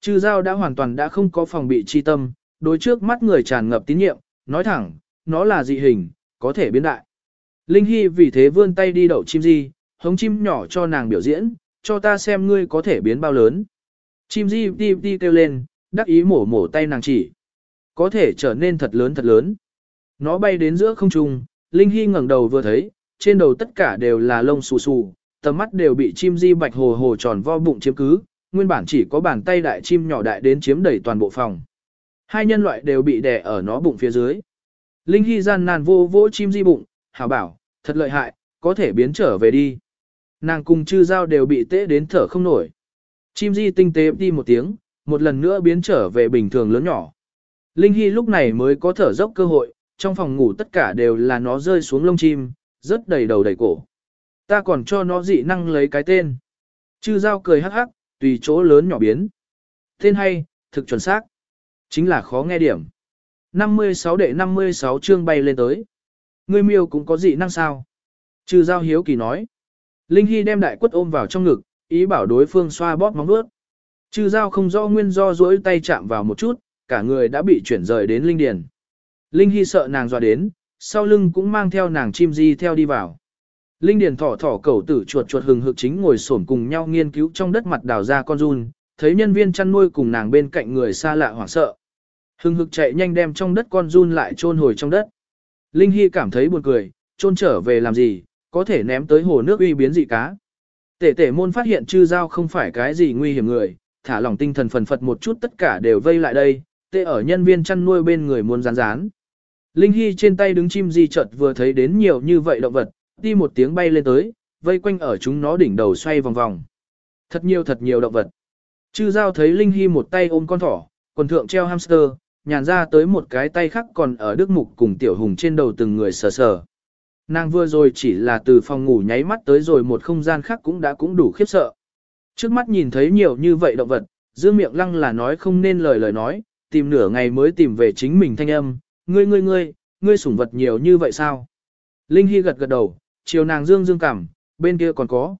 Chư giao đã hoàn toàn đã không có phòng bị chi tâm, đối trước mắt người tràn ngập tín nhiệm, nói thẳng, nó là dị hình, có thể biến đại. Linh Hy vì thế vươn tay đi đậu chim di, hống chim nhỏ cho nàng biểu diễn, cho ta xem ngươi có thể biến bao lớn. Chim di đi đi kêu lên, đắc ý mổ mổ tay nàng chỉ. Có thể trở nên thật lớn thật lớn. Nó bay đến giữa không trung, Linh Hy ngẩng đầu vừa thấy, trên đầu tất cả đều là lông xù xù, tầm mắt đều bị chim di bạch hồ hồ tròn vo bụng chiếm cứ, nguyên bản chỉ có bàn tay đại chim nhỏ đại đến chiếm đầy toàn bộ phòng. Hai nhân loại đều bị đè ở nó bụng phía dưới. Linh Hy gian nàn vô vỗ chim di bụng, hảo bảo, thật lợi hại, có thể biến trở về đi. Nàng cùng chư giao đều bị tễ đến thở không nổi. Chim di tinh tế đi một tiếng, một lần nữa biến trở về bình thường lớn nhỏ. Linh Hy lúc này mới có thở dốc cơ hội, trong phòng ngủ tất cả đều là nó rơi xuống lông chim, rất đầy đầu đầy cổ. Ta còn cho nó dị năng lấy cái tên. Chư giao cười hắc hắc, tùy chỗ lớn nhỏ biến. Tên hay, thực chuẩn xác. Chính là khó nghe điểm. 56 đệ 56 chương bay lên tới. Ngươi miêu cũng có dị năng sao? trừ giao hiếu kỳ nói. Linh Hy đem đại quất ôm vào trong ngực, ý bảo đối phương xoa bóp móng vuốt. trừ giao không rõ nguyên do duỗi tay chạm vào một chút, cả người đã bị chuyển rời đến Linh Điền. Linh Hy sợ nàng dọa đến, sau lưng cũng mang theo nàng chim di theo đi vào. Linh Điền thỏ thỏ cẩu tử chuột chuột hừng hực chính ngồi xổm cùng nhau nghiên cứu trong đất mặt đào ra con run, thấy nhân viên chăn nuôi cùng nàng bên cạnh người xa lạ hoảng sợ. Hừng hực chạy nhanh đem trong đất con run lại chôn hồi trong đất. Linh Hy cảm thấy buồn cười, chôn trở về làm gì, có thể ném tới hồ nước uy biến dị cá. Tể tể môn phát hiện chư giao không phải cái gì nguy hiểm người, thả lỏng tinh thần phần phật một chút tất cả đều vây lại đây, tệ ở nhân viên chăn nuôi bên người muốn rán rán. Linh Hy trên tay đứng chim di chợt vừa thấy đến nhiều như vậy động vật, đi một tiếng bay lên tới, vây quanh ở chúng nó đỉnh đầu xoay vòng vòng. Thật nhiều thật nhiều động vật. Chư giao thấy Linh Hy một tay ôm con thỏ, quần thượng treo hamster, nhàn ra tới một cái tay khác còn ở đức mục cùng tiểu hùng trên đầu từng người sờ sờ. Nàng vừa rồi chỉ là từ phòng ngủ nháy mắt tới rồi một không gian khác cũng đã cũng đủ khiếp sợ. Trước mắt nhìn thấy nhiều như vậy động vật, dương miệng lăng là nói không nên lời lời nói, tìm nửa ngày mới tìm về chính mình thanh âm, ngươi ngươi ngươi, ngươi sủng vật nhiều như vậy sao? Linh Hy gật gật đầu, chiều nàng dương dương cảm, bên kia còn có.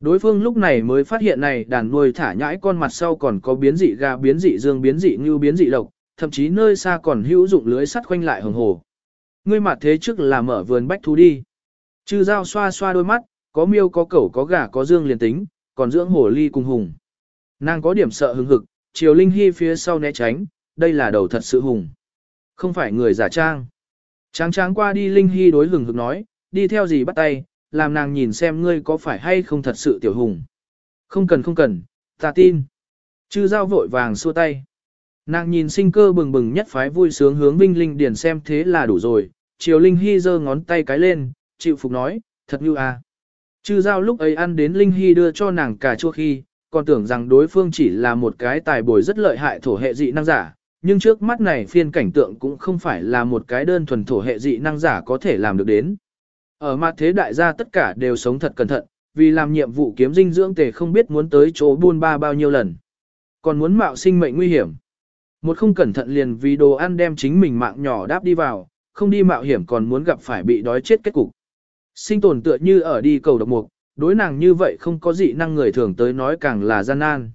Đối phương lúc này mới phát hiện này đàn nuôi thả nhãi con mặt sau còn có biến dị gà biến dị dương biến dị như biến dị lộc, thậm chí nơi xa còn hữu dụng lưới sắt khoanh lại hồng hồ. Ngươi mặt thế trước là mở vườn bách thú đi. Chư dao xoa xoa đôi mắt, có miêu có cẩu có gà có dương liền tính, còn dưỡng hồ ly cùng hùng. Nàng có điểm sợ hứng hực, chiều Linh Hy phía sau né tránh, đây là đầu thật sự hùng. Không phải người giả trang. Tráng tráng qua đi Linh Hy đối hừng hực nói, đi theo gì bắt tay, làm nàng nhìn xem ngươi có phải hay không thật sự tiểu hùng. Không cần không cần, ta tin. Chư giao vội vàng xua tay. Nàng nhìn sinh cơ bừng bừng nhất phái vui sướng hướng Vinh Linh Điền xem thế là đủ rồi, Triều Linh Hy giơ ngón tay cái lên, chịu phục nói, thật như à. Chư giao lúc ấy ăn đến Linh Hy đưa cho nàng cả chua khi, còn tưởng rằng đối phương chỉ là một cái tài bồi rất lợi hại thổ hệ dị năng giả, nhưng trước mắt này phiên cảnh tượng cũng không phải là một cái đơn thuần thổ hệ dị năng giả có thể làm được đến. Ở mặt thế đại gia tất cả đều sống thật cẩn thận, vì làm nhiệm vụ kiếm dinh dưỡng tề không biết muốn tới chỗ buôn ba bao nhiêu lần. Còn muốn mạo sinh mệnh nguy hiểm. Một không cẩn thận liền vì đồ ăn đem chính mình mạng nhỏ đáp đi vào, không đi mạo hiểm còn muốn gặp phải bị đói chết kết cục. Sinh tồn tựa như ở đi cầu độc mục, đối nàng như vậy không có dị năng người thường tới nói càng là gian nan.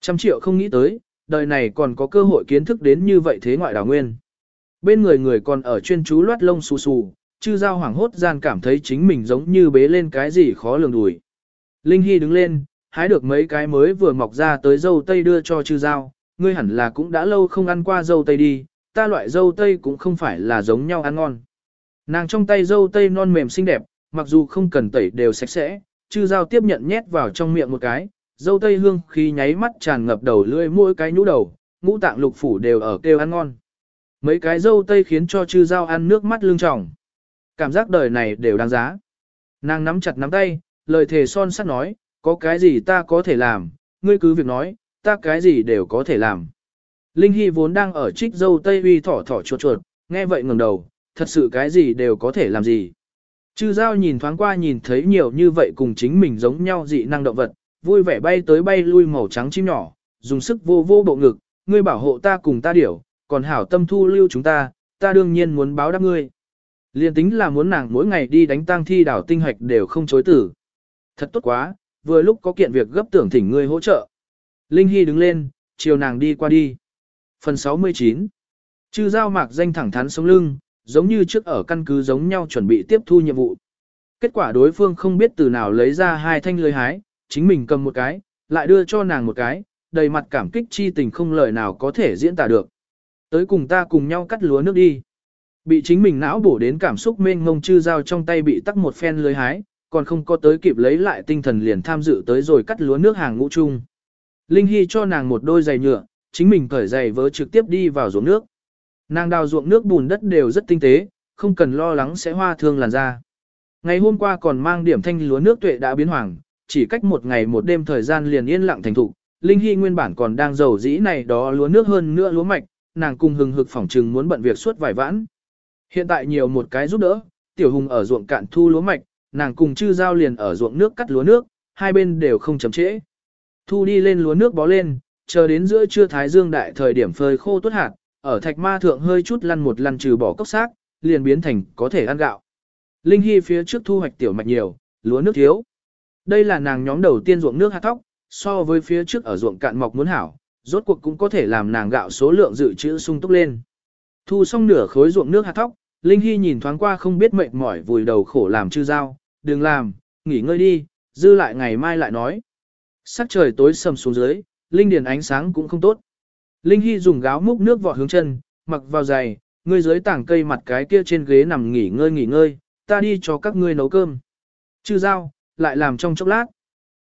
Trăm triệu không nghĩ tới, đời này còn có cơ hội kiến thức đến như vậy thế ngoại đảo nguyên. Bên người người còn ở chuyên chú loát lông xù xù, chư giao hoảng hốt gian cảm thấy chính mình giống như bế lên cái gì khó lường đùi. Linh Hy đứng lên, hái được mấy cái mới vừa mọc ra tới dâu tây đưa cho chư giao, ngươi hẳn là cũng đã lâu không ăn qua dâu tây đi, ta loại dâu tây cũng không phải là giống nhau ăn ngon. Nàng trong tay dâu tây non mềm xinh đẹp, mặc dù không cần tẩy đều sạch sẽ, chư giao tiếp nhận nhét vào trong miệng một cái, dâu tây hương khi nháy mắt tràn ngập đầu lưỡi mỗi cái nhũ đầu, ngũ tạng lục phủ đều ở kêu ăn ngon. Mấy cái dâu tây khiến cho chư giao ăn nước mắt lưng tròng. Cảm giác đời này đều đáng giá. Nàng nắm chặt nắm tay, lời thề son sắt nói, có cái gì ta có thể làm, ngươi cứ việc nói, ta cái gì đều có thể làm. Linh Hy vốn đang ở trích dâu tây uy thỏ thỏ chuột chuột, nghe vậy ngẩng đầu, thật sự cái gì đều có thể làm gì. Chư giao nhìn thoáng qua nhìn thấy nhiều như vậy cùng chính mình giống nhau dị năng động vật, vui vẻ bay tới bay lui màu trắng chim nhỏ, dùng sức vô vô bộ ngực, ngươi bảo hộ ta cùng ta điểu, còn hảo tâm thu lưu chúng ta, ta đương nhiên muốn báo đáp ngươi. Liên tính là muốn nàng mỗi ngày đi đánh tang thi đảo tinh hoạch đều không chối tử. Thật tốt quá, vừa lúc có kiện việc gấp tưởng thỉnh ngươi hỗ trợ. Linh Hy đứng lên, chiều nàng đi qua đi. Phần 69 Chư giao mạc danh thẳng thắn sống lưng, giống như trước ở căn cứ giống nhau chuẩn bị tiếp thu nhiệm vụ. Kết quả đối phương không biết từ nào lấy ra hai thanh lưới hái, chính mình cầm một cái, lại đưa cho nàng một cái, đầy mặt cảm kích chi tình không lời nào có thể diễn tả được. Tới cùng ta cùng nhau cắt lúa nước đi. Bị chính mình não bổ đến cảm xúc mênh ngông chư dao trong tay bị tắc một phen lưới hái, còn không có tới kịp lấy lại tinh thần liền tham dự tới rồi cắt lúa nước hàng ngũ chung. Linh Hy cho nàng một đôi giày nhựa, chính mình cởi giày vớ trực tiếp đi vào ruộng nước. Nàng đào ruộng nước bùn đất đều rất tinh tế, không cần lo lắng sẽ hoa thương làn da. Ngày hôm qua còn mang điểm thanh lúa nước tuệ đã biến hoàng, chỉ cách một ngày một đêm thời gian liền yên lặng thành thục. Linh Hy nguyên bản còn đang giàu dĩ này đó lúa nước hơn nữa lúa mạch, nàng cùng hừng hực phỏng trừng muốn bận việc suốt vài vãn. Hiện tại nhiều một cái giúp đỡ, tiểu hùng ở ruộng cạn thu lúa mạch, nàng cùng chư giao liền ở ruộng nước cắt lúa nước, hai bên đều không chấm trễ. Thu đi lên lúa nước bó lên, chờ đến giữa trưa thái dương đại thời điểm phơi khô tốt hạt, ở thạch ma thượng hơi chút lăn một lăn trừ bỏ cốc xác, liền biến thành có thể ăn gạo. Linh Hy phía trước thu hoạch tiểu mạch nhiều, lúa nước thiếu. Đây là nàng nhóm đầu tiên ruộng nước hạt thóc, so với phía trước ở ruộng cạn mọc muốn hảo, rốt cuộc cũng có thể làm nàng gạo số lượng dự trữ sung túc lên. Thu xong nửa khối ruộng nước hạt thóc, Linh Hy nhìn thoáng qua không biết mệt mỏi vùi đầu khổ làm chư dao, đừng làm, nghỉ ngơi đi, dư lại ngày mai lại nói. Sắc trời tối sầm xuống dưới, Linh Điền ánh sáng cũng không tốt. Linh Hy dùng gáo múc nước vọt hướng chân, mặc vào giày, ngươi dưới tảng cây mặt cái kia trên ghế nằm nghỉ ngơi nghỉ ngơi, ta đi cho các ngươi nấu cơm. Chư dao, lại làm trong chốc lát.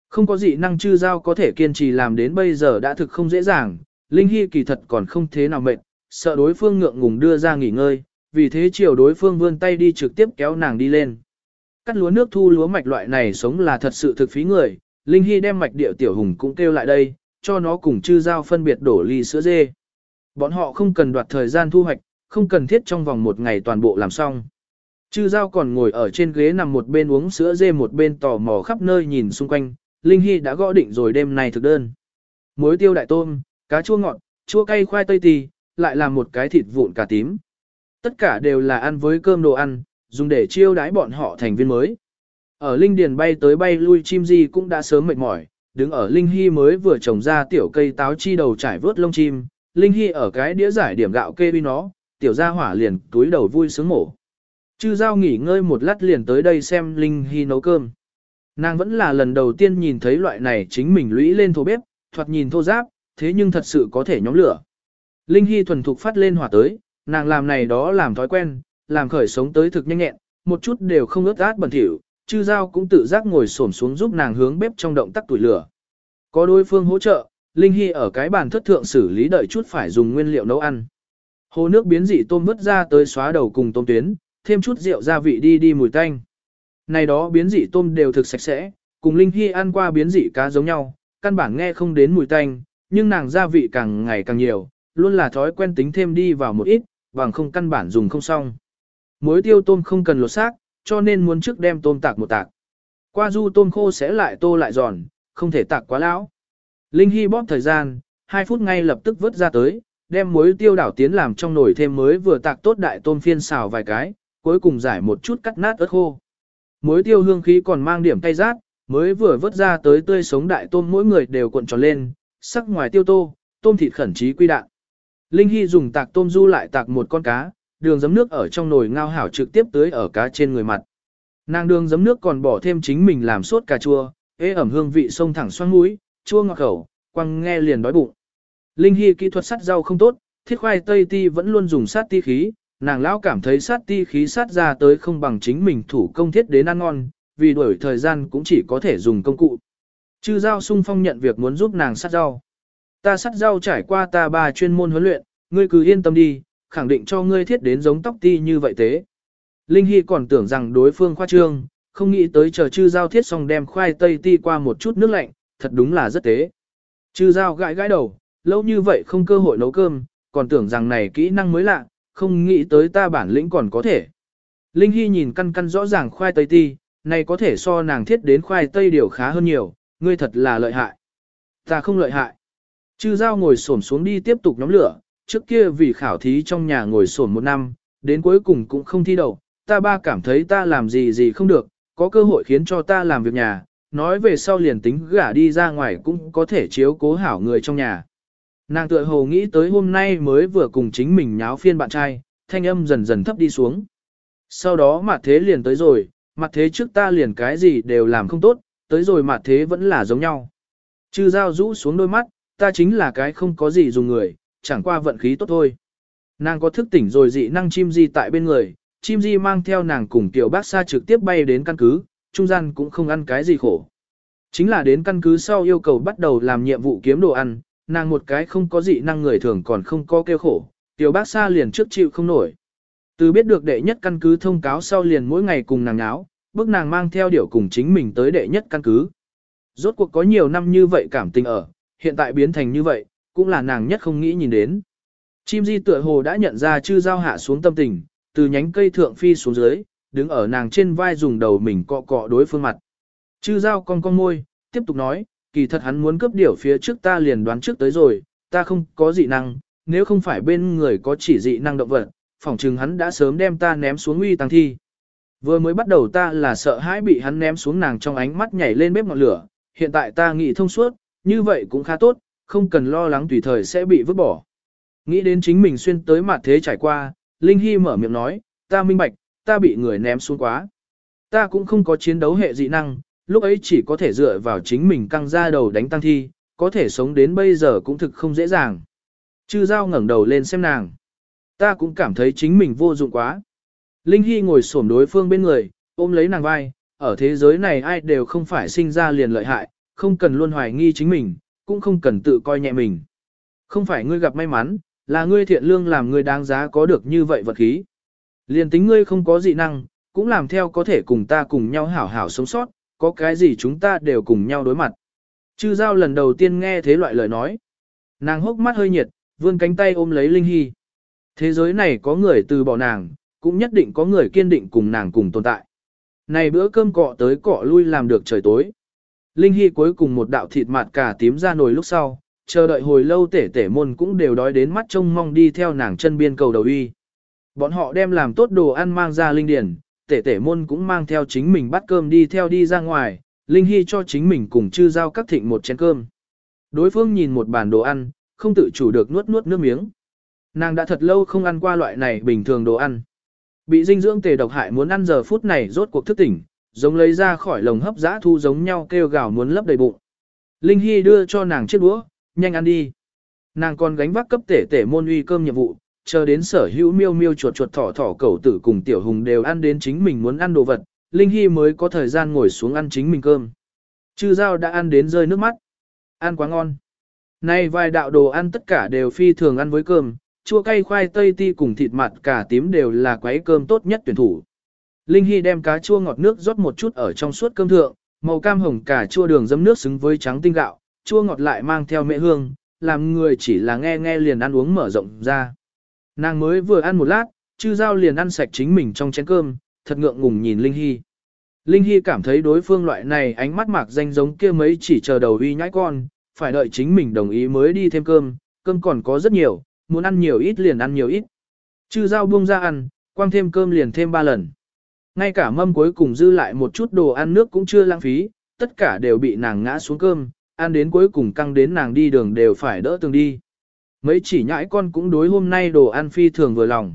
Không có gì năng chư dao có thể kiên trì làm đến bây giờ đã thực không dễ dàng, Linh Hy kỳ thật còn không thế nào mệt, sợ đối phương ngượng ngùng đưa ra nghỉ ngơi, vì thế chiều đối phương vươn tay đi trực tiếp kéo nàng đi lên. Cắt lúa nước thu lúa mạch loại này sống là thật sự thực phí người, Linh Hy đem mạch điệu tiểu hùng cũng kêu lại đây, cho nó cùng chư giao phân biệt đổ ly sữa dê. Bọn họ không cần đoạt thời gian thu hoạch, không cần thiết trong vòng một ngày toàn bộ làm xong. Chư giao còn ngồi ở trên ghế nằm một bên uống sữa dê một bên tò mò khắp nơi nhìn xung quanh, Linh Hy đã gõ định rồi đêm này thực đơn. Muối tiêu đại tôm, cá chua ngọt, chua cay khoai tây tì, lại là một cái thịt vụn cà tím. Tất cả đều là ăn với cơm đồ ăn, dùng để chiêu đái bọn họ thành viên mới. Ở Linh Điền bay tới bay lui chim gì cũng đã sớm mệt mỏi, đứng ở Linh Hy mới vừa trồng ra tiểu cây táo chi đầu trải vớt lông chim, Linh Hy ở cái đĩa giải điểm gạo kê bi nó, tiểu gia hỏa liền túi đầu vui sướng mổ. Chư giao nghỉ ngơi một lát liền tới đây xem Linh Hy nấu cơm. Nàng vẫn là lần đầu tiên nhìn thấy loại này chính mình lũy lên thô bếp, thoạt nhìn thô giáp, thế nhưng thật sự có thể nhóm lửa. Linh Hy thuần thục phát lên hỏa tới, nàng làm này đó làm thói quen, làm khởi sống tới thực nhanh nhẹn, một chút đều không ướt át bẩn thỉu, chư giao cũng tự giác ngồi xổm xuống giúp nàng hướng bếp trong động tắc tuổi lửa. Có đối phương hỗ trợ, Linh Hy ở cái bàn thất thượng xử lý đợi chút phải dùng nguyên liệu nấu ăn. Hồ nước biến dị tôm vứt ra tới xóa đầu cùng tôm tuyến, thêm chút rượu gia vị đi đi mùi tanh. Này đó biến dị tôm đều thực sạch sẽ, cùng Linh Hy ăn qua biến dị cá giống nhau, căn bản nghe không đến mùi tanh, nhưng nàng gia vị càng ngày càng nhiều, luôn là thói quen tính thêm đi vào một ít, bằng không căn bản dùng không xong. Muối tiêu tôm không cần lột xác, cho nên muốn trước đem tôm tạc một tạc. Qua du tôm khô sẽ lại tô lại giòn, không thể tạc quá lão. Linh Hy bóp thời gian, 2 phút ngay lập tức vớt ra tới, đem muối tiêu đảo tiến làm trong nồi thêm mới vừa tạc tốt đại tôm phiên xào vài cái, cuối cùng giải một chút cắt nát ớt khô. Muối tiêu hương khí còn mang điểm cay rát, mới vừa vớt ra tới tươi sống đại tôm mỗi người đều cuộn tròn lên, sắc ngoài tiêu tô, tôm thịt khẩn trí quy đạn. Linh Hy dùng tạc tôm du lại tạc một con cá, đường giấm nước ở trong nồi ngao hảo trực tiếp tưới ở cá trên người mặt. Nàng đường giấm nước còn bỏ thêm chính mình làm sốt cà chua, ế ẩm hương vị sông thẳng xoang mũi, chua ngọt khẩu, quăng nghe liền đói bụng. Linh Hy kỹ thuật sắt rau không tốt, thiết khoai tây ti vẫn luôn dùng sát ti khí, nàng lão cảm thấy sát ti khí sát ra tới không bằng chính mình thủ công thiết đến ăn ngon, vì đuổi thời gian cũng chỉ có thể dùng công cụ. Chư giao sung phong nhận việc muốn giúp nàng sát rau. Ta sát rau trải qua ta ba chuyên môn huấn luyện, ngươi cứ yên tâm đi, khẳng định cho ngươi thiết đến giống tóc ti như vậy thế. Linh Hy còn tưởng rằng đối phương khoa trương, không nghĩ tới chờ chư giao thiết xong đem khoai tây ti qua một chút nước lạnh, thật đúng là rất tế. Chư giao gãi gãi đầu, lâu như vậy không cơ hội nấu cơm, còn tưởng rằng này kỹ năng mới lạ, không nghĩ tới ta bản lĩnh còn có thể. Linh Hy nhìn căn căn rõ ràng khoai tây ti, này có thể so nàng thiết đến khoai tây điều khá hơn nhiều, ngươi thật là lợi hại. Ta không lợi hại. Chư giao ngồi xổm xuống đi tiếp tục nhóm lửa, trước kia vì khảo thí trong nhà ngồi xổm một năm, đến cuối cùng cũng không thi đậu, ta ba cảm thấy ta làm gì gì không được, có cơ hội khiến cho ta làm việc nhà, nói về sau liền tính gả đi ra ngoài cũng có thể chiếu cố hảo người trong nhà. Nàng tựa hồ nghĩ tới hôm nay mới vừa cùng chính mình nháo phiên bạn trai, thanh âm dần dần thấp đi xuống. Sau đó mặt thế liền tới rồi, mặt thế trước ta liền cái gì đều làm không tốt, tới rồi mặt thế vẫn là giống nhau. Chư giao rũ xuống đôi mắt, ta chính là cái không có gì dùng người, chẳng qua vận khí tốt thôi. Nàng có thức tỉnh rồi dị năng chim di tại bên người, chim di mang theo nàng cùng tiểu bác xa trực tiếp bay đến căn cứ, trung gian cũng không ăn cái gì khổ. Chính là đến căn cứ sau yêu cầu bắt đầu làm nhiệm vụ kiếm đồ ăn, nàng một cái không có dị năng người thường còn không có kêu khổ, tiểu bác xa liền trước chịu không nổi. Từ biết được đệ nhất căn cứ thông cáo sau liền mỗi ngày cùng nàng áo, bước nàng mang theo điều cùng chính mình tới đệ nhất căn cứ. Rốt cuộc có nhiều năm như vậy cảm tình ở, hiện tại biến thành như vậy, cũng là nàng nhất không nghĩ nhìn đến. Chim di tựa hồ đã nhận ra chư giao hạ xuống tâm tình, từ nhánh cây thượng phi xuống dưới, đứng ở nàng trên vai dùng đầu mình cọ cọ đối phương mặt. Chư giao con con môi, tiếp tục nói, kỳ thật hắn muốn cướp điểu phía trước ta liền đoán trước tới rồi, ta không có dị năng, nếu không phải bên người có chỉ dị năng động vật, phỏng chừng hắn đã sớm đem ta ném xuống uy tăng thi. Vừa mới bắt đầu ta là sợ hãi bị hắn ném xuống nàng trong ánh mắt nhảy lên bếp ngọn lửa, hiện tại ta nghĩ thông suốt, như vậy cũng khá tốt, không cần lo lắng tùy thời sẽ bị vứt bỏ. Nghĩ đến chính mình xuyên tới mặt thế trải qua, Linh Hy mở miệng nói, ta minh bạch, ta bị người ném xuống quá. Ta cũng không có chiến đấu hệ dị năng, lúc ấy chỉ có thể dựa vào chính mình căng ra đầu đánh tăng thi, có thể sống đến bây giờ cũng thực không dễ dàng. Chư giao ngẩng đầu lên xem nàng. Ta cũng cảm thấy chính mình vô dụng quá. Linh Hy ngồi xổm đối phương bên người, ôm lấy nàng vai, ở thế giới này ai đều không phải sinh ra liền lợi hại, không cần luôn hoài nghi chính mình, cũng không cần tự coi nhẹ mình. Không phải ngươi gặp may mắn, là ngươi thiện lương làm ngươi đáng giá có được như vậy vật khí. Liền tính ngươi không có dị năng, cũng làm theo có thể cùng ta cùng nhau hảo hảo sống sót, có cái gì chúng ta đều cùng nhau đối mặt. Chư giao lần đầu tiên nghe thế loại lời nói. Nàng hốc mắt hơi nhiệt, vươn cánh tay ôm lấy Linh Hy. Thế giới này có người từ bỏ nàng, cũng nhất định có người kiên định cùng nàng cùng tồn tại. Này bữa cơm cọ tới cọ lui làm được trời tối. Linh Hy cuối cùng một đạo thịt mạt cả tím ra nồi lúc sau, chờ đợi hồi lâu tể tể môn cũng đều đói đến mắt trông mong đi theo nàng chân biên cầu đầu uy. Bọn họ đem làm tốt đồ ăn mang ra linh điển, tể tể môn cũng mang theo chính mình bắt cơm đi theo đi ra ngoài, Linh Hy cho chính mình cùng chư giao các thịnh một chén cơm. Đối phương nhìn một bàn đồ ăn, không tự chủ được nuốt nuốt nước miếng. Nàng đã thật lâu không ăn qua loại này bình thường đồ ăn. Bị dinh dưỡng tề độc hại muốn ăn giờ phút này rốt cuộc thức tỉnh, giống lấy ra khỏi lồng hấp giã thu giống nhau kêu gào muốn lấp đầy bụng. Linh Hy đưa cho nàng chiếc đũa, nhanh ăn đi. Nàng còn gánh vác cấp tể tể môn uy cơm nhiệm vụ, chờ đến sở hữu miêu miêu chuột chuột thỏ thỏ cẩu tử cùng tiểu hùng đều ăn đến chính mình muốn ăn đồ vật, Linh Hy mới có thời gian ngồi xuống ăn chính mình cơm. Chư giao đã ăn đến rơi nước mắt. Ăn quá ngon. Nay vài đạo đồ ăn tất cả đều phi thường ăn với cơm, chua cay khoai tây ti cùng thịt mặt cả tím đều là quấy cơm tốt nhất tuyển thủ. Linh Hy đem cá chua ngọt nước rót một chút ở trong suốt cơm thượng, màu cam hồng cà chua đường dấm nước xứng với trắng tinh gạo, chua ngọt lại mang theo mẹ hương, làm người chỉ là nghe nghe liền ăn uống mở rộng ra. Nàng mới vừa ăn một lát, chư giao liền ăn sạch chính mình trong chén cơm, thật ngượng ngùng nhìn Linh Hy. Linh Hy cảm thấy đối phương loại này ánh mắt mạc danh giống kia mấy chỉ chờ đầu uy nhãi con, phải đợi chính mình đồng ý mới đi thêm cơm, cơm còn có rất nhiều, muốn ăn nhiều ít liền ăn nhiều ít. Chư giao buông ra ăn, quang thêm cơm liền thêm ba lần. Ngay cả mâm cuối cùng dư lại một chút đồ ăn nước cũng chưa lãng phí, tất cả đều bị nàng ngã xuống cơm, ăn đến cuối cùng căng đến nàng đi đường đều phải đỡ từng đi. Mấy chỉ nhãi con cũng đối hôm nay đồ ăn phi thường vừa lòng.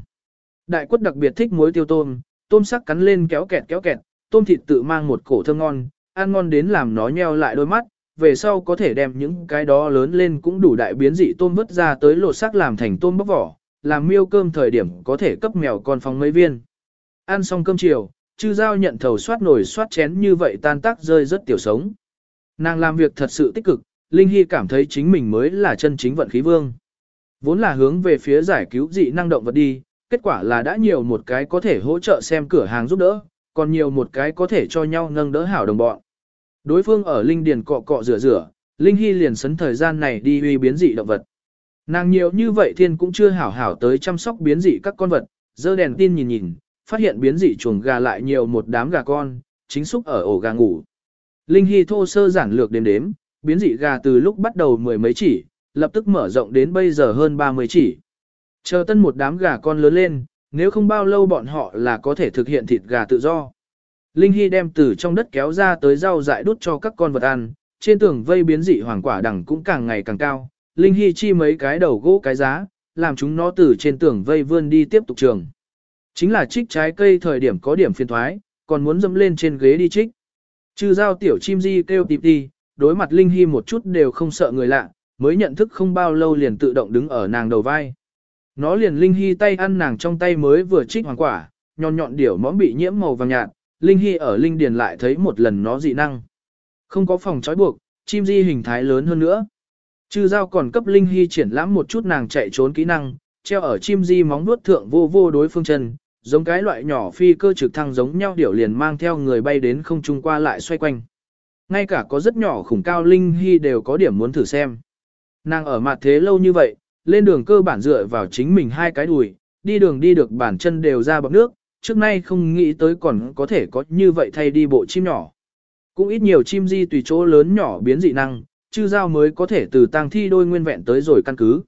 Đại quất đặc biệt thích muối tiêu tôm, tôm sắc cắn lên kéo kẹt kéo kẹt, tôm thịt tự mang một cổ thơm ngon, ăn ngon đến làm nó nheo lại đôi mắt, về sau có thể đem những cái đó lớn lên cũng đủ đại biến dị tôm vứt ra tới lột sắc làm thành tôm bóc vỏ, làm miêu cơm thời điểm có thể cấp mèo con phòng mấy viên. Ăn xong cơm chiều, chư giao nhận thầu soát nổi soát chén như vậy tan tác rơi rất tiểu sống. Nàng làm việc thật sự tích cực, Linh Hy cảm thấy chính mình mới là chân chính vận khí vương. Vốn là hướng về phía giải cứu dị năng động vật đi, kết quả là đã nhiều một cái có thể hỗ trợ xem cửa hàng giúp đỡ, còn nhiều một cái có thể cho nhau nâng đỡ hảo đồng bọn. Đối phương ở Linh Điền cọ cọ rửa rửa, Linh Hy liền sấn thời gian này đi uy biến dị động vật. Nàng nhiều như vậy thiên cũng chưa hảo hảo tới chăm sóc biến dị các con vật, dơ đèn tin nhìn nhìn, phát hiện biến dị chuồng gà lại nhiều một đám gà con, chính xúc ở ổ gà ngủ. Linh Hy thô sơ giản lược đếm đếm, biến dị gà từ lúc bắt đầu mười mấy chỉ, lập tức mở rộng đến bây giờ hơn 30 chỉ. Chờ tân một đám gà con lớn lên, nếu không bao lâu bọn họ là có thể thực hiện thịt gà tự do. Linh Hy đem từ trong đất kéo ra tới rau dại đút cho các con vật ăn, trên tường vây biến dị hoàng quả đằng cũng càng ngày càng cao, Linh Hy chi mấy cái đầu gỗ cái giá, làm chúng nó từ trên tường vây vươn đi tiếp tục trường. Chính là trích trái cây thời điểm có điểm phiền thoái, còn muốn dẫm lên trên ghế đi trích. trừ giao tiểu chim di kêu tịp đi, đối mặt Linh Hy một chút đều không sợ người lạ, mới nhận thức không bao lâu liền tự động đứng ở nàng đầu vai. Nó liền Linh Hy tay ăn nàng trong tay mới vừa trích hoàng quả, nhọn nhọn điểu mõm bị nhiễm màu vàng nhạt, Linh Hy ở Linh Điền lại thấy một lần nó dị năng. Không có phòng trói buộc, chim di hình thái lớn hơn nữa. trừ giao còn cấp Linh Hy triển lãm một chút nàng chạy trốn kỹ năng, treo ở chim di móng nuốt thượng vô vô đối phương chân, giống cái loại nhỏ phi cơ trực thăng giống nhau điểu liền mang theo người bay đến không trung qua lại xoay quanh. Ngay cả có rất nhỏ khủng cao Linh Hy đều có điểm muốn thử xem. Nàng ở mặt thế lâu như vậy, lên đường cơ bản dựa vào chính mình hai cái đùi, đi đường đi được bản chân đều ra bọc nước, trước nay không nghĩ tới còn có thể có như vậy thay đi bộ chim nhỏ. Cũng ít nhiều chim di tùy chỗ lớn nhỏ biến dị năng, chư giao mới có thể từ tang thi đôi nguyên vẹn tới rồi căn cứ.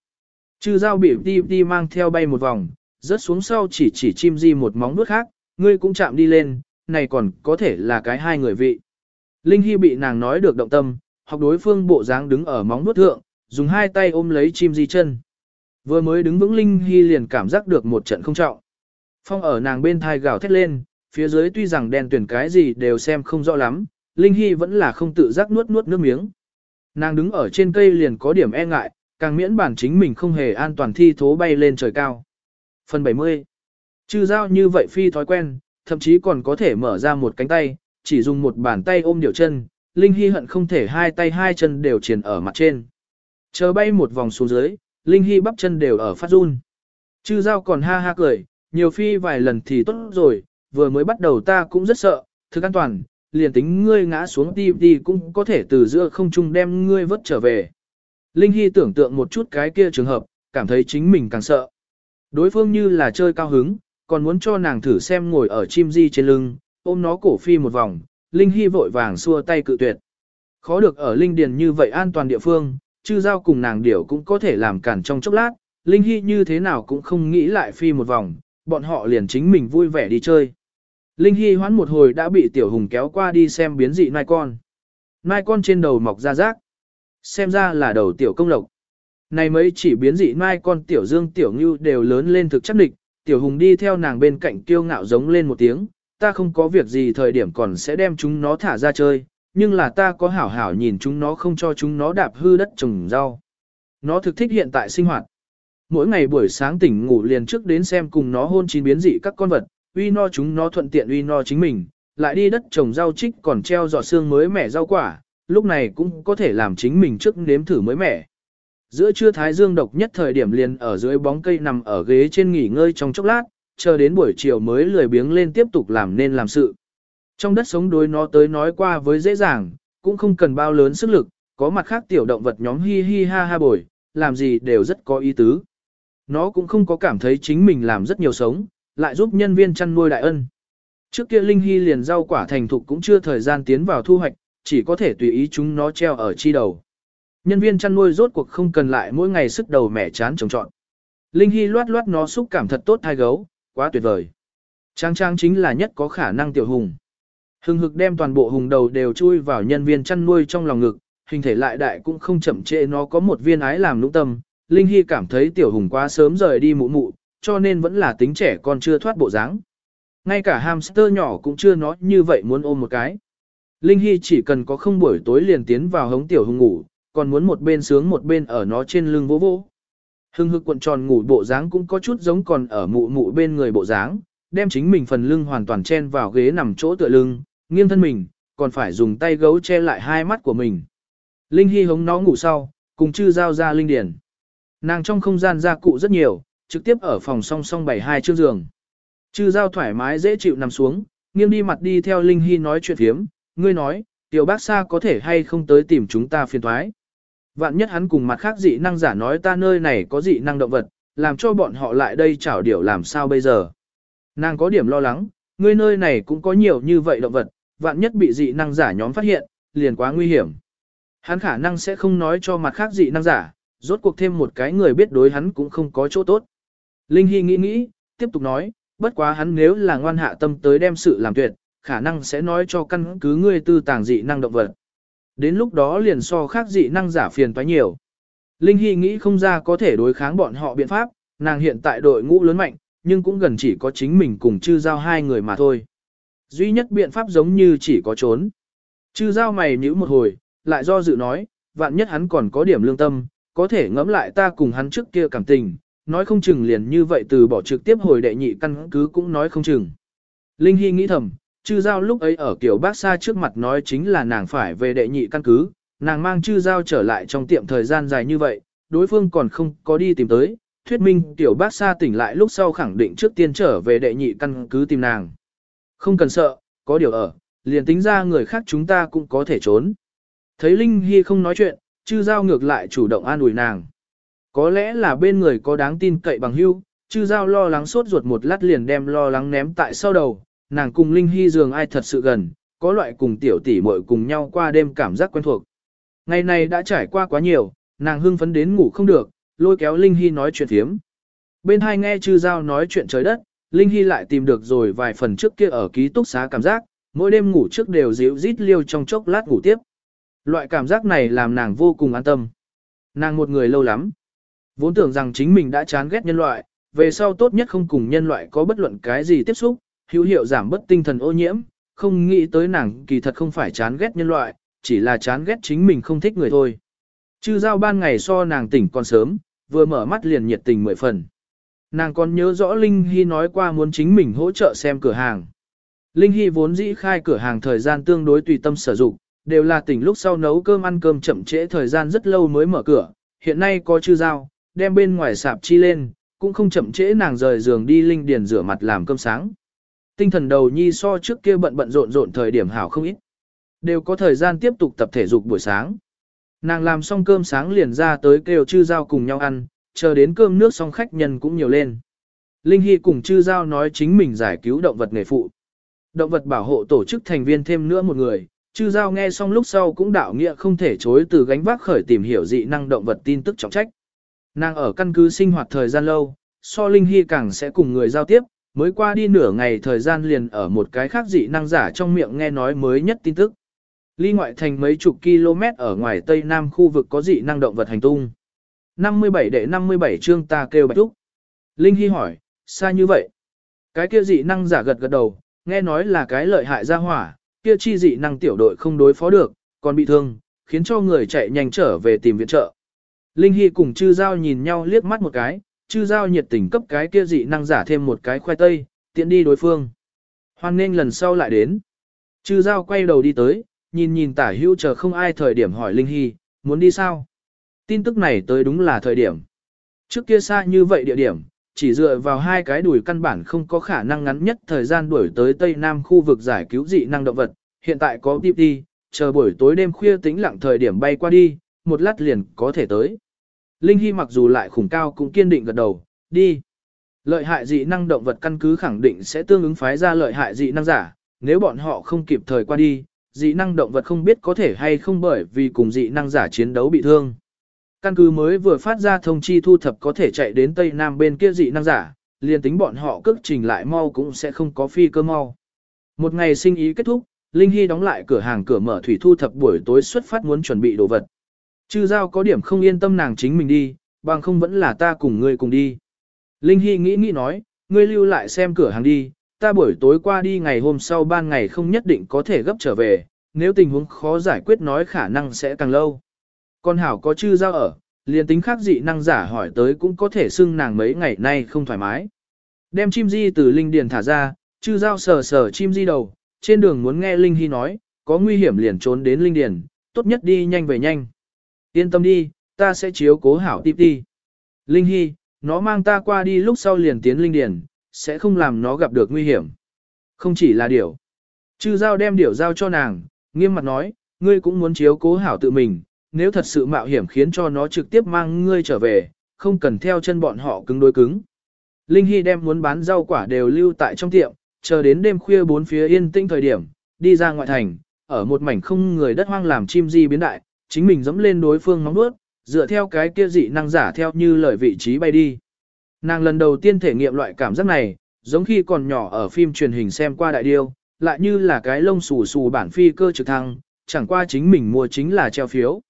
Chư giao bị đi đi mang theo bay một vòng, rớt xuống sau chỉ chỉ chim di một móng nuốt khác, ngươi cũng chạm đi lên, này còn có thể là cái hai người vị. Linh Hy bị nàng nói được động tâm, học đối phương bộ dáng đứng ở móng nuốt thượng, dùng hai tay ôm lấy chim di chân. Vừa mới đứng vững Linh Hy liền cảm giác được một trận không trọng. Phong ở nàng bên thai gào thét lên, phía dưới tuy rằng đèn tuyển cái gì đều xem không rõ lắm, Linh Hy vẫn là không tự giác nuốt nuốt nước miếng. Nàng đứng ở trên cây liền có điểm e ngại, càng miễn bản chính mình không hề an toàn thi thố bay lên trời cao. Phần 70 Chư giao như vậy phi thói quen, thậm chí còn có thể mở ra một cánh tay, chỉ dùng một bàn tay ôm điều chân, Linh Hy hận không thể hai tay hai chân đều triền ở mặt trên. Chờ bay một vòng xuống dưới, Linh Hy bắp chân đều ở phát run. Chư giao còn ha ha cười, nhiều phi vài lần thì tốt rồi, vừa mới bắt đầu ta cũng rất sợ, thực an toàn, liền tính ngươi ngã xuống đi đi cũng có thể từ giữa không trung đem ngươi vớt trở về. Linh Hy tưởng tượng một chút cái kia trường hợp, cảm thấy chính mình càng sợ. Đối phương như là chơi cao hứng, còn muốn cho nàng thử xem ngồi ở chim di trên lưng, ôm nó cổ phi một vòng, Linh Hy vội vàng xua tay cự tuyệt. Khó được ở Linh Điền như vậy an toàn địa phương, chư giao cùng nàng điểu cũng có thể làm cản trong chốc lát, Linh Hy như thế nào cũng không nghĩ lại phi một vòng, bọn họ liền chính mình vui vẻ đi chơi. Linh Hy hoán một hồi đã bị tiểu hùng kéo qua đi xem biến dị nai con. Nai con trên đầu mọc ra rác. Xem ra là đầu tiểu công lộc. Này mấy chỉ biến dị mai con tiểu dương tiểu như đều lớn lên thực chắc địch, tiểu hùng đi theo nàng bên cạnh kiêu ngạo giống lên một tiếng, ta không có việc gì thời điểm còn sẽ đem chúng nó thả ra chơi, nhưng là ta có hảo hảo nhìn chúng nó không cho chúng nó đạp hư đất trồng rau. Nó thực thích hiện tại sinh hoạt. Mỗi ngày buổi sáng tỉnh ngủ liền trước đến xem cùng nó hôn chín biến dị các con vật, uy no chúng nó thuận tiện uy no chính mình, lại đi đất trồng rau trích còn treo giọt xương mới mẻ rau quả, lúc này cũng có thể làm chính mình trước nếm thử mới mẻ. Giữa trưa thái dương độc nhất thời điểm liền ở dưới bóng cây nằm ở ghế trên nghỉ ngơi trong chốc lát, chờ đến buổi chiều mới lười biếng lên tiếp tục làm nên làm sự. Trong đất sống đối nó tới nói qua với dễ dàng, cũng không cần bao lớn sức lực, có mặt khác tiểu động vật nhóm hi hi ha ha bồi, làm gì đều rất có ý tứ. Nó cũng không có cảm thấy chính mình làm rất nhiều sống, lại giúp nhân viên chăn nuôi đại ân. Trước kia Linh Hy liền rau quả thành thục cũng chưa thời gian tiến vào thu hoạch, chỉ có thể tùy ý chúng nó treo ở chi đầu. Nhân viên chăn nuôi rốt cuộc không cần lại mỗi ngày sức đầu mẻ chán trồng trọn. Linh Hy loát loát nó xúc cảm thật tốt thai gấu, quá tuyệt vời. Trang trang chính là nhất có khả năng tiểu hùng. Hưng hực đem toàn bộ hùng đầu đều chui vào nhân viên chăn nuôi trong lòng ngực, hình thể lại đại cũng không chậm trễ nó có một viên ái làm lũng tâm. Linh Hy cảm thấy tiểu hùng quá sớm rời đi mụ mụ, cho nên vẫn là tính trẻ con chưa thoát bộ dáng. Ngay cả hamster nhỏ cũng chưa nói như vậy muốn ôm một cái. Linh Hy chỉ cần có không buổi tối liền tiến vào hống tiểu hùng ngủ, còn muốn một bên sướng một bên ở nó trên lưng vỗ vỗ. Hưng hực cuộn tròn ngủ bộ dáng cũng có chút giống còn ở mụ mụ bên người bộ dáng, đem chính mình phần lưng hoàn toàn chen vào ghế nằm chỗ tựa lưng, nghiêng thân mình, còn phải dùng tay gấu che lại hai mắt của mình. Linh Hy hống nó ngủ sau, cùng chư giao ra linh điển. Nàng trong không gian gia cụ rất nhiều, trực tiếp ở phòng song song bảy hai chiếc giường. Chư giao thoải mái dễ chịu nằm xuống, nghiêng đi mặt đi theo Linh Hy nói chuyện thiếm, ngươi nói, tiểu bác xa có thể hay không tới tìm chúng ta phiền thoái. Vạn nhất hắn cùng mặt khác dị năng giả nói ta nơi này có dị năng động vật, làm cho bọn họ lại đây chảo điểu làm sao bây giờ. Nàng có điểm lo lắng, ngươi nơi này cũng có nhiều như vậy động vật, vạn nhất bị dị năng giả nhóm phát hiện, liền quá nguy hiểm. Hắn khả năng sẽ không nói cho mặt khác dị năng giả, rốt cuộc thêm một cái người biết đối hắn cũng không có chỗ tốt. Linh Hy nghĩ nghĩ, tiếp tục nói, bất quá hắn nếu là ngoan hạ tâm tới đem sự làm tuyệt, khả năng sẽ nói cho căn cứ ngươi tư tàng dị năng động vật. Đến lúc đó liền so khác dị năng giả phiền toái nhiều. Linh Hy nghĩ không ra có thể đối kháng bọn họ biện pháp, nàng hiện tại đội ngũ lớn mạnh, nhưng cũng gần chỉ có chính mình cùng chư giao hai người mà thôi. Duy nhất biện pháp giống như chỉ có trốn. Chư giao mày nhíu một hồi, lại do dự nói, vạn nhất hắn còn có điểm lương tâm, có thể ngẫm lại ta cùng hắn trước kia cảm tình, nói không chừng liền như vậy từ bỏ trực tiếp hồi đệ nhị căn cứ cũng nói không chừng. Linh Hy nghĩ thầm, chư giao lúc ấy ở kiểu bác xa trước mặt nói chính là nàng phải về đệ nhị căn cứ, nàng mang chư giao trở lại trong tiệm thời gian dài như vậy, đối phương còn không có đi tìm tới, thuyết minh tiểu bác xa tỉnh lại lúc sau khẳng định trước tiên trở về đệ nhị căn cứ tìm nàng. Không cần sợ, có điều ở, liền tính ra người khác chúng ta cũng có thể trốn. Thấy Linh Hy không nói chuyện, chư giao ngược lại chủ động an ủi nàng. Có lẽ là bên người có đáng tin cậy bằng hưu, chư giao lo lắng sốt ruột một lát liền đem lo lắng ném tại sau đầu, nàng cùng Linh Hy dường ai thật sự gần, có loại cùng tiểu tỷ muội cùng nhau qua đêm cảm giác quen thuộc. Ngày này đã trải qua quá nhiều, nàng hưng phấn đến ngủ không được, lôi kéo Linh Hy nói chuyện thiếm. Bên hai nghe chư giao nói chuyện trời đất, Linh Hy lại tìm được rồi vài phần trước kia ở ký túc xá cảm giác, mỗi đêm ngủ trước đều dịu rít liêu trong chốc lát ngủ tiếp. Loại cảm giác này làm nàng vô cùng an tâm. Nàng một người lâu lắm. Vốn tưởng rằng chính mình đã chán ghét nhân loại, về sau tốt nhất không cùng nhân loại có bất luận cái gì tiếp xúc, hữu hiệu giảm bất tinh thần ô nhiễm, không nghĩ tới nàng kỳ thật không phải chán ghét nhân loại, chỉ là chán ghét chính mình không thích người thôi. Chư giao ban ngày so nàng tỉnh còn sớm, vừa mở mắt liền nhiệt tình mười phần. Nàng còn nhớ rõ Linh Hy nói qua muốn chính mình hỗ trợ xem cửa hàng. Linh Hy vốn dĩ khai cửa hàng thời gian tương đối tùy tâm sử dụng, đều là tỉnh lúc sau nấu cơm ăn cơm chậm trễ thời gian rất lâu mới mở cửa. Hiện nay có chư giao, đem bên ngoài sạp chi lên, cũng không chậm trễ nàng rời giường đi Linh Điền rửa mặt làm cơm sáng. Tinh thần đầu nhi so trước kia bận bận rộn rộn thời điểm hảo không ít. Đều có thời gian tiếp tục tập thể dục buổi sáng. Nàng làm xong cơm sáng liền ra tới kêu chư giao cùng nhau ăn, chờ đến cơm nước xong khách nhân cũng nhiều lên. Linh Hy cùng chư giao nói chính mình giải cứu động vật nghề phụ. Động vật bảo hộ tổ chức thành viên thêm nữa một người, chư giao nghe xong lúc sau cũng đạo nghĩa không thể chối từ gánh vác khởi tìm hiểu dị năng động vật tin tức trọng trách. Nàng ở căn cứ sinh hoạt thời gian lâu, so Linh Hy càng sẽ cùng người giao tiếp, mới qua đi nửa ngày thời gian liền ở một cái khác dị năng giả trong miệng nghe nói mới nhất tin tức. Ly ngoại thành mấy chục km ở ngoài tây nam khu vực có dị năng động vật hành tung. 57 đệ 57 chương ta kêu bạch túc. Linh Hy hỏi, xa như vậy? Cái kia dị năng giả gật gật đầu, nghe nói là cái lợi hại ra hỏa, kia chi dị năng tiểu đội không đối phó được, còn bị thương, khiến cho người chạy nhanh trở về tìm viện trợ. Linh Hy cùng chư giao nhìn nhau liếc mắt một cái, chư giao nhiệt tình cấp cái kia dị năng giả thêm một cái khoai tây, tiện đi đối phương. Hoan nên lần sau lại đến. Chư giao quay đầu đi tới, nhìn nhìn tả hữu chờ không ai thời điểm hỏi Linh Hy, muốn đi sao? Tin tức này tới đúng là thời điểm. Trước kia xa như vậy địa điểm, chỉ dựa vào hai cái đùi căn bản không có khả năng ngắn nhất thời gian đuổi tới Tây Nam khu vực giải cứu dị năng động vật, hiện tại có tiếp đi, chờ buổi tối đêm khuya tĩnh lặng thời điểm bay qua đi, một lát liền có thể tới. Linh Hy mặc dù lại khủng cao cũng kiên định gật đầu, đi. Lợi hại dị năng động vật căn cứ khẳng định sẽ tương ứng phái ra lợi hại dị năng giả, nếu bọn họ không kịp thời qua đi, dị năng động vật không biết có thể hay không bởi vì cùng dị năng giả chiến đấu bị thương. Căn cứ mới vừa phát ra thông chi thu thập có thể chạy đến Tây Nam bên kia dị năng giả, liền tính bọn họ cước trình lại mau cũng sẽ không có phi cơ mau. Một ngày sinh ý kết thúc, Linh Hy đóng lại cửa hàng cửa mở thủy thu thập buổi tối xuất phát muốn chuẩn bị đồ vật. Chư giao có điểm không yên tâm nàng chính mình đi, bằng không vẫn là ta cùng ngươi cùng đi. Linh Hy nghĩ nghĩ nói, ngươi lưu lại xem cửa hàng đi, ta buổi tối qua đi ngày hôm sau ban ngày không nhất định có thể gấp trở về, nếu tình huống khó giải quyết nói khả năng sẽ càng lâu. Con hảo có chư giao ở, liền tính khác dị năng giả hỏi tới cũng có thể xưng nàng mấy ngày nay không thoải mái. Đem chim di từ linh điền thả ra, chư giao sờ sờ chim di đầu, trên đường muốn nghe Linh Hy nói, có nguy hiểm liền trốn đến linh điền, tốt nhất đi nhanh về nhanh. Yên tâm đi, ta sẽ chiếu cố hảo tiếp đi. Linh Hy, nó mang ta qua đi lúc sau liền tiến linh điển, sẽ không làm nó gặp được nguy hiểm. Không chỉ là điểu. Chư giao đem điểu giao cho nàng, nghiêm mặt nói, ngươi cũng muốn chiếu cố hảo tự mình, nếu thật sự mạo hiểm khiến cho nó trực tiếp mang ngươi trở về, không cần theo chân bọn họ cứng đối cứng. Linh Hy đem muốn bán rau quả đều lưu tại trong tiệm, chờ đến đêm khuya bốn phía yên tĩnh thời điểm, đi ra ngoại thành, ở một mảnh không người đất hoang làm chim di biến đại, chính mình dẫm lên đối phương móng nuốt, dựa theo cái kia dị năng giả theo như lời vị trí bay đi. Nàng lần đầu tiên thể nghiệm loại cảm giác này, giống khi còn nhỏ ở phim truyền hình xem qua đại điêu, lại như là cái lông xù xù bản phi cơ trực thăng, chẳng qua chính mình mua chính là treo phiếu.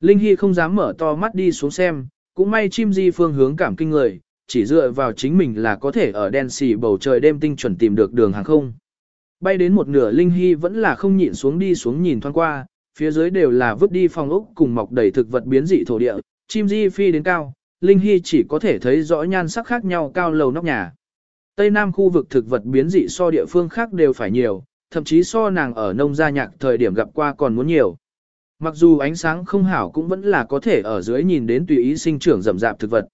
Linh Hy không dám mở to mắt đi xuống xem, cũng may chim di phương hướng cảm kinh người, chỉ dựa vào chính mình là có thể ở đen xì bầu trời đêm tinh chuẩn tìm được đường hàng không. Bay đến một nửa Linh Hy vẫn là không nhịn xuống đi xuống nhìn thoáng qua, phía dưới đều là vứt đi phòng ốc cùng mọc đầy thực vật biến dị thổ địa, chim di phi đến cao, Linh Hy chỉ có thể thấy rõ nhan sắc khác nhau cao lầu nóc nhà. Tây Nam khu vực thực vật biến dị so địa phương khác đều phải nhiều, thậm chí so nàng ở nông gia nhạc thời điểm gặp qua còn muốn nhiều. Mặc dù ánh sáng không hảo cũng vẫn là có thể ở dưới nhìn đến tùy ý sinh trưởng rậm rạp thực vật.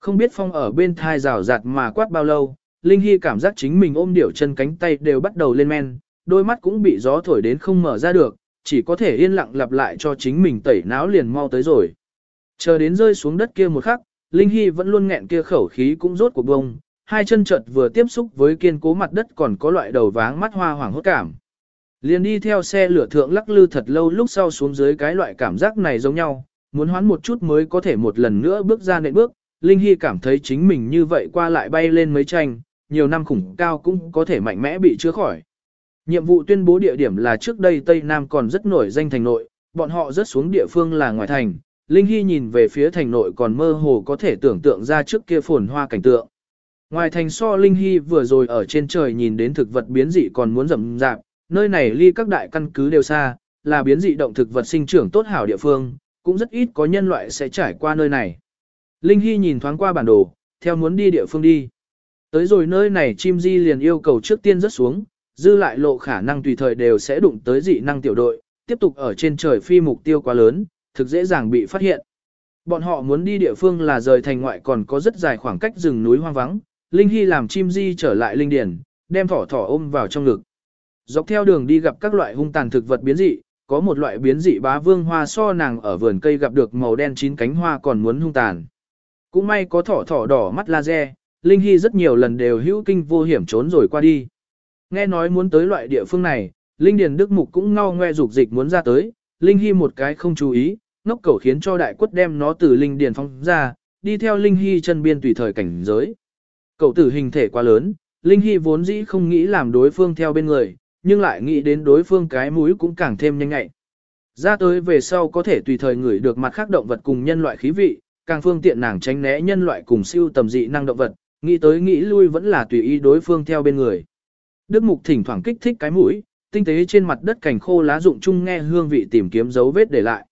Không biết phong ở bên thai rào rạt mà quát bao lâu, Linh Hy cảm giác chính mình ôm điểu chân cánh tay đều bắt đầu lên men, đôi mắt cũng bị gió thổi đến không mở ra được, chỉ có thể yên lặng lặp lại cho chính mình tẩy não liền mau tới rồi. Chờ đến rơi xuống đất kia một khắc, Linh Hy vẫn luôn nghẹn kia khẩu khí cũng rốt cuộc bông, hai chân chợt vừa tiếp xúc với kiên cố mặt đất còn có loại đầu váng mắt hoa hoảng hốt cảm. Liền đi theo xe lửa thượng lắc lư thật lâu lúc sau xuống dưới cái loại cảm giác này giống nhau, muốn hoán một chút mới có thể một lần nữa bước ra nệm bước, Linh Hy cảm thấy chính mình như vậy qua lại bay lên mấy tranh, nhiều năm khủng cao cũng có thể mạnh mẽ bị chữa khỏi. Nhiệm vụ tuyên bố địa điểm là trước đây Tây Nam còn rất nổi danh thành nội, bọn họ rất xuống địa phương là ngoài thành. Linh Hy nhìn về phía thành nội còn mơ hồ có thể tưởng tượng ra trước kia phồn hoa cảnh tượng. Ngoài thành so Linh Hy vừa rồi ở trên trời nhìn đến thực vật biến dị còn muốn rậm rạp, nơi này ly các đại căn cứ đều xa, là biến dị động thực vật sinh trưởng tốt hảo địa phương, cũng rất ít có nhân loại sẽ trải qua nơi này. Linh Hy nhìn thoáng qua bản đồ, theo muốn đi địa phương đi. Tới rồi nơi này chim di liền yêu cầu trước tiên rớt xuống, dư lại lộ khả năng tùy thời đều sẽ đụng tới dị năng tiểu đội, tiếp tục ở trên trời phi mục tiêu quá lớn, thực dễ dàng bị phát hiện. Bọn họ muốn đi địa phương là rời thành ngoại còn có rất dài khoảng cách rừng núi hoang vắng, Linh Hy làm chim di trở lại linh điển, đem thỏ thỏ ôm vào trong ngực. Dọc theo đường đi gặp các loại hung tàn thực vật biến dị, có một loại biến dị bá vương hoa so nàng ở vườn cây gặp được màu đen chín cánh hoa còn muốn hung tàn. Cũng may có thỏ thỏ đỏ mắt laser, Linh Hy rất nhiều lần đều hữu kinh vô hiểm trốn rồi qua đi. Nghe nói muốn tới loại địa phương này, Linh Điền Đức Mục cũng ngao ngoe dục dịch muốn ra tới, Linh Hy một cái không chú ý, ngốc cầu khiến cho đại quất đem nó từ Linh Điền phong ra, đi theo Linh Hy chân biên tùy thời cảnh giới. Cậu tử hình thể quá lớn, Linh Hy vốn dĩ không nghĩ làm đối phương theo bên người, nhưng lại nghĩ đến đối phương cái mũi cũng càng thêm nhanh ngại. Ra tới về sau có thể tùy thời ngửi được mặt khác động vật cùng nhân loại khí vị, càng phương tiện nàng tránh né nhân loại cùng siêu tầm dị năng động vật, nghĩ tới nghĩ lui vẫn là tùy ý đối phương theo bên người. Đức Mục thỉnh thoảng kích thích cái mũi, tinh tế trên mặt đất cảnh khô lá rụng chung nghe hương vị tìm kiếm dấu vết để lại.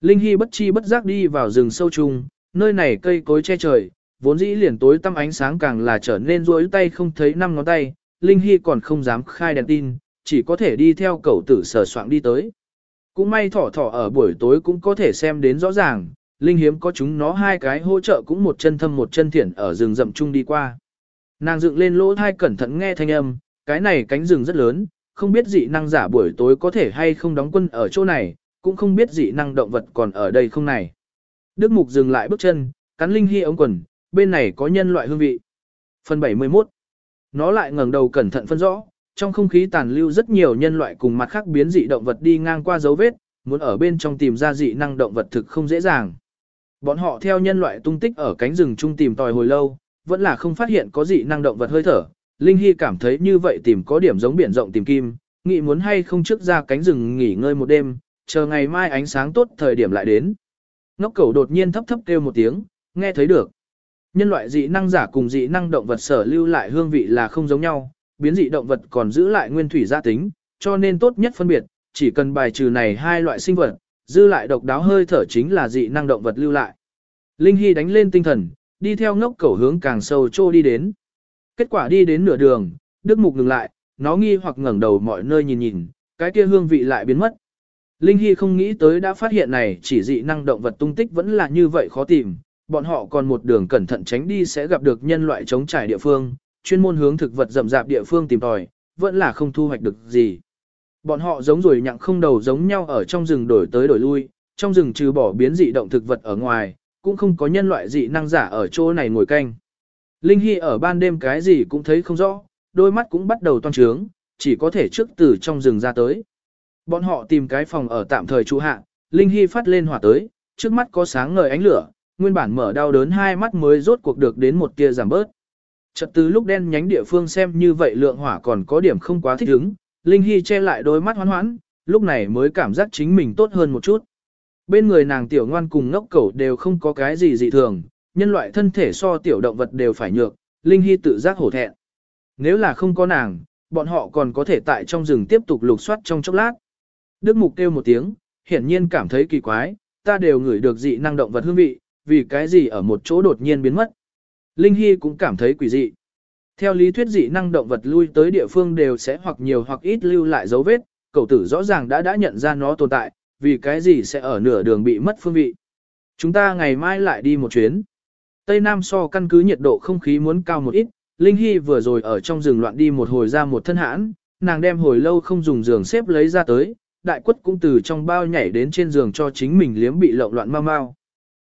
Linh Hy bất chi bất giác đi vào rừng sâu chung, nơi này cây cối che trời, vốn dĩ liền tối tăm ánh sáng càng là trở nên rối tay không thấy năm ngón tay, Linh Hy còn không dám khai đèn tin, chỉ có thể đi theo cậu tử sờ soạn đi tới. Cũng may thỏ thỏ ở buổi tối cũng có thể xem đến rõ ràng, Linh hiếm có chúng nó hai cái hỗ trợ cũng một chân thâm một chân thiện ở rừng rậm chung đi qua. Nàng dựng lên lỗ thai cẩn thận nghe thanh âm, cái này cánh rừng rất lớn, không biết dị năng giả buổi tối có thể hay không đóng quân ở chỗ này, cũng không biết dị năng động vật còn ở đây không này. Đức Mục dừng lại bước chân, cắn Linh Hy ống quần, bên này có nhân loại hương vị. Phần 71 Nó lại ngẩng đầu cẩn thận phân rõ, trong không khí tàn lưu rất nhiều nhân loại cùng mặt khác biến dị động vật đi ngang qua dấu vết, muốn ở bên trong tìm ra dị năng động vật thực không dễ dàng. Bọn họ theo nhân loại tung tích ở cánh rừng chung tìm tòi hồi lâu, vẫn là không phát hiện có dị năng động vật hơi thở. Linh Hy cảm thấy như vậy tìm có điểm giống biển rộng tìm kim, nghĩ muốn hay không trước ra cánh rừng nghỉ ngơi một đêm, chờ ngày mai ánh sáng tốt thời điểm lại đến. Ngốc cẩu đột nhiên thấp thấp kêu một tiếng, nghe thấy được. Nhân loại dị năng giả cùng dị năng động vật sở lưu lại hương vị là không giống nhau, biến dị động vật còn giữ lại nguyên thủy gia tính, cho nên tốt nhất phân biệt, chỉ cần bài trừ này hai loại sinh vật, dư lại độc đáo hơi thở chính là dị năng động vật lưu lại. Linh Hy đánh lên tinh thần, đi theo ngốc cẩu hướng càng sâu trô đi đến. Kết quả đi đến nửa đường, Đức Mục ngừng lại, nó nghi hoặc ngẩng đầu mọi nơi nhìn nhìn, cái kia hương vị lại biến mất. Linh Hy không nghĩ tới đã phát hiện này chỉ dị năng động vật tung tích vẫn là như vậy khó tìm, bọn họ còn một đường cẩn thận tránh đi sẽ gặp được nhân loại chống trải địa phương, chuyên môn hướng thực vật rậm rạp địa phương tìm tòi, vẫn là không thu hoạch được gì. Bọn họ giống rồi nhặng không đầu giống nhau ở trong rừng đổi tới đổi lui, trong rừng trừ bỏ biến dị động thực vật ở ngoài, cũng không có nhân loại dị năng giả ở chỗ này ngồi canh. Linh Hy ở ban đêm cái gì cũng thấy không rõ, đôi mắt cũng bắt đầu toan trướng, chỉ có thể trước từ trong rừng ra tới. Bọn họ tìm cái phòng ở tạm thời trụ hạ, Linh Hy phát lên hỏa tới, trước mắt có sáng ngời ánh lửa, nguyên bản mở đau đớn hai mắt mới rốt cuộc được đến một tia giảm bớt. Chợt từ lúc đen nhánh địa phương xem như vậy lượng hỏa còn có điểm không quá thích ứng, Linh Hy che lại đôi mắt hoán hoãn, lúc này mới cảm giác chính mình tốt hơn một chút. bên người nàng tiểu ngoan cùng ngốc cẩu đều không có cái gì dị thường, nhân loại thân thể so tiểu động vật đều phải nhược, Linh Hy tự giác hổ thẹn. Nếu là không có nàng, bọn họ còn có thể tại trong rừng tiếp tục lục soát trong chốc lát. Đức Mục kêu một tiếng, hiển nhiên cảm thấy kỳ quái, ta đều ngửi được dị năng động vật hương vị, vì cái gì ở một chỗ đột nhiên biến mất. Linh Hy cũng cảm thấy quỷ dị. Theo lý thuyết dị năng động vật lui tới địa phương đều sẽ hoặc nhiều hoặc ít lưu lại dấu vết, cậu tử rõ ràng đã đã nhận ra nó tồn tại, vì cái gì sẽ ở nửa đường bị mất phương vị. Chúng ta ngày mai lại đi một chuyến. Tây Nam so căn cứ nhiệt độ không khí muốn cao một ít, Linh Hy vừa rồi ở trong rừng loạn đi một hồi ra một thân hãn, nàng đem hồi lâu không dùng giường xếp lấy ra tới, đại quất cũng từ trong bao nhảy đến trên giường cho chính mình liếm bị lộn loạn mau mau.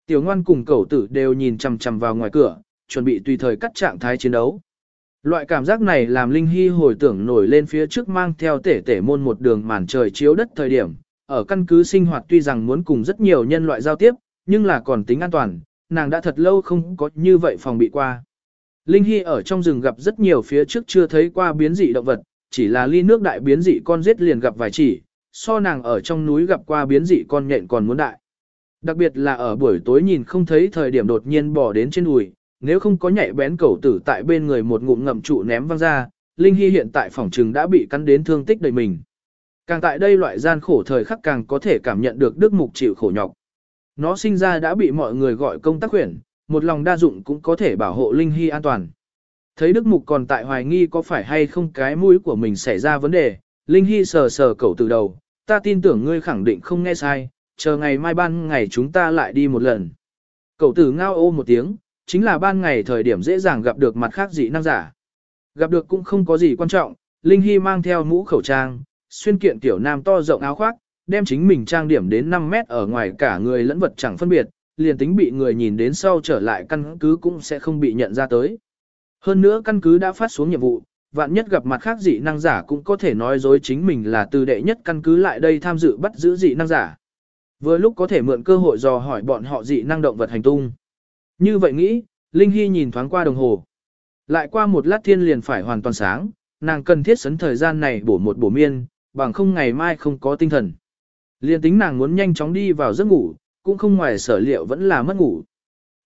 Tiểu ngoan cùng cậu tử đều nhìn chằm chằm vào ngoài cửa, chuẩn bị tùy thời cắt trạng thái chiến đấu. Loại cảm giác này làm Linh Hy hồi tưởng nổi lên phía trước mang theo tể tể môn một đường màn trời chiếu đất thời điểm, ở căn cứ sinh hoạt tuy rằng muốn cùng rất nhiều nhân loại giao tiếp, nhưng là còn tính an toàn, nàng đã thật lâu không có như vậy phòng bị qua. Linh Hy ở trong rừng gặp rất nhiều phía trước chưa thấy qua biến dị động vật, chỉ là ly nước đại biến dị con giết liền gặp vài chỉ, so nàng ở trong núi gặp qua biến dị con nhện còn muốn đại. Đặc biệt là ở buổi tối nhìn không thấy thời điểm đột nhiên bỏ đến trên đùi, nếu không có nhạy bén cẩu tử tại bên người một ngụm ngậm trụ ném văng ra, Linh Hy hiện tại phòng trừng đã bị cắn đến thương tích đầy mình. Càng tại đây loại gian khổ thời khắc càng có thể cảm nhận được Đức Mục chịu khổ nhọc. Nó sinh ra đã bị mọi người gọi công tác khuyển, một lòng đa dụng cũng có thể bảo hộ Linh Hy an toàn. Thấy Đức Mục còn tại hoài nghi có phải hay không cái mũi của mình xảy ra vấn đề, Linh Hy sờ sờ cậu từ đầu, ta tin tưởng ngươi khẳng định không nghe sai, chờ ngày mai ban ngày chúng ta lại đi một lần. Cậu tử ngao ô một tiếng, chính là ban ngày thời điểm dễ dàng gặp được mặt khác dị năng giả. Gặp được cũng không có gì quan trọng, Linh Hy mang theo mũ khẩu trang, xuyên kiện tiểu nam to rộng áo khoác, đem chính mình trang điểm đến 5 mét ở ngoài cả người lẫn vật chẳng phân biệt, liền tính bị người nhìn đến sau trở lại căn cứ cũng sẽ không bị nhận ra tới. Hơn nữa căn cứ đã phát xuống nhiệm vụ, vạn nhất gặp mặt khác dị năng giả cũng có thể nói dối chính mình là từ đệ nhất căn cứ lại đây tham dự bắt giữ dị năng giả. Vừa lúc có thể mượn cơ hội dò hỏi bọn họ dị năng động vật hành tung. Như vậy nghĩ, Linh Hy nhìn thoáng qua đồng hồ. Lại qua một lát thiên liền phải hoàn toàn sáng, nàng cần thiết sấn thời gian này bổ một bổ miên, bằng không ngày mai không có tinh thần. Liên tính nàng muốn nhanh chóng đi vào giấc ngủ, cũng không ngoài sở liệu vẫn là mất ngủ.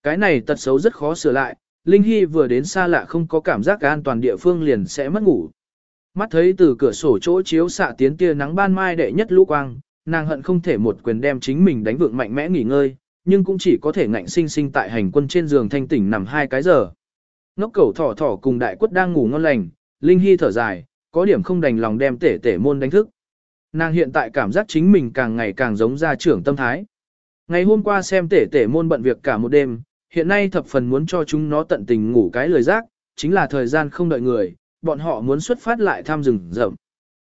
Cái này tật xấu rất khó sửa lại, Linh Hy vừa đến xa lạ không có cảm giác an toàn địa phương liền sẽ mất ngủ. Mắt thấy từ cửa sổ chỗ chiếu xạ tiến tia nắng ban mai đệ nhất lũ quang, nàng hận không thể một quyền đem chính mình đánh vượng mạnh mẽ nghỉ ngơi, nhưng cũng chỉ có thể ngạnh sinh sinh tại hành quân trên giường thanh tỉnh nằm hai cái giờ. Ngốc cẩu thỏ thỏ cùng đại quất đang ngủ ngon lành, Linh Hy thở dài, có điểm không đành lòng đem tể tể môn đánh thức. Nàng hiện tại cảm giác chính mình càng ngày càng giống gia trưởng tâm thái. Ngày hôm qua xem tể tể môn bận việc cả một đêm, hiện nay thập phần muốn cho chúng nó tận tình ngủ cái lời giác, chính là thời gian không đợi người, bọn họ muốn xuất phát lại thăm rừng rậm.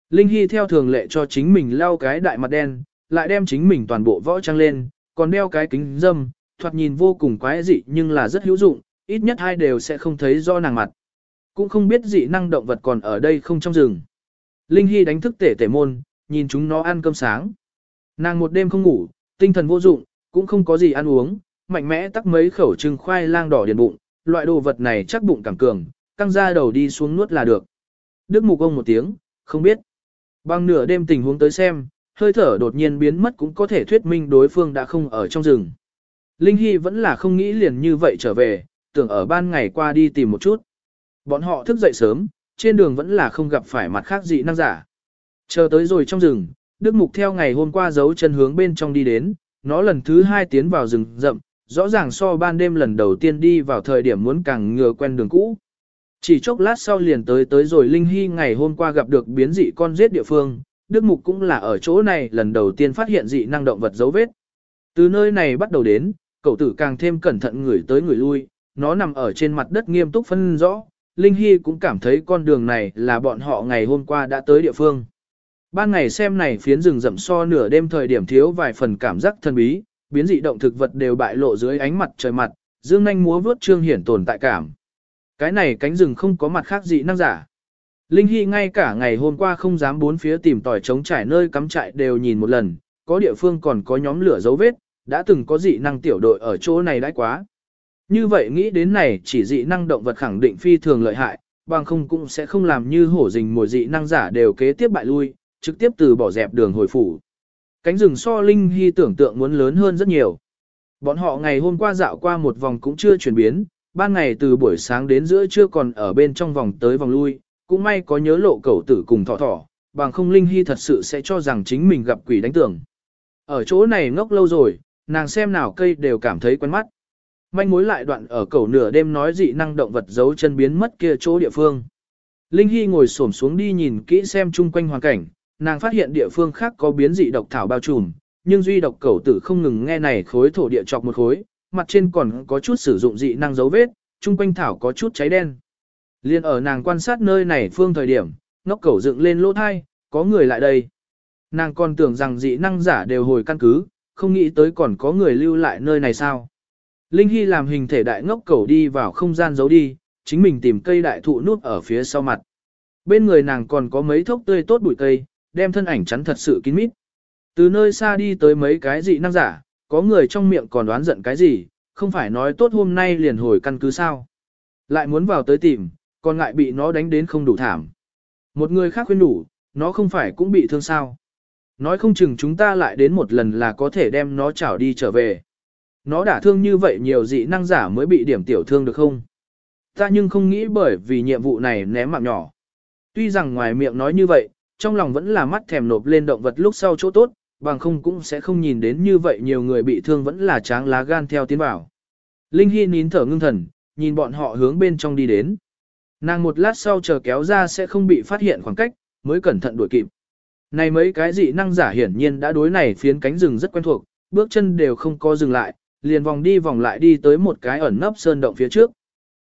Linh Hy theo thường lệ cho chính mình lau cái đại mặt đen, lại đem chính mình toàn bộ võ trang lên, còn đeo cái kính dâm, thoạt nhìn vô cùng quái dị nhưng là rất hữu dụng, ít nhất hai đều sẽ không thấy do nàng mặt. Cũng không biết dị năng động vật còn ở đây không trong rừng. Linh Hy đánh thức tể tể môn, nhìn chúng nó ăn cơm sáng. Nàng một đêm không ngủ, tinh thần vô dụng, cũng không có gì ăn uống, mạnh mẽ tắc mấy khẩu trưng khoai lang đỏ điền bụng, loại đồ vật này chắc bụng càng cường, căng ra đầu đi xuống nuốt là được. Đức mục ông một tiếng, không biết. Bằng nửa đêm tình huống tới xem, hơi thở đột nhiên biến mất cũng có thể thuyết minh đối phương đã không ở trong rừng. Linh Hy vẫn là không nghĩ liền như vậy trở về, tưởng ở ban ngày qua đi tìm một chút. Bọn họ thức dậy sớm, trên đường vẫn là không gặp phải mặt khác dị năng giả. Chờ tới rồi trong rừng, Đức Mục theo ngày hôm qua giấu chân hướng bên trong đi đến, nó lần thứ hai tiến vào rừng rậm, rõ ràng so ban đêm lần đầu tiên đi vào thời điểm muốn càng ngừa quen đường cũ. Chỉ chốc lát sau liền tới tới rồi Linh Hy ngày hôm qua gặp được biến dị con giết địa phương, Đức Mục cũng là ở chỗ này lần đầu tiên phát hiện dị năng động vật dấu vết. Từ nơi này bắt đầu đến, cậu tử càng thêm cẩn thận người tới người lui, nó nằm ở trên mặt đất nghiêm túc phân rõ, Linh Hy cũng cảm thấy con đường này là bọn họ ngày hôm qua đã tới địa phương. Ban ngày xem này phiến rừng rậm so nửa đêm thời điểm thiếu vài phần cảm giác thần bí, biến dị động thực vật đều bại lộ dưới ánh mặt trời mặt, dương nhanh múa vướt trương hiển tồn tại cảm. Cái này cánh rừng không có mặt khác dị năng giả. Linh Hy ngay cả ngày hôm qua không dám bốn phía tìm tòi chống trải nơi cắm trại đều nhìn một lần, có địa phương còn có nhóm lửa dấu vết, đã từng có dị năng tiểu đội ở chỗ này đãi quá. Như vậy nghĩ đến này chỉ dị năng động vật khẳng định phi thường lợi hại, bằng không cũng sẽ không làm như hổ rình mồi dị năng giả đều kế tiếp bại lui, trực tiếp từ bỏ dẹp đường hồi phủ. Cánh rừng so Linh Hy tưởng tượng muốn lớn hơn rất nhiều. Bọn họ ngày hôm qua dạo qua một vòng cũng chưa chuyển biến, ban ngày từ buổi sáng đến giữa trưa còn ở bên trong vòng tới vòng lui, cũng may có nhớ lộ cầu tử cùng thỏ thỏ, bằng không Linh Hy thật sự sẽ cho rằng chính mình gặp quỷ đánh tưởng. Ở chỗ này ngốc lâu rồi, nàng xem nào cây đều cảm thấy quen mắt. Manh mối lại đoạn ở cầu nửa đêm nói dị năng động vật giấu chân biến mất kia chỗ địa phương. Linh Hy ngồi xổm xuống đi nhìn kỹ xem chung quanh hoàn cảnh, nàng phát hiện địa phương khác có biến dị độc thảo bao trùm, nhưng duy độc cầu tử không ngừng nghe này khối thổ địa chọc một khối, mặt trên còn có chút sử dụng dị năng dấu vết, trung quanh thảo có chút cháy đen. Liên ở nàng quan sát nơi này phương thời điểm, ngốc cầu dựng lên lỗ thai, có người lại đây. Nàng còn tưởng rằng dị năng giả đều hồi căn cứ, không nghĩ tới còn có người lưu lại nơi này sao. Linh Hy làm hình thể đại ngốc cầu đi vào không gian giấu đi, chính mình tìm cây đại thụ núp ở phía sau mặt. Bên người nàng còn có mấy thốc tươi tốt bụi cây, đem thân ảnh chắn thật sự kín mít. Từ nơi xa đi tới mấy cái dị năng giả, có người trong miệng còn đoán giận cái gì, không phải nói tốt hôm nay liền hồi căn cứ sao. Lại muốn vào tới tìm, còn ngại bị nó đánh đến không đủ thảm. Một người khác khuyên đủ, nó không phải cũng bị thương sao. Nói không chừng chúng ta lại đến một lần là có thể đem nó chảo đi trở về. Nó đã thương như vậy nhiều dị năng giả mới bị điểm tiểu thương được không? Ta nhưng không nghĩ bởi vì nhiệm vụ này ném mạng nhỏ. Tuy rằng ngoài miệng nói như vậy, trong lòng vẫn là mắt thèm nộp lên động vật lúc sau chỗ tốt, bằng không cũng sẽ không nhìn đến như vậy nhiều người bị thương vẫn là tráng lá gan theo tiến bảo. Linh Hy nín thở ngưng thần, nhìn bọn họ hướng bên trong đi đến. Nàng một lát sau chờ kéo ra sẽ không bị phát hiện khoảng cách, mới cẩn thận đuổi kịp. Này mấy cái dị năng giả hiển nhiên đã đối này phiến cánh rừng rất quen thuộc, bước chân đều không có dừng lại, liền vòng đi vòng lại đi tới một cái ẩn nấp sơn động phía trước.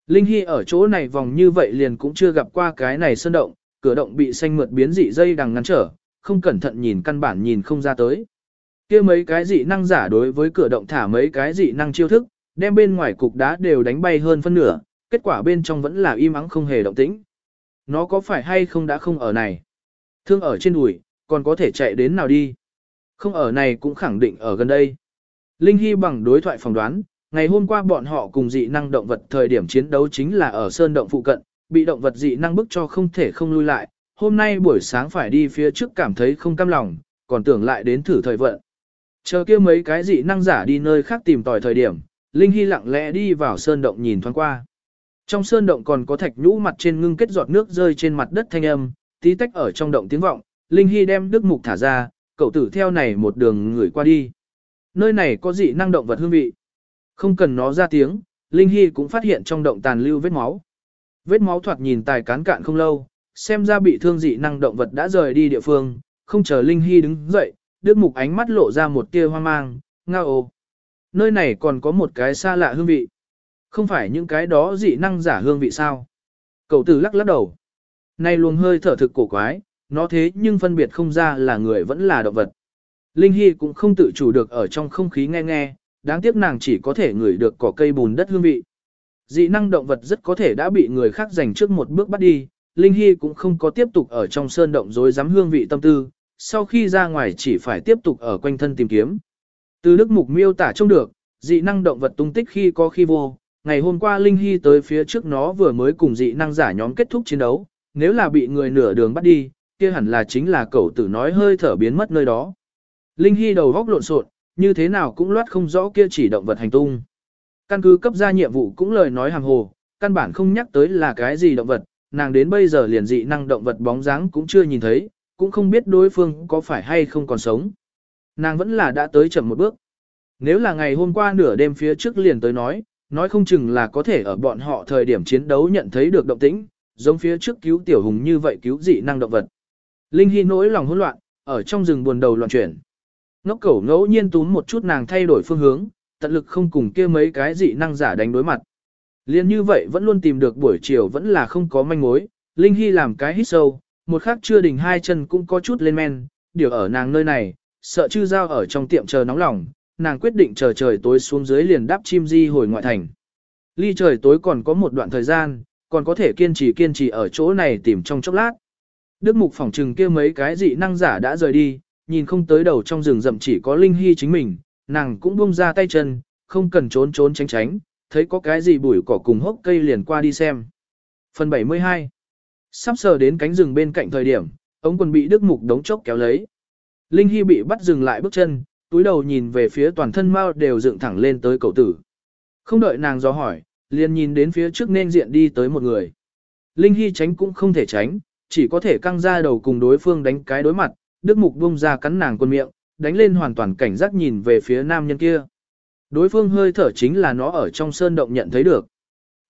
Linh Hy ở chỗ này vòng như vậy liền cũng chưa gặp qua cái này sơn động, cửa động bị xanh mượt biến dị dây đằng ngăn trở, không cẩn thận nhìn căn bản nhìn không ra tới. kia mấy cái dị năng giả đối với cửa động thả mấy cái dị năng chiêu thức, đem bên ngoài cục đá đều đánh bay hơn phân nửa, kết quả bên trong vẫn là im ắng không hề động tĩnh. Nó có phải hay không đã không ở này? Thương ở trên đùi, còn có thể chạy đến nào đi? Không ở này cũng khẳng định ở gần đây. Linh Hy bằng đối thoại phỏng đoán, ngày hôm qua bọn họ cùng dị năng động vật thời điểm chiến đấu chính là ở sơn động phụ cận, bị động vật dị năng bức cho không thể không lui lại, hôm nay buổi sáng phải đi phía trước cảm thấy không cam lòng, còn tưởng lại đến thử thời vận. Chờ kia mấy cái dị năng giả đi nơi khác tìm tòi thời điểm, Linh Hy lặng lẽ đi vào sơn động nhìn thoáng qua. Trong sơn động còn có thạch nhũ mặt trên ngưng kết giọt nước rơi trên mặt đất thanh âm, tí tách ở trong động tiếng vọng, Linh Hy đem đức mục thả ra, cậu tử theo này một đường người qua đi. Nơi này có dị năng động vật hương vị. Không cần nó ra tiếng, Linh Hy cũng phát hiện trong động tàn lưu vết máu. Vết máu thoạt nhìn tài cán cạn không lâu, xem ra bị thương dị năng động vật đã rời đi địa phương, không chờ Linh Hy đứng dậy, Đức Mục ánh mắt lộ ra một tia hoang mang, ngao ồ. Nơi này còn có một cái xa lạ hương vị. Không phải những cái đó dị năng giả hương vị sao? Cậu tử lắc lắc đầu. Này luồng hơi thở thực cổ quái, nó thế nhưng phân biệt không ra là người vẫn là động vật. Linh Hy cũng không tự chủ được ở trong không khí nghe nghe, đáng tiếc nàng chỉ có thể ngửi được cỏ cây bùn đất hương vị. Dị năng động vật rất có thể đã bị người khác giành trước một bước bắt đi, Linh Hy cũng không có tiếp tục ở trong sơn động dối dám hương vị tâm tư, sau khi ra ngoài chỉ phải tiếp tục ở quanh thân tìm kiếm. Từ Đức Mục miêu tả trông được, dị năng động vật tung tích khi có khi vô, ngày hôm qua Linh Hy tới phía trước nó vừa mới cùng dị năng giả nhóm kết thúc chiến đấu, nếu là bị người nửa đường bắt đi, kia hẳn là chính là cậu tử nói hơi thở biến mất nơi đó. Linh Hy đầu góc lộn xộn, như thế nào cũng loát không rõ kia chỉ động vật hành tung. Căn cứ cấp ra nhiệm vụ cũng lời nói hàng hồ, căn bản không nhắc tới là cái gì động vật, nàng đến bây giờ liền dị năng động vật bóng dáng cũng chưa nhìn thấy, cũng không biết đối phương có phải hay không còn sống. Nàng vẫn là đã tới chậm một bước. Nếu là ngày hôm qua nửa đêm phía trước liền tới nói, nói không chừng là có thể ở bọn họ thời điểm chiến đấu nhận thấy được động tĩnh, giống phía trước cứu tiểu hùng như vậy cứu dị năng động vật. Linh Hy nỗi lòng hỗn loạn, ở trong rừng buồn đầu loạn chuyển. Ngốc cẩu ngẫu nhiên túm một chút nàng thay đổi phương hướng, tận lực không cùng kia mấy cái dị năng giả đánh đối mặt. Liên như vậy vẫn luôn tìm được buổi chiều vẫn là không có manh mối, Linh Hy làm cái hít sâu, một khắc chưa đỉnh hai chân cũng có chút lên men, điều ở nàng nơi này, sợ chư giao ở trong tiệm chờ nóng lòng, nàng quyết định chờ trời tối xuống dưới liền đáp chim di hồi ngoại thành. Ly trời tối còn có một đoạn thời gian, còn có thể kiên trì kiên trì ở chỗ này tìm trong chốc lát. Đức mục phỏng trừng kia mấy cái dị năng giả đã rời đi, nhìn không tới đầu trong rừng rậm chỉ có Linh Hy chính mình, nàng cũng buông ra tay chân, không cần trốn trốn tránh tránh, thấy có cái gì bụi cỏ cùng hốc cây liền qua đi xem. Phần 72 Sắp sờ đến cánh rừng bên cạnh thời điểm, ống quần bị Đức Mục đống chốc kéo lấy. Linh Hy bị bắt dừng lại bước chân, túi đầu nhìn về phía toàn thân mau đều dựng thẳng lên tới cậu tử. Không đợi nàng do hỏi, liền nhìn đến phía trước nên diện đi tới một người. Linh Hy tránh cũng không thể tránh, chỉ có thể căng ra đầu cùng đối phương đánh cái đối mặt, Đức Mục buông ra cắn nàng quân miệng, đánh lên hoàn toàn cảnh giác nhìn về phía nam nhân kia. Đối phương hơi thở chính là nó ở trong sơn động nhận thấy được.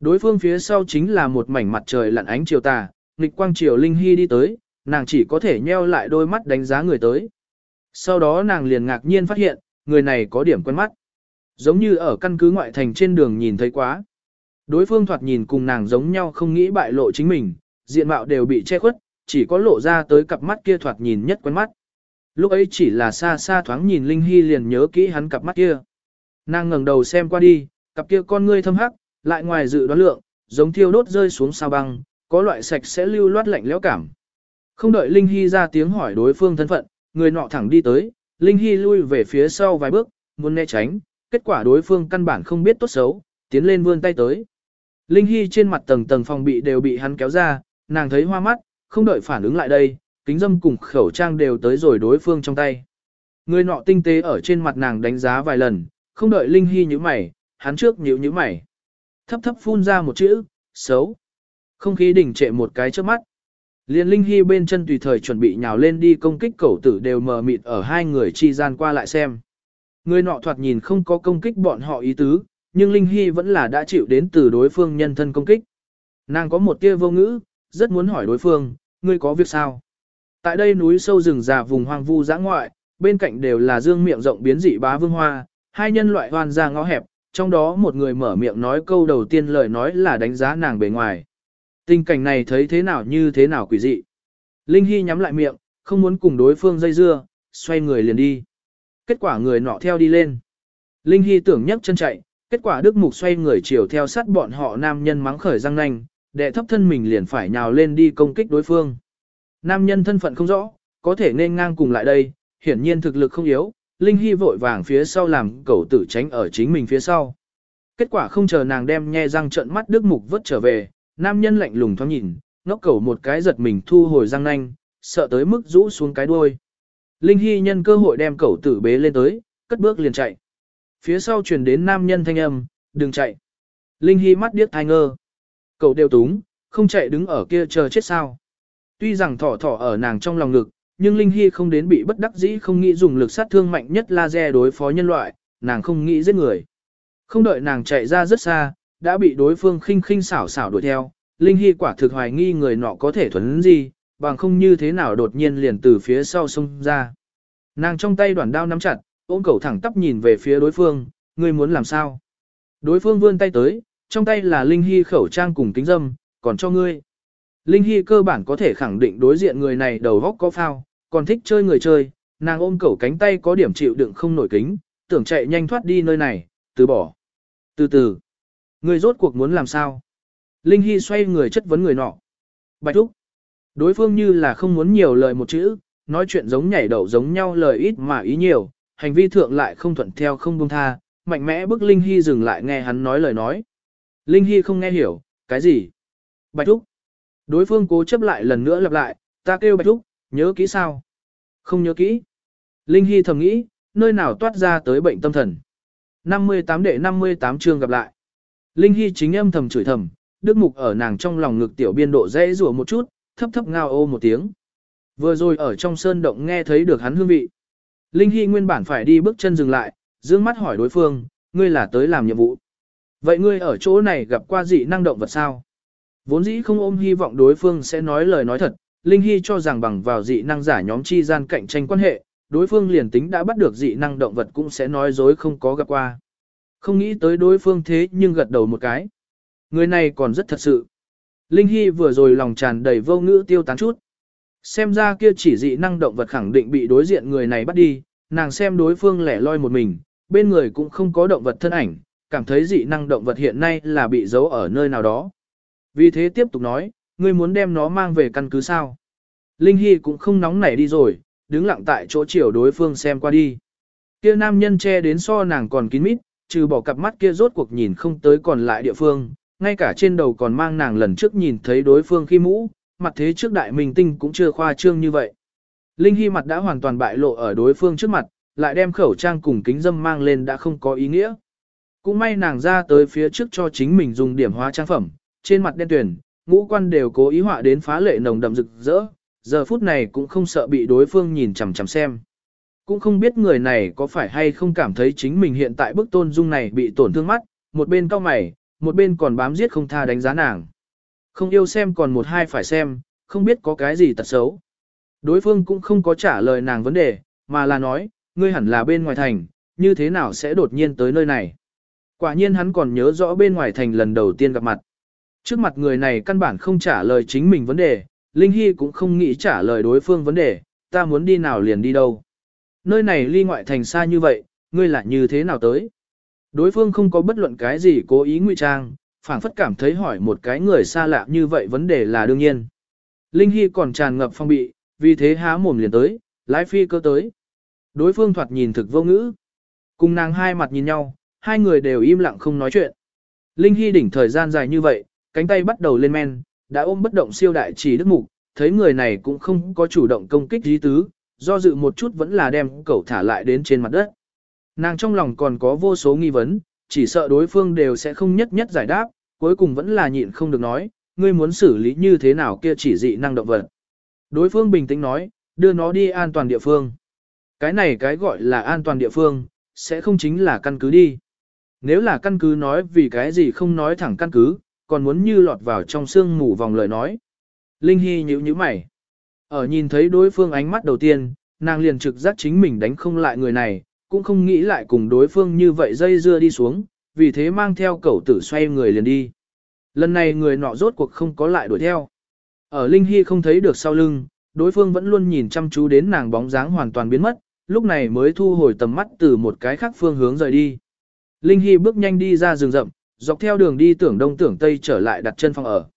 Đối phương phía sau chính là một mảnh mặt trời lặn ánh chiều tà, nghịch quang chiều Linh Hy đi tới, nàng chỉ có thể nheo lại đôi mắt đánh giá người tới. Sau đó nàng liền ngạc nhiên phát hiện, người này có điểm quen mắt. Giống như ở căn cứ ngoại thành trên đường nhìn thấy quá. Đối phương thoạt nhìn cùng nàng giống nhau không nghĩ bại lộ chính mình, diện mạo đều bị che khuất, chỉ có lộ ra tới cặp mắt kia thoạt nhìn nhất quen mắt. Lúc ấy chỉ là xa xa thoáng nhìn Linh Hy liền nhớ kỹ hắn cặp mắt kia. Nàng ngẩng đầu xem qua đi, cặp kia con ngươi thâm hắc, lại ngoài dự đoán lượng, giống thiêu đốt rơi xuống sao băng, có loại sạch sẽ lưu loát lạnh lẽo cảm. Không đợi Linh Hy ra tiếng hỏi đối phương thân phận, người nọ thẳng đi tới, Linh Hy lui về phía sau vài bước, muốn né tránh, kết quả đối phương căn bản không biết tốt xấu, tiến lên vươn tay tới. Linh Hy trên mặt tầng tầng phòng bị đều bị hắn kéo ra, nàng thấy hoa mắt, không đợi phản ứng lại đây, kính dâm cùng khẩu trang đều tới rồi đối phương trong tay. Người nọ tinh tế ở trên mặt nàng đánh giá vài lần, không đợi Linh Hy như mày, hắn trước nhíu nhíu mày. Thấp thấp phun ra một chữ, xấu. Không khí đỉnh trệ một cái trước mắt. Liên Linh Hy bên chân tùy thời chuẩn bị nhào lên đi công kích cẩu tử đều mờ mịt ở hai người chi gian qua lại xem. Người nọ thoạt nhìn không có công kích bọn họ ý tứ, nhưng Linh Hy vẫn là đã chịu đến từ đối phương nhân thân công kích. Nàng có một tia vô ngữ, rất muốn hỏi đối phương, ngươi có việc sao? Tại đây núi sâu rừng già vùng hoang vu giã ngoại, bên cạnh đều là dương miệng rộng biến dị bá vương hoa, hai nhân loại hoan ra ngõ hẹp, trong đó một người mở miệng nói câu đầu tiên lời nói là đánh giá nàng bề ngoài. Tình cảnh này thấy thế nào như thế nào quỷ dị. Linh Hy nhắm lại miệng, không muốn cùng đối phương dây dưa, xoay người liền đi. Kết quả người nọ theo đi lên. Linh Hy tưởng nhấc chân chạy, kết quả Đức Mục xoay người chiều theo sát bọn họ nam nhân mắng khởi răng nanh, đệ thấp thân mình liền phải nhào lên đi công kích đối phương. Nam nhân thân phận không rõ, có thể nên ngang cùng lại đây, hiển nhiên thực lực không yếu, Linh Hy vội vàng phía sau làm cậu tử tránh ở chính mình phía sau. Kết quả không chờ nàng đem nhe răng trợn mắt Đức Mục vớt trở về, nam nhân lạnh lùng thoáng nhìn, ngốc cẩu một cái giật mình thu hồi răng nanh, sợ tới mức rũ xuống cái đuôi. Linh Hy nhân cơ hội đem cẩu tử bế lên tới, cất bước liền chạy. Phía sau truyền đến nam nhân thanh âm, đừng chạy. Linh Hy mắt điếc thai ngơ. Cậu đều túng, không chạy đứng ở kia chờ chết sao. Tuy rằng thỏ thỏ ở nàng trong lòng ngực, nhưng Linh Hy không đến bị bất đắc dĩ không nghĩ dùng lực sát thương mạnh nhất laser đối phó nhân loại, nàng không nghĩ giết người. Không đợi nàng chạy ra rất xa, đã bị đối phương khinh khinh xảo xảo đuổi theo, Linh Hy quả thực hoài nghi người nọ có thể thuấn gì, bằng không như thế nào đột nhiên liền từ phía sau xông ra. Nàng trong tay đoàn đao nắm chặt, ôm cầu thẳng tắp nhìn về phía đối phương, ngươi muốn làm sao? Đối phương vươn tay tới, trong tay là Linh Hy khẩu trang cùng kính dâm, còn cho ngươi. Linh Hy cơ bản có thể khẳng định đối diện người này đầu góc có phao, còn thích chơi người chơi, nàng ôm cẩu cánh tay có điểm chịu đựng không nổi kính, tưởng chạy nhanh thoát đi nơi này, từ bỏ. Từ từ, người rốt cuộc muốn làm sao? Linh Hy xoay người chất vấn người nọ. Bạch Thúc. Đối phương như là không muốn nhiều lời một chữ, nói chuyện giống nhảy đậu giống nhau lời ít mà ý nhiều, hành vi thượng lại không thuận theo không buông tha, mạnh mẽ bức Linh Hy dừng lại nghe hắn nói lời nói. Linh Hy không nghe hiểu, cái gì? Bạch Thúc. Đối phương cố chấp lại lần nữa lặp lại, ta kêu Bạch Thúc, nhớ kỹ sao? Không nhớ kỹ. Linh Hy thầm nghĩ, nơi nào toát ra tới bệnh tâm thần. 58 đệ 58 chương gặp lại. Linh Hy chính âm thầm chửi thầm, Đức Mục ở nàng trong lòng ngực tiểu biên độ dễ rủa một chút, thấp thấp ngao ô một tiếng. Vừa rồi ở trong sơn động nghe thấy được hắn hương vị. Linh Hy nguyên bản phải đi bước chân dừng lại, dương mắt hỏi đối phương, ngươi là tới làm nhiệm vụ. Vậy ngươi ở chỗ này gặp qua dị năng động vật sao? Vốn dĩ không ôm hy vọng đối phương sẽ nói lời nói thật, Linh Hy cho rằng bằng vào dị năng giả nhóm chi gian cạnh tranh quan hệ, đối phương liền tính đã bắt được dị năng động vật cũng sẽ nói dối không có gặp qua. Không nghĩ tới đối phương thế nhưng gật đầu một cái. Người này còn rất thật sự. Linh Hy vừa rồi lòng tràn đầy vô ngữ tiêu tán chút. Xem ra kia chỉ dị năng động vật khẳng định bị đối diện người này bắt đi, nàng xem đối phương lẻ loi một mình, bên người cũng không có động vật thân ảnh, cảm thấy dị năng động vật hiện nay là bị giấu ở nơi nào đó. Vì thế tiếp tục nói, ngươi muốn đem nó mang về căn cứ sao. Linh Hy cũng không nóng nảy đi rồi, đứng lặng tại chỗ chiều đối phương xem qua đi. Kia nam nhân che đến so nàng còn kín mít, trừ bỏ cặp mắt kia rốt cuộc nhìn không tới còn lại địa phương, ngay cả trên đầu còn mang nàng lần trước nhìn thấy đối phương khi mũ, mặt thế trước đại minh tinh cũng chưa khoa trương như vậy. Linh Hy mặt đã hoàn toàn bại lộ ở đối phương trước mặt, lại đem khẩu trang cùng kính dâm mang lên đã không có ý nghĩa. Cũng may nàng ra tới phía trước cho chính mình dùng điểm hóa trang phẩm, trên mặt đen tuyển, ngũ quan đều cố ý họa đến phá lệ nồng đậm rực rỡ, giờ phút này cũng không sợ bị đối phương nhìn chằm chằm xem. Cũng không biết người này có phải hay không cảm thấy chính mình hiện tại bức tôn dung này bị tổn thương mắt, một bên cao mày, một bên còn bám giết không tha đánh giá nàng. Không yêu xem còn một hai phải xem, không biết có cái gì tật xấu. Đối phương cũng không có trả lời nàng vấn đề, mà là nói, ngươi hẳn là bên ngoài thành, như thế nào sẽ đột nhiên tới nơi này. Quả nhiên hắn còn nhớ rõ bên ngoài thành lần đầu tiên gặp mặt. Trước mặt người này căn bản không trả lời chính mình vấn đề, Linh Hy cũng không nghĩ trả lời đối phương vấn đề, ta muốn đi nào liền đi đâu. Nơi này ly ngoại thành xa như vậy, ngươi lại như thế nào tới? Đối phương không có bất luận cái gì cố ý ngụy trang, phảng phất cảm thấy hỏi một cái người xa lạ như vậy vấn đề là đương nhiên. Linh Hy còn tràn ngập phong bị, vì thế há mồm liền tới, lái phi cơ tới. Đối phương thoạt nhìn thực vô ngữ. Cùng nàng hai mặt nhìn nhau, hai người đều im lặng không nói chuyện. Linh Hy đỉnh thời gian dài như vậy, cánh tay bắt đầu lên men, đã ôm bất động siêu đại chỉ đức mục, thấy người này cũng không có chủ động công kích dí tứ, do dự một chút vẫn là đem cậu thả lại đến trên mặt đất. Nàng trong lòng còn có vô số nghi vấn, chỉ sợ đối phương đều sẽ không nhất nhất giải đáp, cuối cùng vẫn là nhịn không được nói, ngươi muốn xử lý như thế nào kia chỉ dị năng động vật. Đối phương bình tĩnh nói, đưa nó đi an toàn địa phương. Cái này cái gọi là an toàn địa phương, sẽ không chính là căn cứ đi. Nếu là căn cứ nói vì cái gì không nói thẳng căn cứ, còn muốn như lọt vào trong xương mù vòng lời nói. Linh Hy nhíu nhíu mày. Ở nhìn thấy đối phương ánh mắt đầu tiên, nàng liền trực giác chính mình đánh không lại người này, cũng không nghĩ lại cùng đối phương như vậy dây dưa đi xuống, vì thế mang theo cẩu tử xoay người liền đi. Lần này người nọ rốt cuộc không có lại đuổi theo. Ở Linh Hy không thấy được sau lưng, đối phương vẫn luôn nhìn chăm chú đến nàng bóng dáng hoàn toàn biến mất, lúc này mới thu hồi tầm mắt từ một cái khác phương hướng rời đi. Linh Hy bước nhanh đi ra rừng rậm, dọc theo đường đi tưởng đông tưởng tây trở lại đặt chân phòng ở.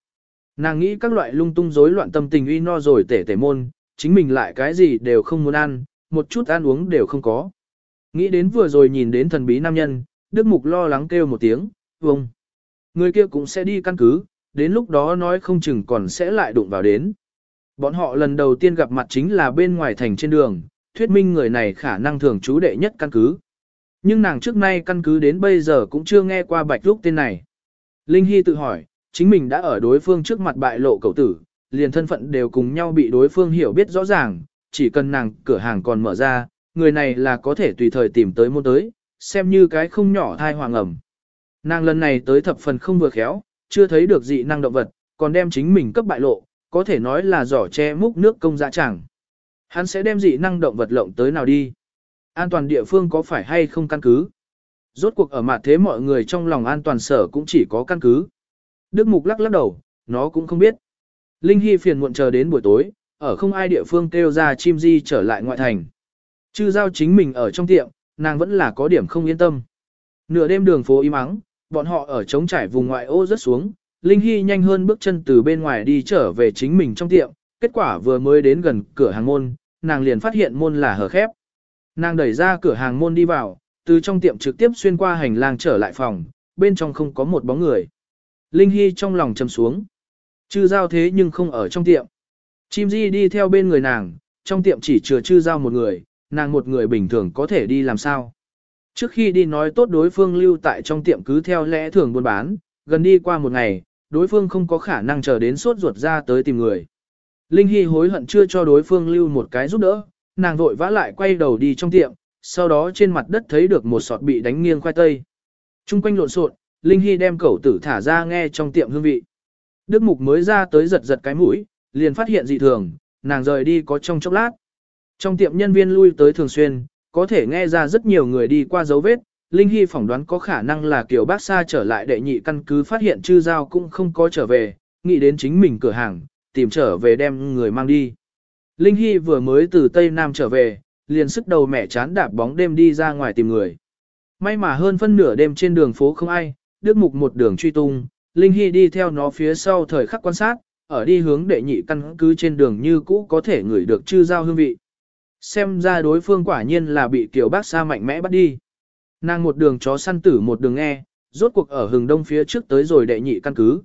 Nàng nghĩ các loại lung tung rối loạn tâm tình uy no rồi tể tể môn, chính mình lại cái gì đều không muốn ăn, một chút ăn uống đều không có. Nghĩ đến vừa rồi nhìn đến thần bí nam nhân, Đức Mục lo lắng kêu một tiếng, vông. Người kia cũng sẽ đi căn cứ, đến lúc đó nói không chừng còn sẽ lại đụng vào đến. Bọn họ lần đầu tiên gặp mặt chính là bên ngoài thành trên đường, thuyết minh người này khả năng thường trú đệ nhất căn cứ. Nhưng nàng trước nay căn cứ đến bây giờ cũng chưa nghe qua Bạch Lúc tên này. Linh Hy tự hỏi, chính mình đã ở đối phương trước mặt bại lộ cậu tử, liền thân phận đều cùng nhau bị đối phương hiểu biết rõ ràng, chỉ cần nàng cửa hàng còn mở ra, người này là có thể tùy thời tìm tới môn tới, xem như cái không nhỏ thai hoàng ẩm. Nàng lần này tới thập phần không vừa khéo, chưa thấy được dị năng động vật, còn đem chính mình cấp bại lộ, có thể nói là giỏ che múc nước công dạ chẳng. Hắn sẽ đem dị năng động vật lộng tới nào đi? An toàn địa phương có phải hay không căn cứ? Rốt cuộc ở mặt thế mọi người trong lòng an toàn sở cũng chỉ có căn cứ. Đức Mục lắc lắc đầu, nó cũng không biết. Linh Hy phiền muộn chờ đến buổi tối, ở không ai địa phương kêu ra chim di trở lại ngoại thành. Chư giao chính mình ở trong tiệm, nàng vẫn là có điểm không yên tâm. Nửa đêm đường phố im ắng, bọn họ ở trống trải vùng ngoại ô rất xuống, Linh Hy nhanh hơn bước chân từ bên ngoài đi trở về chính mình trong tiệm, kết quả vừa mới đến gần cửa hàng môn, nàng liền phát hiện môn là hở khép. Nàng đẩy ra cửa hàng môn đi vào, từ trong tiệm trực tiếp xuyên qua hành lang trở lại phòng, bên trong không có một bóng người. Linh Hy trong lòng trầm xuống. Chư giao thế nhưng không ở trong tiệm. Chim Di đi theo bên người nàng, trong tiệm chỉ chừa chư giao một người, nàng một người bình thường có thể đi làm sao. Trước khi đi nói tốt đối phương lưu tại trong tiệm cứ theo lẽ thường buôn bán, gần đi qua một ngày, đối phương không có khả năng chờ đến sốt ruột ra tới tìm người. Linh Hy hối hận chưa cho đối phương lưu một cái giúp đỡ, nàng vội vã lại quay đầu đi trong tiệm, sau đó trên mặt đất thấy được một sọt bị đánh nghiêng khoai tây. Trung quanh lộn xộn, Linh Hy đem cẩu tử thả ra nghe trong tiệm hương vị. Đức Mục mới ra tới giật giật cái mũi, liền phát hiện dị thường, nàng rời đi có trong chốc lát. Trong tiệm nhân viên lui tới thường xuyên, có thể nghe ra rất nhiều người đi qua dấu vết, Linh Hy phỏng đoán có khả năng là kiểu bác xa trở lại đệ nhị căn cứ phát hiện chư giao cũng không có trở về, nghĩ đến chính mình cửa hàng, tìm trở về đem người mang đi. Linh Hy vừa mới từ Tây Nam trở về, liền sức đầu mẹ chán đạp bóng đêm đi ra ngoài tìm người. May mà hơn phân nửa đêm trên đường phố không ai, Đức Mục một đường truy tung, Linh Hy đi theo nó phía sau thời khắc quan sát, ở đi hướng đệ nhị căn cứ trên đường như cũ có thể ngửi được chư giao hương vị. Xem ra đối phương quả nhiên là bị kiểu bác xa mạnh mẽ bắt đi. Nàng một đường chó săn tử một đường nghe, rốt cuộc ở hừng đông phía trước tới rồi đệ nhị căn cứ.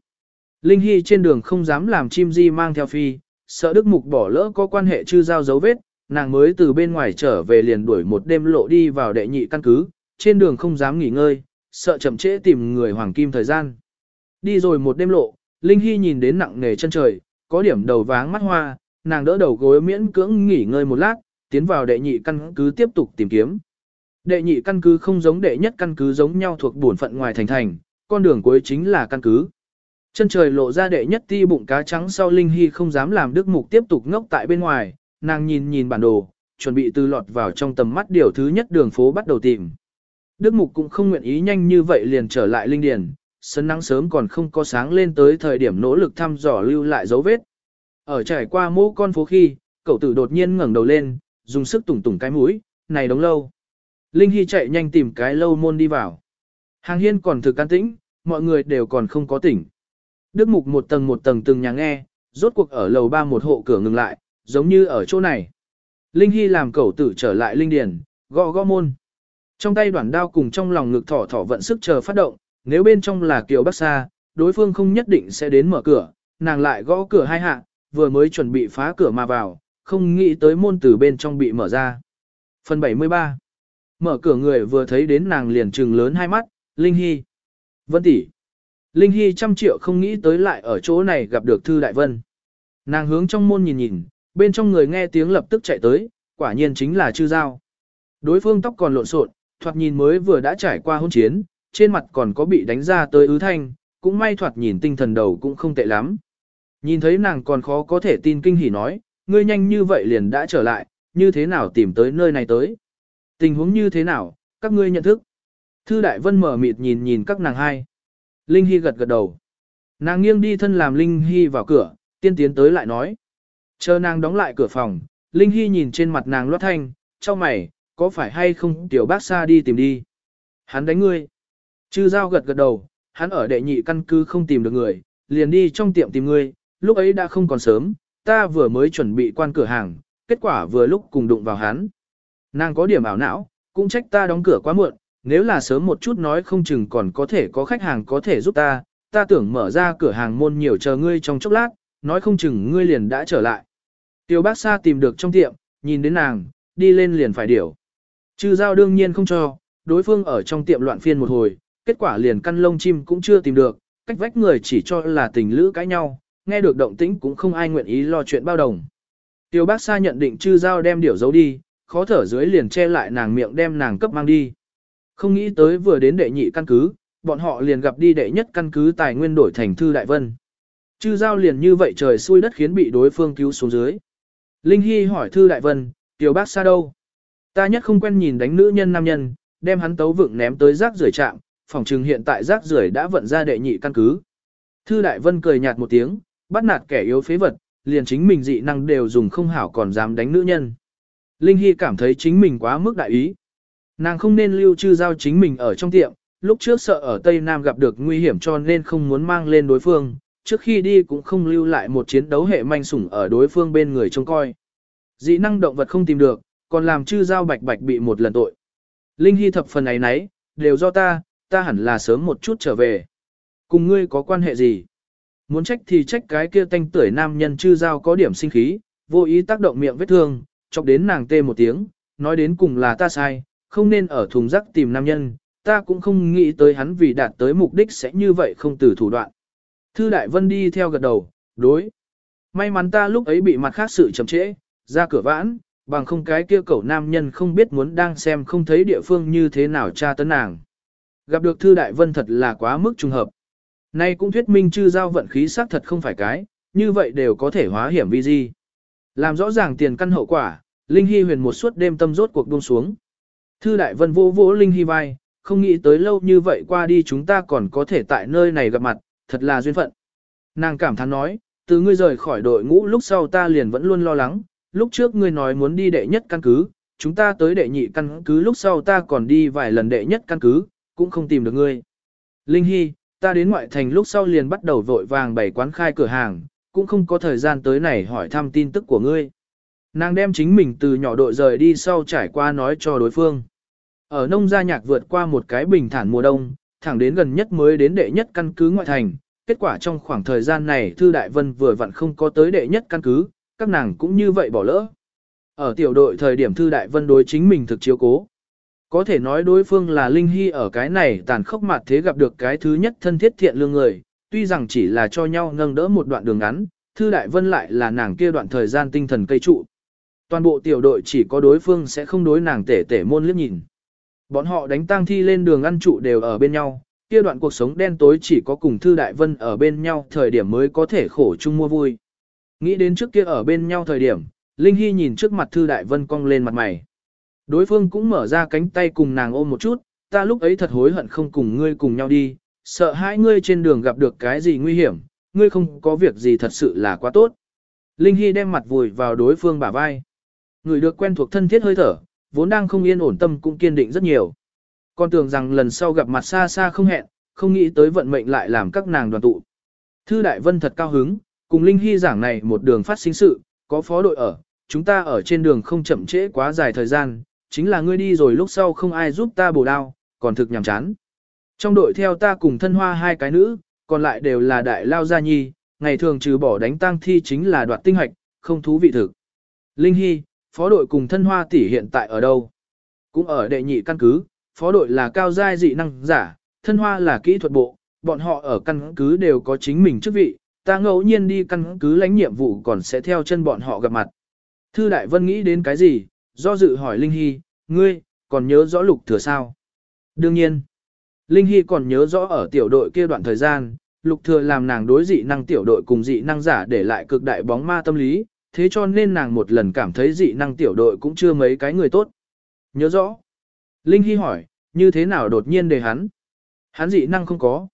Linh Hy trên đường không dám làm chim di mang theo phi, sợ Đức Mục bỏ lỡ có quan hệ chư giao dấu vết, nàng mới từ bên ngoài trở về liền đuổi một đêm lộ đi vào đệ nhị căn cứ, trên đường không dám nghỉ ngơi, sợ chậm trễ tìm người hoàng kim thời gian. Đi rồi một đêm lộ, Linh Hy nhìn đến nặng nề chân trời, có điểm đầu váng mắt hoa, nàng đỡ đầu gối miễn cưỡng nghỉ ngơi một lát, tiến vào đệ nhị căn cứ tiếp tục tìm kiếm. Đệ nhị căn cứ không giống đệ nhất căn cứ giống nhau thuộc bổn phận ngoài thành thành, con đường cuối chính là căn cứ. Chân trời lộ ra đệ nhất ti bụng cá trắng sau Linh Hy không dám làm Đức Mục tiếp tục ngốc tại bên ngoài, nàng nhìn nhìn bản đồ, chuẩn bị từ lọt vào trong tầm mắt điều thứ nhất đường phố bắt đầu tìm. Đức Mục cũng không nguyện ý nhanh như vậy liền trở lại Linh Điền, sân nắng sớm còn không có sáng lên tới thời điểm nỗ lực thăm dò lưu lại dấu vết. Ở trải qua mô con phố khi, cậu tử đột nhiên ngẩng đầu lên, dùng sức tủng tủng cái mũi, này đóng lâu. Linh Hy chạy nhanh tìm cái lâu môn đi vào. Hàng hiên còn thực can tĩnh, mọi người đều còn không có tỉnh. Đức Mục một tầng một tầng từng nhà nghe, rốt cuộc ở lầu ba một hộ cửa ngừng lại, giống như ở chỗ này. Linh Hy làm cậu tử trở lại Linh Điền, gõ gõ môn. Trong tay đoạn đao cùng trong lòng ngực thỏ thỏ vận sức chờ phát động, nếu bên trong là Kiều Bắc Sa, đối phương không nhất định sẽ đến mở cửa, nàng lại gõ cửa hai hạ, vừa mới chuẩn bị phá cửa mà vào, không nghĩ tới môn từ bên trong bị mở ra. Phần 73 Mở cửa người vừa thấy đến nàng liền trừng lớn hai mắt, Linh Hy. Vân tỷ. Linh Hy trăm triệu không nghĩ tới lại ở chỗ này gặp được Thư Đại Vân. Nàng hướng trong môn nhìn nhìn, bên trong người nghe tiếng lập tức chạy tới, quả nhiên chính là chư giao. Đối phương tóc còn lộn xộn, thoạt nhìn mới vừa đã trải qua hôn chiến, trên mặt còn có bị đánh ra tới ứ thanh, cũng may thoạt nhìn tinh thần đầu cũng không tệ lắm. Nhìn thấy nàng còn khó có thể tin kinh hỉ nói, ngươi nhanh như vậy liền đã trở lại, như thế nào tìm tới nơi này tới. Tình huống như thế nào, các ngươi nhận thức. Thư Đại Vân mở mịt nhìn nhìn các nàng hai. Linh Hy gật gật đầu. Nàng nghiêng đi thân làm Linh Hy vào cửa, tiên tiến tới lại nói. Chờ nàng đóng lại cửa phòng, Linh Hy nhìn trên mặt nàng loát thanh, cho mày, có phải hay không tiểu bác xa đi tìm đi. Hắn đánh ngươi. Chư giao gật gật đầu, hắn ở đệ nhị căn cứ không tìm được người, liền đi trong tiệm tìm ngươi, lúc ấy đã không còn sớm, ta vừa mới chuẩn bị quan cửa hàng, kết quả vừa lúc cùng đụng vào hắn. Nàng có điểm ảo não, cũng trách ta đóng cửa quá muộn, nếu là sớm một chút nói không chừng còn có thể có khách hàng có thể giúp ta, ta tưởng mở ra cửa hàng môn nhiều chờ ngươi trong chốc lát, nói không chừng ngươi liền đã trở lại. Tiêu bác xa tìm được trong tiệm, nhìn đến nàng, đi lên liền phải điểu. Chư giao đương nhiên không cho, đối phương ở trong tiệm loạn phiên một hồi, kết quả liền căn lông chim cũng chưa tìm được, cách vách người chỉ cho là tình lữ cãi nhau, nghe được động tĩnh cũng không ai nguyện ý lo chuyện bao đồng. Tiêu bác xa nhận định chư giao đem điểu giấu đi, khó thở dưới liền che lại nàng miệng đem nàng cấp mang đi. Không nghĩ tới vừa đến đệ nhị căn cứ, bọn họ liền gặp đi đệ nhất căn cứ tài nguyên đổi thành thư đại vân. Chư giao liền như vậy trời xui đất khiến bị đối phương cứu xuống dưới. Linh Hy hỏi thư đại vân, tiểu bác xa đâu? Ta nhất không quen nhìn đánh nữ nhân nam nhân, đem hắn tấu vựng ném tới rác rưởi trạm, phòng trừng hiện tại rác rưởi đã vận ra đệ nhị căn cứ. Thư đại vân cười nhạt một tiếng, bắt nạt kẻ yếu phế vật, liền chính mình dị năng đều dùng không hảo còn dám đánh nữ nhân. Linh Hy cảm thấy chính mình quá mức đại ý. Nàng không nên lưu trư giao chính mình ở trong tiệm, lúc trước sợ ở Tây Nam gặp được nguy hiểm cho nên không muốn mang lên đối phương, trước khi đi cũng không lưu lại một chiến đấu hệ manh sủng ở đối phương bên người trông coi. Dị năng động vật không tìm được, còn làm chư giao bạch bạch bị một lần tội. Linh Hy thập phần ấy nấy, đều do ta, ta hẳn là sớm một chút trở về. Cùng ngươi có quan hệ gì? Muốn trách thì trách cái kia tanh tuổi nam nhân chư giao có điểm sinh khí, vô ý tác động miệng vết thương, chọc đến nàng tê một tiếng, nói đến cùng là ta sai, không nên ở thùng rác tìm nam nhân, ta cũng không nghĩ tới hắn vì đạt tới mục đích sẽ như vậy không từ thủ đoạn. Thư Đại Vân đi theo gật đầu, đối. May mắn ta lúc ấy bị mặt khác sự chậm trễ, ra cửa vãn, bằng không cái kia cậu nam nhân không biết muốn đang xem không thấy địa phương như thế nào tra tấn nàng. Gặp được Thư Đại Vân thật là quá mức trùng hợp. Nay cũng thuyết minh chư giao vận khí xác thật không phải cái, như vậy đều có thể hóa hiểm vi di. Làm rõ ràng tiền căn hậu quả, Linh Hy huyền một suốt đêm tâm rốt cuộc buông xuống. Thư Đại Vân vô vô Linh Hy vai, không nghĩ tới lâu như vậy qua đi chúng ta còn có thể tại nơi này gặp mặt, thật là duyên phận. Nàng cảm thán nói, từ ngươi rời khỏi đội ngũ lúc sau ta liền vẫn luôn lo lắng, lúc trước ngươi nói muốn đi đệ nhất căn cứ, chúng ta tới đệ nhị căn cứ lúc sau ta còn đi vài lần đệ nhất căn cứ, cũng không tìm được ngươi. Linh Hy, ta đến ngoại thành lúc sau liền bắt đầu vội vàng bày quán khai cửa hàng, cũng không có thời gian tới này hỏi thăm tin tức của ngươi. Nàng đem chính mình từ nhỏ đội rời đi sau trải qua nói cho đối phương. Ở nông gia nhạc vượt qua một cái bình thản mùa đông, thẳng đến gần nhất mới đến đệ nhất căn cứ ngoại thành. Kết quả trong khoảng thời gian này Thư Đại Vân vừa vặn không có tới đệ nhất căn cứ, các nàng cũng như vậy bỏ lỡ. Ở tiểu đội thời điểm Thư Đại Vân đối chính mình thực chiếu cố. Có thể nói đối phương là Linh Hy ở cái này tàn khốc mặt thế gặp được cái thứ nhất thân thiết thiện lương người, tuy rằng chỉ là cho nhau nâng đỡ một đoạn đường ngắn, Thư Đại Vân lại là nàng kia đoạn thời gian tinh thần cây trụ. Toàn bộ tiểu đội chỉ có đối phương sẽ không đối nàng tể tể môn liếc nhìn. Bọn họ đánh tang thi lên đường ăn trụ đều ở bên nhau, kia đoạn cuộc sống đen tối chỉ có cùng Thư Đại Vân ở bên nhau thời điểm mới có thể khổ chung mua vui. Nghĩ đến trước kia ở bên nhau thời điểm, Linh Hy nhìn trước mặt Thư Đại Vân cong lên mặt mày. Đối phương cũng mở ra cánh tay cùng nàng ôm một chút, ta lúc ấy thật hối hận không cùng ngươi cùng nhau đi, sợ hai ngươi trên đường gặp được cái gì nguy hiểm, ngươi không có việc gì thật sự là quá tốt. Linh Hy đem mặt vùi vào đối phương bả vai. Người được quen thuộc thân thiết hơi thở, vốn đang không yên ổn tâm cũng kiên định rất nhiều. Con tưởng rằng lần sau gặp mặt xa xa không hẹn, không nghĩ tới vận mệnh lại làm các nàng đoàn tụ. Thư Đại Vân thật cao hứng, cùng Linh Hy giảng này một đường phát sinh sự, có phó đội ở, chúng ta ở trên đường không chậm trễ quá dài thời gian, chính là ngươi đi rồi lúc sau không ai giúp ta bổ đao, còn thực nhàm chán. Trong đội theo ta cùng thân hoa hai cái nữ, còn lại đều là đại lao gia nhi, ngày thường trừ bỏ đánh tang thi chính là đoạt tinh hoạch, không thú vị thực. Linh Hy, phó đội cùng thân hoa tỷ hiện tại ở đâu? Cũng ở đệ nhị căn cứ, phó đội là cao giai dị năng giả, thân hoa là kỹ thuật bộ, bọn họ ở căn cứ đều có chính mình chức vị, ta ngẫu nhiên đi căn cứ lãnh nhiệm vụ còn sẽ theo chân bọn họ gặp mặt. Thư Đại Vân nghĩ đến cái gì, do dự hỏi Linh Hy, ngươi, còn nhớ rõ lục thừa sao? Đương nhiên, Linh Hy còn nhớ rõ ở tiểu đội kia đoạn thời gian, lục thừa làm nàng đối dị năng tiểu đội cùng dị năng giả để lại cực đại bóng ma tâm lý, thế cho nên nàng một lần cảm thấy dị năng tiểu đội cũng chưa mấy cái người tốt. Nhớ rõ. Linh Hy hỏi, như thế nào đột nhiên đề hắn? Hắn dị năng không có.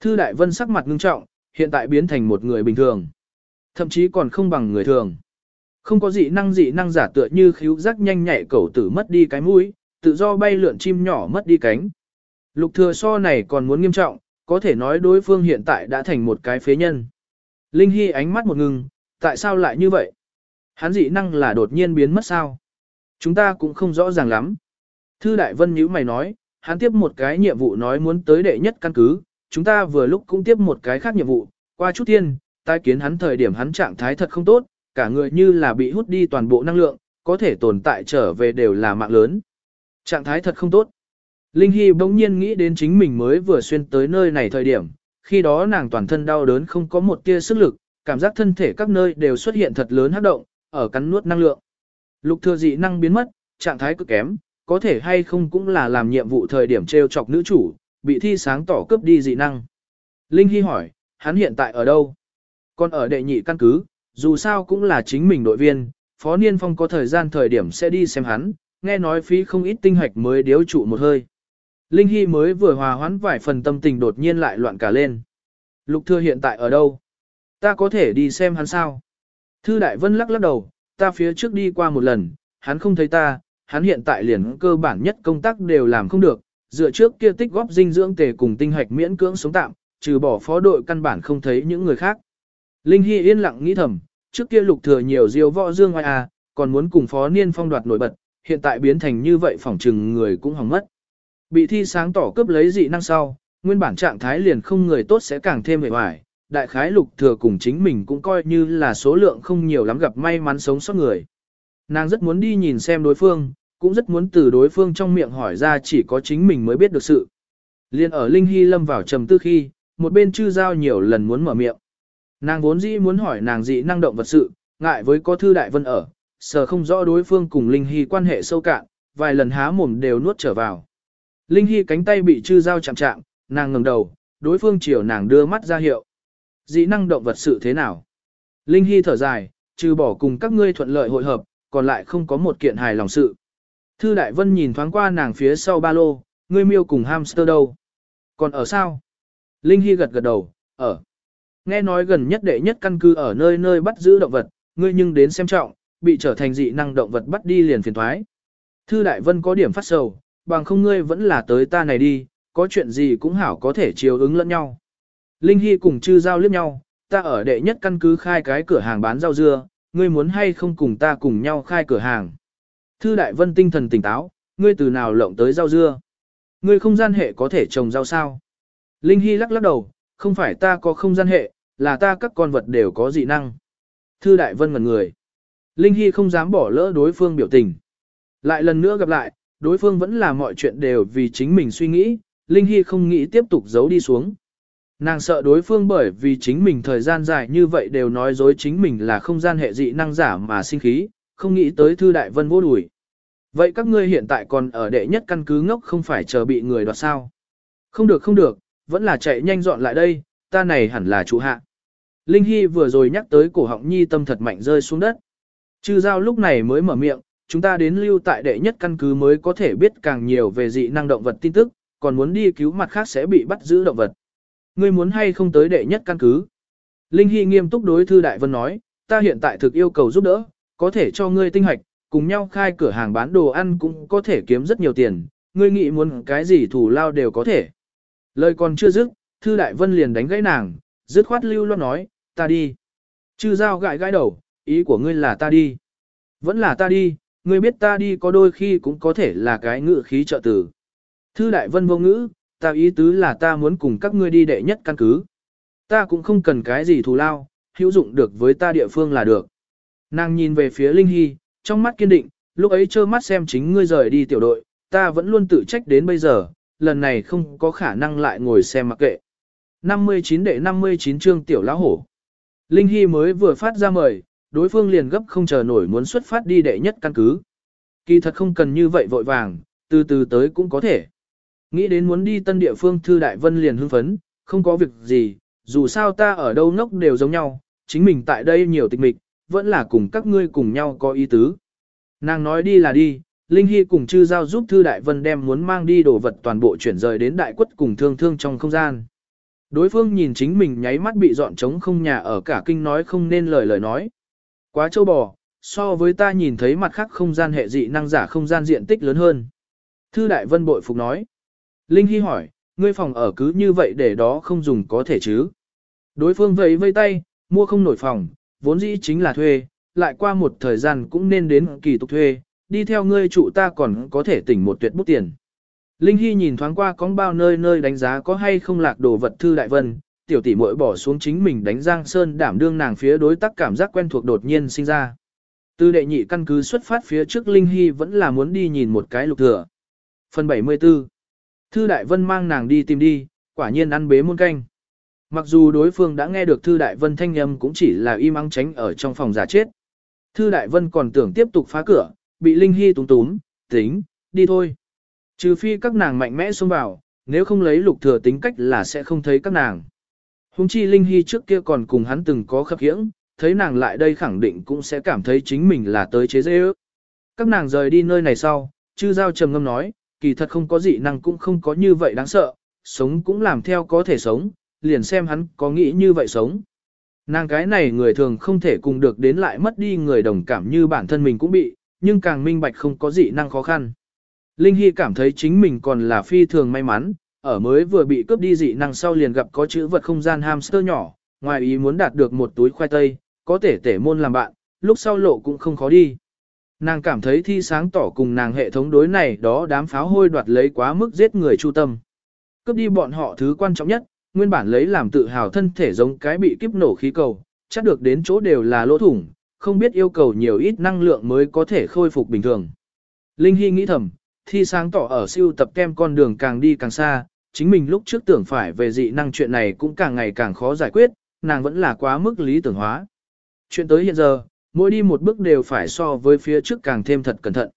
Thư Đại Vân sắc mặt ngưng trọng, hiện tại biến thành một người bình thường. Thậm chí còn không bằng người thường. Không có dị năng dị năng giả tựa như khíu giác nhanh nhạy cẩu tử mất đi cái mũi, tự do bay lượn chim nhỏ mất đi cánh. Lục thừa so này còn muốn nghiêm trọng, có thể nói đối phương hiện tại đã thành một cái phế nhân. Linh Hy ánh mắt một ngừng, tại sao lại như vậy? Hắn dị năng là đột nhiên biến mất sao? Chúng ta cũng không rõ ràng lắm. Thư Đại Vân nhíu mày nói, hắn tiếp một cái nhiệm vụ nói muốn tới đệ nhất căn cứ, chúng ta vừa lúc cũng tiếp một cái khác nhiệm vụ, qua chút thiên, tai kiến hắn thời điểm hắn trạng thái thật không tốt, cả người như là bị hút đi toàn bộ năng lượng, có thể tồn tại trở về đều là mạng lớn. Trạng thái thật không tốt. Linh Hy bỗng nhiên nghĩ đến chính mình mới vừa xuyên tới nơi này thời điểm, khi đó nàng toàn thân đau đớn không có một tia sức lực, cảm giác thân thể các nơi đều xuất hiện thật lớn hấp động, ở cắn nuốt năng lượng. Lục thừa dị năng biến mất, trạng thái cực kém, có thể hay không cũng là làm nhiệm vụ thời điểm treo chọc nữ chủ, bị thi sáng tỏ cướp đi dị năng. Linh Hy hỏi, hắn hiện tại ở đâu? Còn ở đệ nhị căn cứ, dù sao cũng là chính mình đội viên, Phó Niên Phong có thời gian thời điểm sẽ đi xem hắn, nghe nói phí không ít tinh hạch mới điếu trụ một hơi. Linh Hy mới vừa hòa hoãn vài phần tâm tình đột nhiên lại loạn cả lên. Lục Thừa hiện tại ở đâu? Ta có thể đi xem hắn sao? Thư Đại Vân lắc lắc đầu, ta phía trước đi qua một lần, hắn không thấy ta, hắn hiện tại liền cơ bản nhất công tác đều làm không được, dựa trước kia tích góp dinh dưỡng tề cùng tinh hạch miễn cưỡng sống tạm, trừ bỏ phó đội căn bản không thấy những người khác. Linh Hy yên lặng nghĩ thầm, trước kia lục thừa nhiều diêu võ dương ngoài à, còn muốn cùng phó niên phong đoạt nổi bật, hiện tại biến thành như vậy phỏng trừng người cũng hỏng mất. Bị thi sáng tỏ cướp lấy dị năng sau, nguyên bản trạng thái liền không người tốt sẽ càng thêm mệt mỏi. Đại khái lục thừa cùng chính mình cũng coi như là số lượng không nhiều lắm gặp may mắn sống sót người. Nàng rất muốn đi nhìn xem đối phương, cũng rất muốn từ đối phương trong miệng hỏi ra chỉ có chính mình mới biết được sự. Liên ở Linh Hy lâm vào trầm tư khi, một bên chư giao nhiều lần muốn mở miệng. Nàng vốn dĩ muốn hỏi nàng dị năng động vật sự, ngại với có thư đại vân ở, sợ không rõ đối phương cùng Linh Hy quan hệ sâu cạn, vài lần há mồm đều nuốt trở vào. Linh Hy cánh tay bị chư Giao chạm chạm, nàng ngẩng đầu, đối phương chiều nàng đưa mắt ra hiệu. Dị năng động vật sự thế nào? Linh Hy thở dài, trừ bỏ cùng các ngươi thuận lợi hội hợp, còn lại không có một kiện hài lòng sự. Thư Đại Vân nhìn thoáng qua nàng phía sau ba lô, ngươi miêu cùng hamster đâu? Còn ở sao? Linh Hy gật gật đầu, ở. Nghe nói gần nhất đệ nhất căn cứ ở nơi nơi bắt giữ động vật, ngươi nhưng đến xem trọng, bị trở thành dị năng động vật bắt đi liền phiền thoái. Thư Đại Vân có điểm phát sầu, bằng không ngươi vẫn là tới ta này đi, có chuyện gì cũng hảo có thể chiều ứng lẫn nhau. Linh Hy cùng chư giao liếc nhau, ta ở đệ nhất căn cứ khai cái cửa hàng bán rau dưa, ngươi muốn hay không cùng ta cùng nhau khai cửa hàng. Thư Đại Vân tinh thần tỉnh táo, ngươi từ nào lộng tới rau dưa. Ngươi không gian hệ có thể trồng rau sao. Linh Hy lắc lắc đầu, không phải ta có không gian hệ, là ta các con vật đều có dị năng. Thư Đại Vân ngẩn người. Linh Hy không dám bỏ lỡ đối phương biểu tình. Lại lần nữa gặp lại, đối phương vẫn là mọi chuyện đều vì chính mình suy nghĩ, Linh Hy không nghĩ tiếp tục giấu đi xuống. Nàng sợ đối phương bởi vì chính mình thời gian dài như vậy đều nói dối chính mình là không gian hệ dị năng giả mà sinh khí, không nghĩ tới Thư Đại Vân vô đuổi. Vậy các ngươi hiện tại còn ở đệ nhất căn cứ ngốc không phải chờ bị người đoạt sao? Không được không được, vẫn là chạy nhanh dọn lại đây, ta này hẳn là chủ hạ. Linh Hy vừa rồi nhắc tới cổ họng nhi tâm thật mạnh rơi xuống đất. Chư giao lúc này mới mở miệng, chúng ta đến lưu tại đệ nhất căn cứ mới có thể biết càng nhiều về dị năng động vật tin tức, còn muốn đi cứu mặt khác sẽ bị bắt giữ động vật. Ngươi muốn hay không tới đệ nhất căn cứ? Linh Hy nghiêm túc đối Thư Đại Vân nói, ta hiện tại thực yêu cầu giúp đỡ, có thể cho ngươi tinh hoạch, cùng nhau khai cửa hàng bán đồ ăn cũng có thể kiếm rất nhiều tiền, ngươi nghĩ muốn cái gì thủ lao đều có thể. Lời còn chưa dứt, Thư Đại Vân liền đánh gãy nàng, dứt khoát lưu loát nói, ta đi. Chư giao gãi gãi đầu, ý của ngươi là ta đi. Vẫn là ta đi, ngươi biết ta đi có đôi khi cũng có thể là cái ngự khí trợ tử. Thư Đại Vân vô ngữ, ta ý tứ là ta muốn cùng các ngươi đi đệ nhất căn cứ. Ta cũng không cần cái gì thù lao, hữu dụng được với ta địa phương là được. Nàng nhìn về phía Linh Hy, trong mắt kiên định, lúc ấy trơ mắt xem chính ngươi rời đi tiểu đội, ta vẫn luôn tự trách đến bây giờ, lần này không có khả năng lại ngồi xem mặc kệ. 59 đệ 59 chương tiểu lão hổ. Linh Hy mới vừa phát ra mời, đối phương liền gấp không chờ nổi muốn xuất phát đi đệ nhất căn cứ. Kỳ thật không cần như vậy vội vàng, từ từ tới cũng có thể. Nghĩ đến muốn đi tân địa phương Thư Đại Vân liền hưng phấn, không có việc gì, dù sao ta ở đâu ngốc đều giống nhau, chính mình tại đây nhiều tịch mịch, vẫn là cùng các ngươi cùng nhau có ý tứ. Nàng nói đi là đi, Linh Hy cùng chư giao giúp Thư Đại Vân đem muốn mang đi đồ vật toàn bộ chuyển rời đến đại quất cùng thương thương trong không gian. Đối phương nhìn chính mình nháy mắt bị dọn trống không nhà ở cả kinh nói không nên lời lời nói. Quá châu bò, so với ta nhìn thấy mặt khác không gian hệ dị năng giả không gian diện tích lớn hơn. Thư Đại Vân bội phục nói. Linh Hy hỏi, ngươi phòng ở cứ như vậy để đó không dùng có thể chứ. Đối phương vẫy vây tay, mua không nổi phòng, vốn dĩ chính là thuê, lại qua một thời gian cũng nên đến kỳ tục thuê, đi theo ngươi trụ ta còn có thể tỉnh một tuyệt bút tiền. Linh Hy nhìn thoáng qua có bao nơi nơi đánh giá có hay không lạc đồ vật thư đại vân, tiểu tỷ muội bỏ xuống chính mình đánh giang sơn đảm đương nàng phía đối tác cảm giác quen thuộc đột nhiên sinh ra. Từ đệ nhị căn cứ xuất phát phía trước Linh Hy vẫn là muốn đi nhìn một cái lục thừa. Phần 74 Thư Đại Vân mang nàng đi tìm đi, quả nhiên ăn bế muôn canh. Mặc dù đối phương đã nghe được Thư Đại Vân thanh âm cũng chỉ là im ắng tránh ở trong phòng giả chết. Thư Đại Vân còn tưởng tiếp tục phá cửa, bị Linh Hy túng túm, tính, đi thôi. Trừ phi các nàng mạnh mẽ xông vào, nếu không lấy lục thừa tính cách là sẽ không thấy các nàng. Hùng chi Linh Hy trước kia còn cùng hắn từng có khập khiễng, thấy nàng lại đây khẳng định cũng sẽ cảm thấy chính mình là tới chế dễ ước. Các nàng rời đi nơi này sau, chư giao trầm ngâm nói, kỳ thật không có dị năng cũng không có như vậy đáng sợ, sống cũng làm theo có thể sống, liền xem hắn có nghĩ như vậy sống. Nàng cái này người thường không thể cùng được đến lại mất đi người đồng cảm như bản thân mình cũng bị, nhưng càng minh bạch không có dị năng khó khăn. Linh Hy cảm thấy chính mình còn là phi thường may mắn, ở mới vừa bị cướp đi dị năng sau liền gặp có chữ vật không gian hamster nhỏ, ngoài ý muốn đạt được một túi khoai tây, có thể tể môn làm bạn, lúc sau lộ cũng không khó đi. Nàng cảm thấy thi sáng tỏ cùng nàng hệ thống đối này đó đám pháo hôi đoạt lấy quá mức giết người chu tâm. Cướp đi bọn họ thứ quan trọng nhất, nguyên bản lấy làm tự hào thân thể giống cái bị kiếp nổ khí cầu, chắc được đến chỗ đều là lỗ thủng, không biết yêu cầu nhiều ít năng lượng mới có thể khôi phục bình thường. Linh Hy nghĩ thầm, thi sáng tỏ ở siêu tập kem con đường càng đi càng xa, chính mình lúc trước tưởng phải về dị năng chuyện này cũng càng ngày càng khó giải quyết, nàng vẫn là quá mức lý tưởng hóa. Chuyện tới hiện giờ, mỗi đi một bước đều phải so với phía trước càng thêm thật cẩn thận.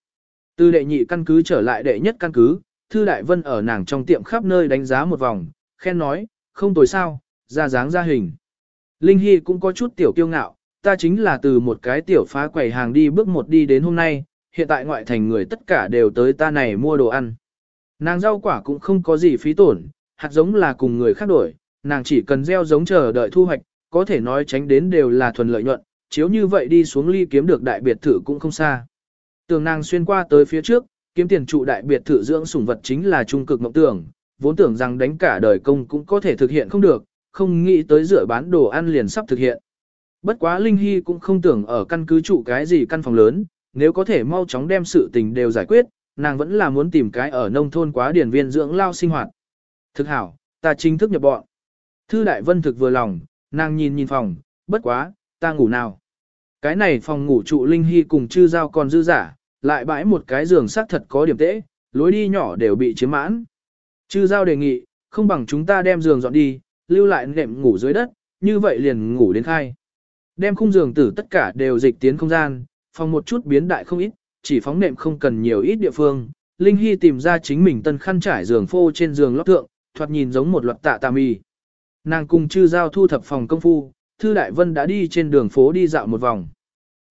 Từ đệ nhị căn cứ trở lại đệ nhất căn cứ, Thư Đại Vân ở nàng trong tiệm khắp nơi đánh giá một vòng, khen nói, không tồi sao, ra dáng ra hình. Linh Hy cũng có chút tiểu kiêu ngạo, ta chính là từ một cái tiểu phá quầy hàng đi bước một đi đến hôm nay, hiện tại ngoại thành người tất cả đều tới ta này mua đồ ăn. Nàng rau quả cũng không có gì phí tổn, hạt giống là cùng người khác đổi, nàng chỉ cần gieo giống chờ đợi thu hoạch, có thể nói tránh đến đều là thuần lợi nhuận, chiếu như vậy đi xuống ly kiếm được đại biệt thự cũng không xa. Tường nàng xuyên qua tới phía trước, kiếm tiền trụ đại biệt thự dưỡng sủng vật chính là trung cực mộng tưởng, vốn tưởng rằng đánh cả đời công cũng có thể thực hiện không được, không nghĩ tới rửa bán đồ ăn liền sắp thực hiện. Bất quá Linh Hy cũng không tưởng ở căn cứ trụ cái gì căn phòng lớn, nếu có thể mau chóng đem sự tình đều giải quyết, nàng vẫn là muốn tìm cái ở nông thôn quá điển viên dưỡng lao sinh hoạt. Thực hảo, ta chính thức nhập bọn. Thư Đại Vân thực vừa lòng, nàng nhìn nhìn phòng, bất quá, ta ngủ nào. Cái này phòng ngủ trụ Linh Hy cùng chư giao còn dư giả, lại bãi một cái giường xác thật có điểm tễ, lối đi nhỏ đều bị chiếm mãn. Chư giao đề nghị, không bằng chúng ta đem giường dọn đi, lưu lại nệm ngủ dưới đất, như vậy liền ngủ đến khai. Đem khung giường tử tất cả đều dịch tiến không gian, phòng một chút biến đại không ít, chỉ phóng nệm không cần nhiều ít địa phương. Linh Hy tìm ra chính mình tân khăn trải giường phô trên giường lót thượng, thoạt nhìn giống một loạt tạ tà mì. Nàng cùng chư giao thu thập phòng công phu, Thư Đại Vân đã đi trên đường phố đi dạo một vòng.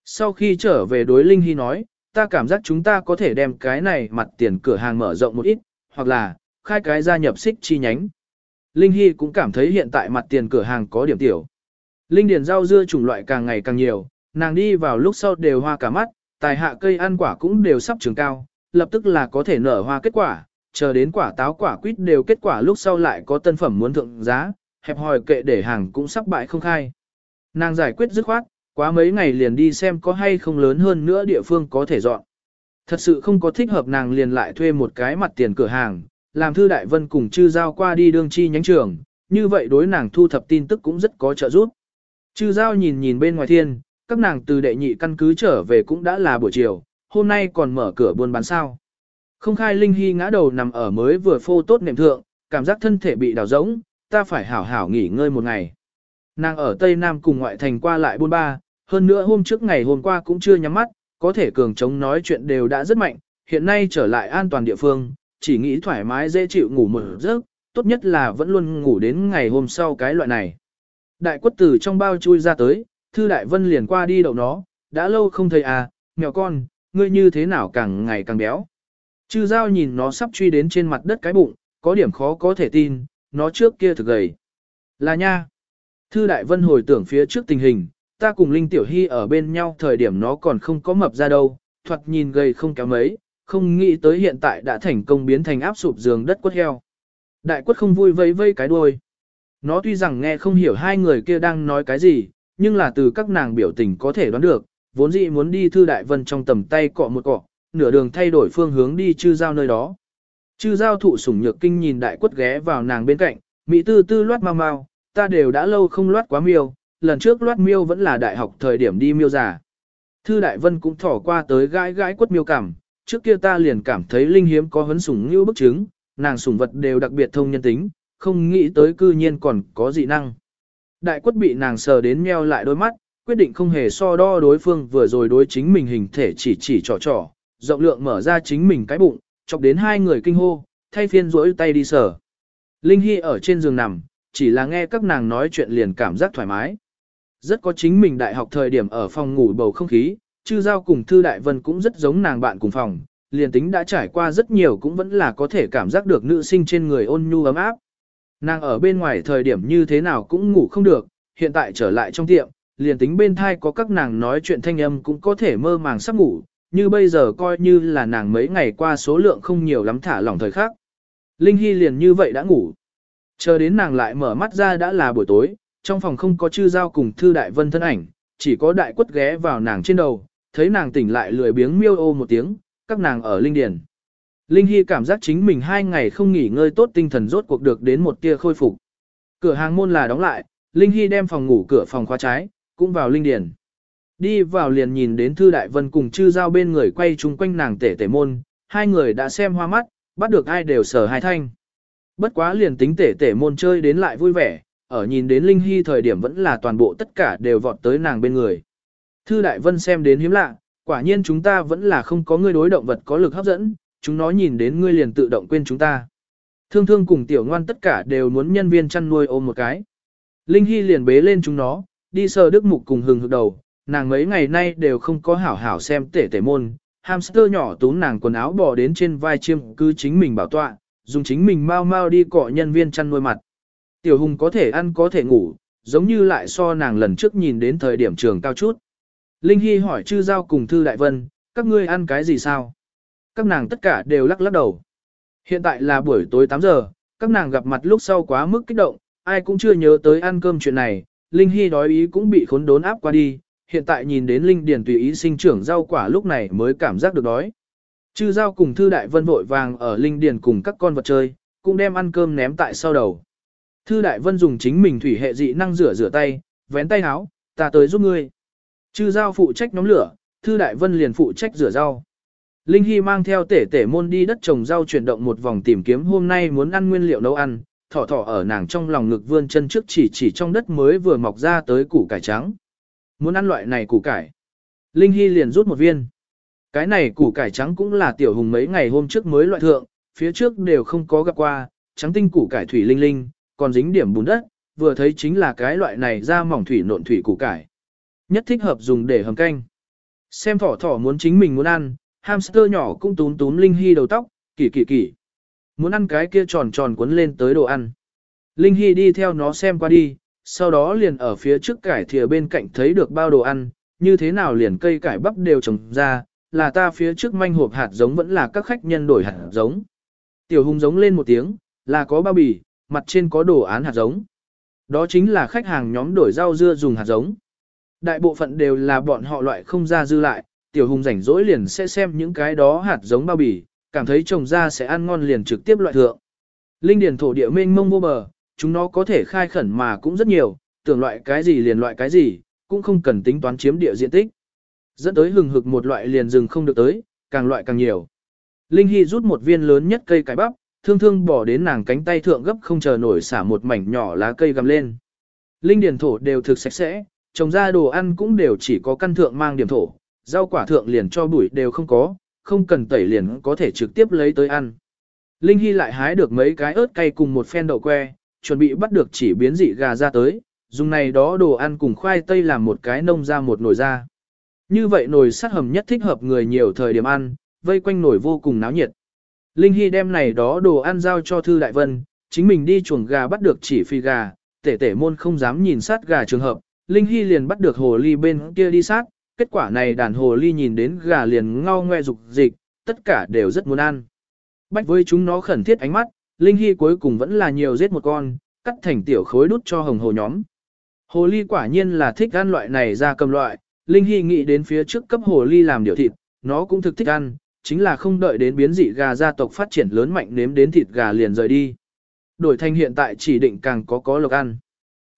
Sau khi trở về đối Linh Hy nói, ta cảm giác chúng ta có thể đem cái này mặt tiền cửa hàng mở rộng một ít, hoặc là, khai cái gia nhập xích chi nhánh. Linh Hy cũng cảm thấy hiện tại mặt tiền cửa hàng có điểm tiểu. Linh điền rau dưa chủng loại càng ngày càng nhiều, nàng đi vào lúc sau đều hoa cả mắt, tài hạ cây ăn quả cũng đều sắp trưởng cao, lập tức là có thể nở hoa kết quả, chờ đến quả táo quả quýt đều kết quả lúc sau lại có tân phẩm muốn thượng giá, hẹp hòi kệ để hàng cũng sắp bại không khai. Nàng giải quyết dứt khoát, quá mấy ngày liền đi xem có hay không lớn hơn nữa địa phương có thể dọn. Thật sự không có thích hợp nàng liền lại thuê một cái mặt tiền cửa hàng, làm thư đại vân cùng chư giao qua đi đương chi nhánh trường, như vậy đối nàng thu thập tin tức cũng rất có trợ giúp. Chư giao nhìn nhìn bên ngoài thiên, các nàng từ đệ nhị căn cứ trở về cũng đã là buổi chiều, hôm nay còn mở cửa buôn bán sao. Không khai linh hy ngã đầu nằm ở mới vừa phô tốt nệm thượng, cảm giác thân thể bị đào rỗng, ta phải hảo hảo nghỉ ngơi một ngày. Nàng ở Tây Nam cùng ngoại thành qua lại buôn ba, hơn nữa hôm trước ngày hôm qua cũng chưa nhắm mắt, có thể cường chống nói chuyện đều đã rất mạnh, hiện nay trở lại an toàn địa phương, chỉ nghĩ thoải mái dễ chịu ngủ một giấc, tốt nhất là vẫn luôn ngủ đến ngày hôm sau cái loại này. Đại quất tử trong bao chui ra tới, thư đại vân liền qua đi đậu nó, đã lâu không thấy à, mèo con, ngươi như thế nào càng ngày càng béo. Chư giao nhìn nó sắp truy đến trên mặt đất cái bụng, có điểm khó có thể tin, nó trước kia thực gầy. Là nha. Thư đại vân hồi tưởng phía trước tình hình, ta cùng Linh Tiểu Hy ở bên nhau thời điểm nó còn không có mập ra đâu, thoạt nhìn gầy không kéo mấy, không nghĩ tới hiện tại đã thành công biến thành áp sụp giường đất quất heo. Đại quất không vui vây vây cái đuôi. Nó tuy rằng nghe không hiểu hai người kia đang nói cái gì, nhưng là từ các nàng biểu tình có thể đoán được, vốn dĩ muốn đi thư đại vân trong tầm tay cọ một cọ, nửa đường thay đổi phương hướng đi chư giao nơi đó. Chư giao thụ sủng nhược kinh nhìn đại quất ghé vào nàng bên cạnh, mỹ tư tư loát mau mau, ta đều đã lâu không loát quá miêu, lần trước loát miêu vẫn là đại học thời điểm đi miêu giả. Thư đại vân cũng thỏ qua tới gãi gãi quất miêu cảm, trước kia ta liền cảm thấy linh hiếm có hấn sủng như bức chứng, nàng sủng vật đều đặc biệt thông nhân tính, không nghĩ tới cư nhiên còn có dị năng. Đại quất bị nàng sờ đến meo lại đôi mắt, quyết định không hề so đo đối phương vừa rồi đối chính mình hình thể chỉ chỉ trò trò, rộng lượng mở ra chính mình cái bụng, chọc đến hai người kinh hô, thay phiên rỗi tay đi sở. Linh Hy ở trên giường nằm, chỉ là nghe các nàng nói chuyện liền cảm giác thoải mái. Rất có chính mình đại học thời điểm ở phòng ngủ bầu không khí, chư giao cùng Thư Đại Vân cũng rất giống nàng bạn cùng phòng, liền tính đã trải qua rất nhiều cũng vẫn là có thể cảm giác được nữ sinh trên người ôn nhu ấm áp. Nàng ở bên ngoài thời điểm như thế nào cũng ngủ không được, hiện tại trở lại trong tiệm, liền tính bên thai có các nàng nói chuyện thanh âm cũng có thể mơ màng sắp ngủ, như bây giờ coi như là nàng mấy ngày qua số lượng không nhiều lắm thả lỏng thời khắc. Linh Hy liền như vậy đã ngủ. Chờ đến nàng lại mở mắt ra đã là buổi tối, trong phòng không có chư giao cùng thư đại vân thân ảnh, chỉ có đại quất ghé vào nàng trên đầu, thấy nàng tỉnh lại lười biếng miêu ô một tiếng, các nàng ở linh điền. Linh Hy cảm giác chính mình hai ngày không nghỉ ngơi tốt tinh thần rốt cuộc được đến một tia khôi phục. Cửa hàng môn là đóng lại, Linh Hy đem phòng ngủ cửa phòng khóa trái, cũng vào linh điền. Đi vào liền nhìn đến Thư Đại Vân cùng chư giao bên người quay chung quanh nàng tể tể môn, hai người đã xem hoa mắt, bắt được ai đều sở hai thanh. Bất quá liền tính tể tể môn chơi đến lại vui vẻ, ở nhìn đến Linh Hy thời điểm vẫn là toàn bộ tất cả đều vọt tới nàng bên người. Thư Đại Vân xem đến hiếm lạ, quả nhiên chúng ta vẫn là không có người đối động vật có lực hấp dẫn, chúng nó nhìn đến ngươi liền tự động quên chúng ta. Thương thương cùng tiểu ngoan tất cả đều muốn nhân viên chăn nuôi ôm một cái. Linh Hy liền bế lên chúng nó, đi sờ đức mục cùng hừng hực đầu, nàng mấy ngày nay đều không có hảo hảo xem tể tể môn. Hamster nhỏ tún nàng quần áo bò đến trên vai chiêm cứ chính mình bảo tọa, dùng chính mình mau mau đi cọ nhân viên chăn nuôi mặt. Tiểu hùng có thể ăn có thể ngủ, giống như lại so nàng lần trước nhìn đến thời điểm trường cao chút. Linh Hy hỏi chư giao cùng Thư Đại Vân, các ngươi ăn cái gì sao? Các nàng tất cả đều lắc lắc đầu. Hiện tại là buổi tối 8 giờ, các nàng gặp mặt lúc sau quá mức kích động, ai cũng chưa nhớ tới ăn cơm chuyện này, Linh Hy đói ý cũng bị khốn đốn áp qua đi, hiện tại nhìn đến Linh Điền tùy ý sinh trưởng rau quả lúc này mới cảm giác được đói. Chư giao cùng Thư Đại Vân vội vàng ở Linh Điền cùng các con vật chơi, cũng đem ăn cơm ném tại sau đầu. Thư Đại Vân dùng chính mình thủy hệ dị năng rửa rửa tay, vén tay áo, ta tới giúp ngươi. Chư giao phụ trách nhóm lửa, Thư Đại Vân liền phụ trách rửa rau. Linh Hy mang theo tể tể môn đi đất trồng rau chuyển động một vòng tìm kiếm hôm nay muốn ăn nguyên liệu nấu ăn, thỏ thỏ ở nàng trong lòng ngực vươn chân trước chỉ chỉ trong đất mới vừa mọc ra tới củ cải trắng. Muốn ăn loại này củ cải. Linh Hy liền rút một viên. Cái này củ cải trắng cũng là tiểu hùng mấy ngày hôm trước mới loại thượng, phía trước đều không có gặp qua, trắng tinh củ cải thủy linh linh, còn dính điểm bùn đất, vừa thấy chính là cái loại này ra mỏng thủy nộn thủy củ cải. Nhất thích hợp dùng để hầm canh. Xem thỏ thỏ muốn chính mình muốn ăn, hamster nhỏ cũng túm túm Linh Hy đầu tóc, kỳ kỳ kỳ. Muốn ăn cái kia tròn tròn cuốn lên tới đồ ăn. Linh Hy đi theo nó xem qua đi, sau đó liền ở phía trước cải thìa bên cạnh thấy được bao đồ ăn, như thế nào liền cây cải bắp đều trồng ra, là ta phía trước manh hộp hạt giống vẫn là các khách nhân đổi hạt giống. Tiểu hùng giống lên một tiếng, là có bao bì, mặt trên có đồ án hạt giống. Đó chính là khách hàng nhóm đổi rau dưa dùng hạt giống. Đại bộ phận đều là bọn họ loại không ra dư lại, tiểu hùng rảnh rỗi liền sẽ xem những cái đó hạt giống bao bì, cảm thấy trồng ra sẽ ăn ngon liền trực tiếp loại thượng. Linh điển thổ địa mênh mông vô bờ, chúng nó có thể khai khẩn mà cũng rất nhiều, tưởng loại cái gì liền loại cái gì, cũng không cần tính toán chiếm địa diện tích. Dẫn tới hừng hực một loại liền rừng không được tới, càng loại càng nhiều. Linh Hy rút một viên lớn nhất cây cải bắp, thương thương bỏ đến nàng cánh tay thượng gấp không chờ nổi xả một mảnh nhỏ lá cây gầm lên. Linh Điền thổ đều thực sạch sẽ, trồng ra đồ ăn cũng đều chỉ có căn thượng mang điểm thổ, rau quả thượng liền cho bụi đều không có, không cần tẩy liền có thể trực tiếp lấy tới ăn. Linh Hy lại hái được mấy cái ớt cay cùng một phen đậu que, chuẩn bị bắt được chỉ biến dị gà ra tới, dùng này đó đồ ăn cùng khoai tây làm một cái nông ra một nồi ra. Như vậy nồi sắt hầm nhất thích hợp người nhiều thời điểm ăn, vây quanh nồi vô cùng náo nhiệt. Linh Hy đem này đó đồ ăn giao cho Thư Đại Vân, chính mình đi chuồng gà bắt được chỉ phi gà, tể tể môn không dám nhìn sát gà trường hợp, Linh Hy liền bắt được hồ ly bên kia đi sát, kết quả này đàn hồ ly nhìn đến gà liền ngao ngoe dục dịch, tất cả đều rất muốn ăn. Bách với chúng nó khẩn thiết ánh mắt, Linh Hy cuối cùng vẫn là nhiều giết một con, cắt thành tiểu khối đút cho hồng hồ nhóm. Hồ ly quả nhiên là thích ăn loại này ra cầm loại, Linh Hy nghĩ đến phía trước cấp hồ ly làm điều thịt, nó cũng thực thích ăn, chính là không đợi đến biến dị gà gia tộc phát triển lớn mạnh nếm đến thịt gà liền rời đi. Đổi thành hiện tại chỉ định càng có có lộc ăn.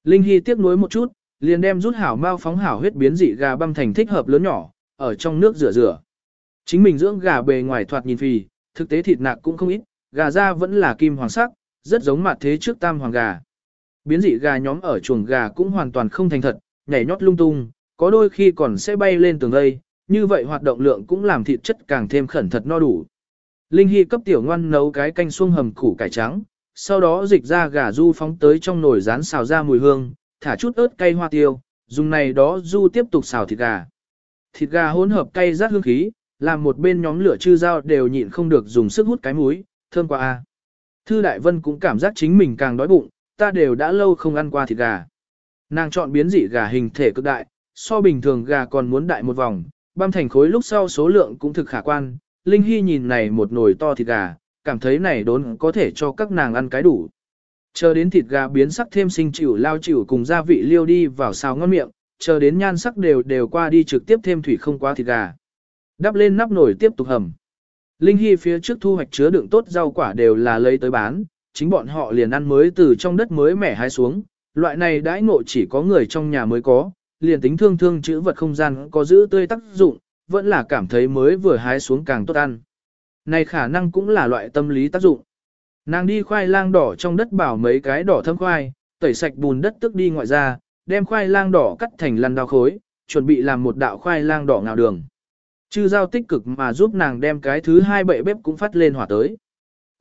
Linh Hy tiếp nối một chút, liền đem rút hảo mau phóng hảo huyết biến dị gà băm thành thích hợp lớn nhỏ, ở trong nước rửa rửa. Chính mình dưỡng gà bề ngoài thoạt nhìn phì, thực tế thịt nạc cũng không ít, gà da vẫn là kim hoàng sắc, rất giống mặt thế trước tam hoàng gà. Biến dị gà nhóm ở chuồng gà cũng hoàn toàn không thành thật, nhảy nhót lung tung, có đôi khi còn sẽ bay lên tường lây. như vậy hoạt động lượng cũng làm thịt chất càng thêm khẩn thật no đủ. Linh Hy cấp tiểu ngoan nấu cái canh xuông hầm củ cải trắng, sau đó dịch ra gà du phóng tới trong nồi rán xào ra mùi hương, thả chút ớt cay hoa tiêu, dùng này đó du tiếp tục xào thịt gà. Thịt gà hỗn hợp cay rát hương khí, làm một bên nhóm lửa chư dao đều nhịn không được dùng sức hút cái muối, thơm quá a. Thư Đại Vân cũng cảm giác chính mình càng đói bụng, ta đều đã lâu không ăn qua thịt gà. Nàng chọn biến dị gà hình thể cực đại, so bình thường gà còn muốn đại một vòng, băm thành khối lúc sau số lượng cũng thực khả quan. Linh Hy nhìn này một nồi to thịt gà, cảm thấy này đốn có thể cho các nàng ăn cái đủ. Chờ đến thịt gà biến sắc thêm sinh chịu lao chịu cùng gia vị liêu đi vào xào ngon miệng, chờ đến nhan sắc đều đều qua đi trực tiếp thêm thủy không quá thịt gà. Đắp lên nắp nồi tiếp tục hầm. Linh Hy phía trước thu hoạch chứa đựng tốt rau quả đều là lấy tới bán, chính bọn họ liền ăn mới từ trong đất mới mẻ hái xuống, loại này đãi ngộ chỉ có người trong nhà mới có, liền tính thương thương chữ vật không gian có giữ tươi tác dụng, vẫn là cảm thấy mới vừa hái xuống càng tốt ăn. Này khả năng cũng là loại tâm lý tác dụng. Nàng đi khoai lang đỏ trong đất bảo mấy cái đỏ thâm khoai, tẩy sạch bùn đất tức đi ngoại ra, đem khoai lang đỏ cắt thành lăn đao khối, chuẩn bị làm một đạo khoai lang đỏ ngào đường. Chư giao tích cực mà giúp nàng đem cái thứ hai bậy bếp cũng phát lên hỏa tới.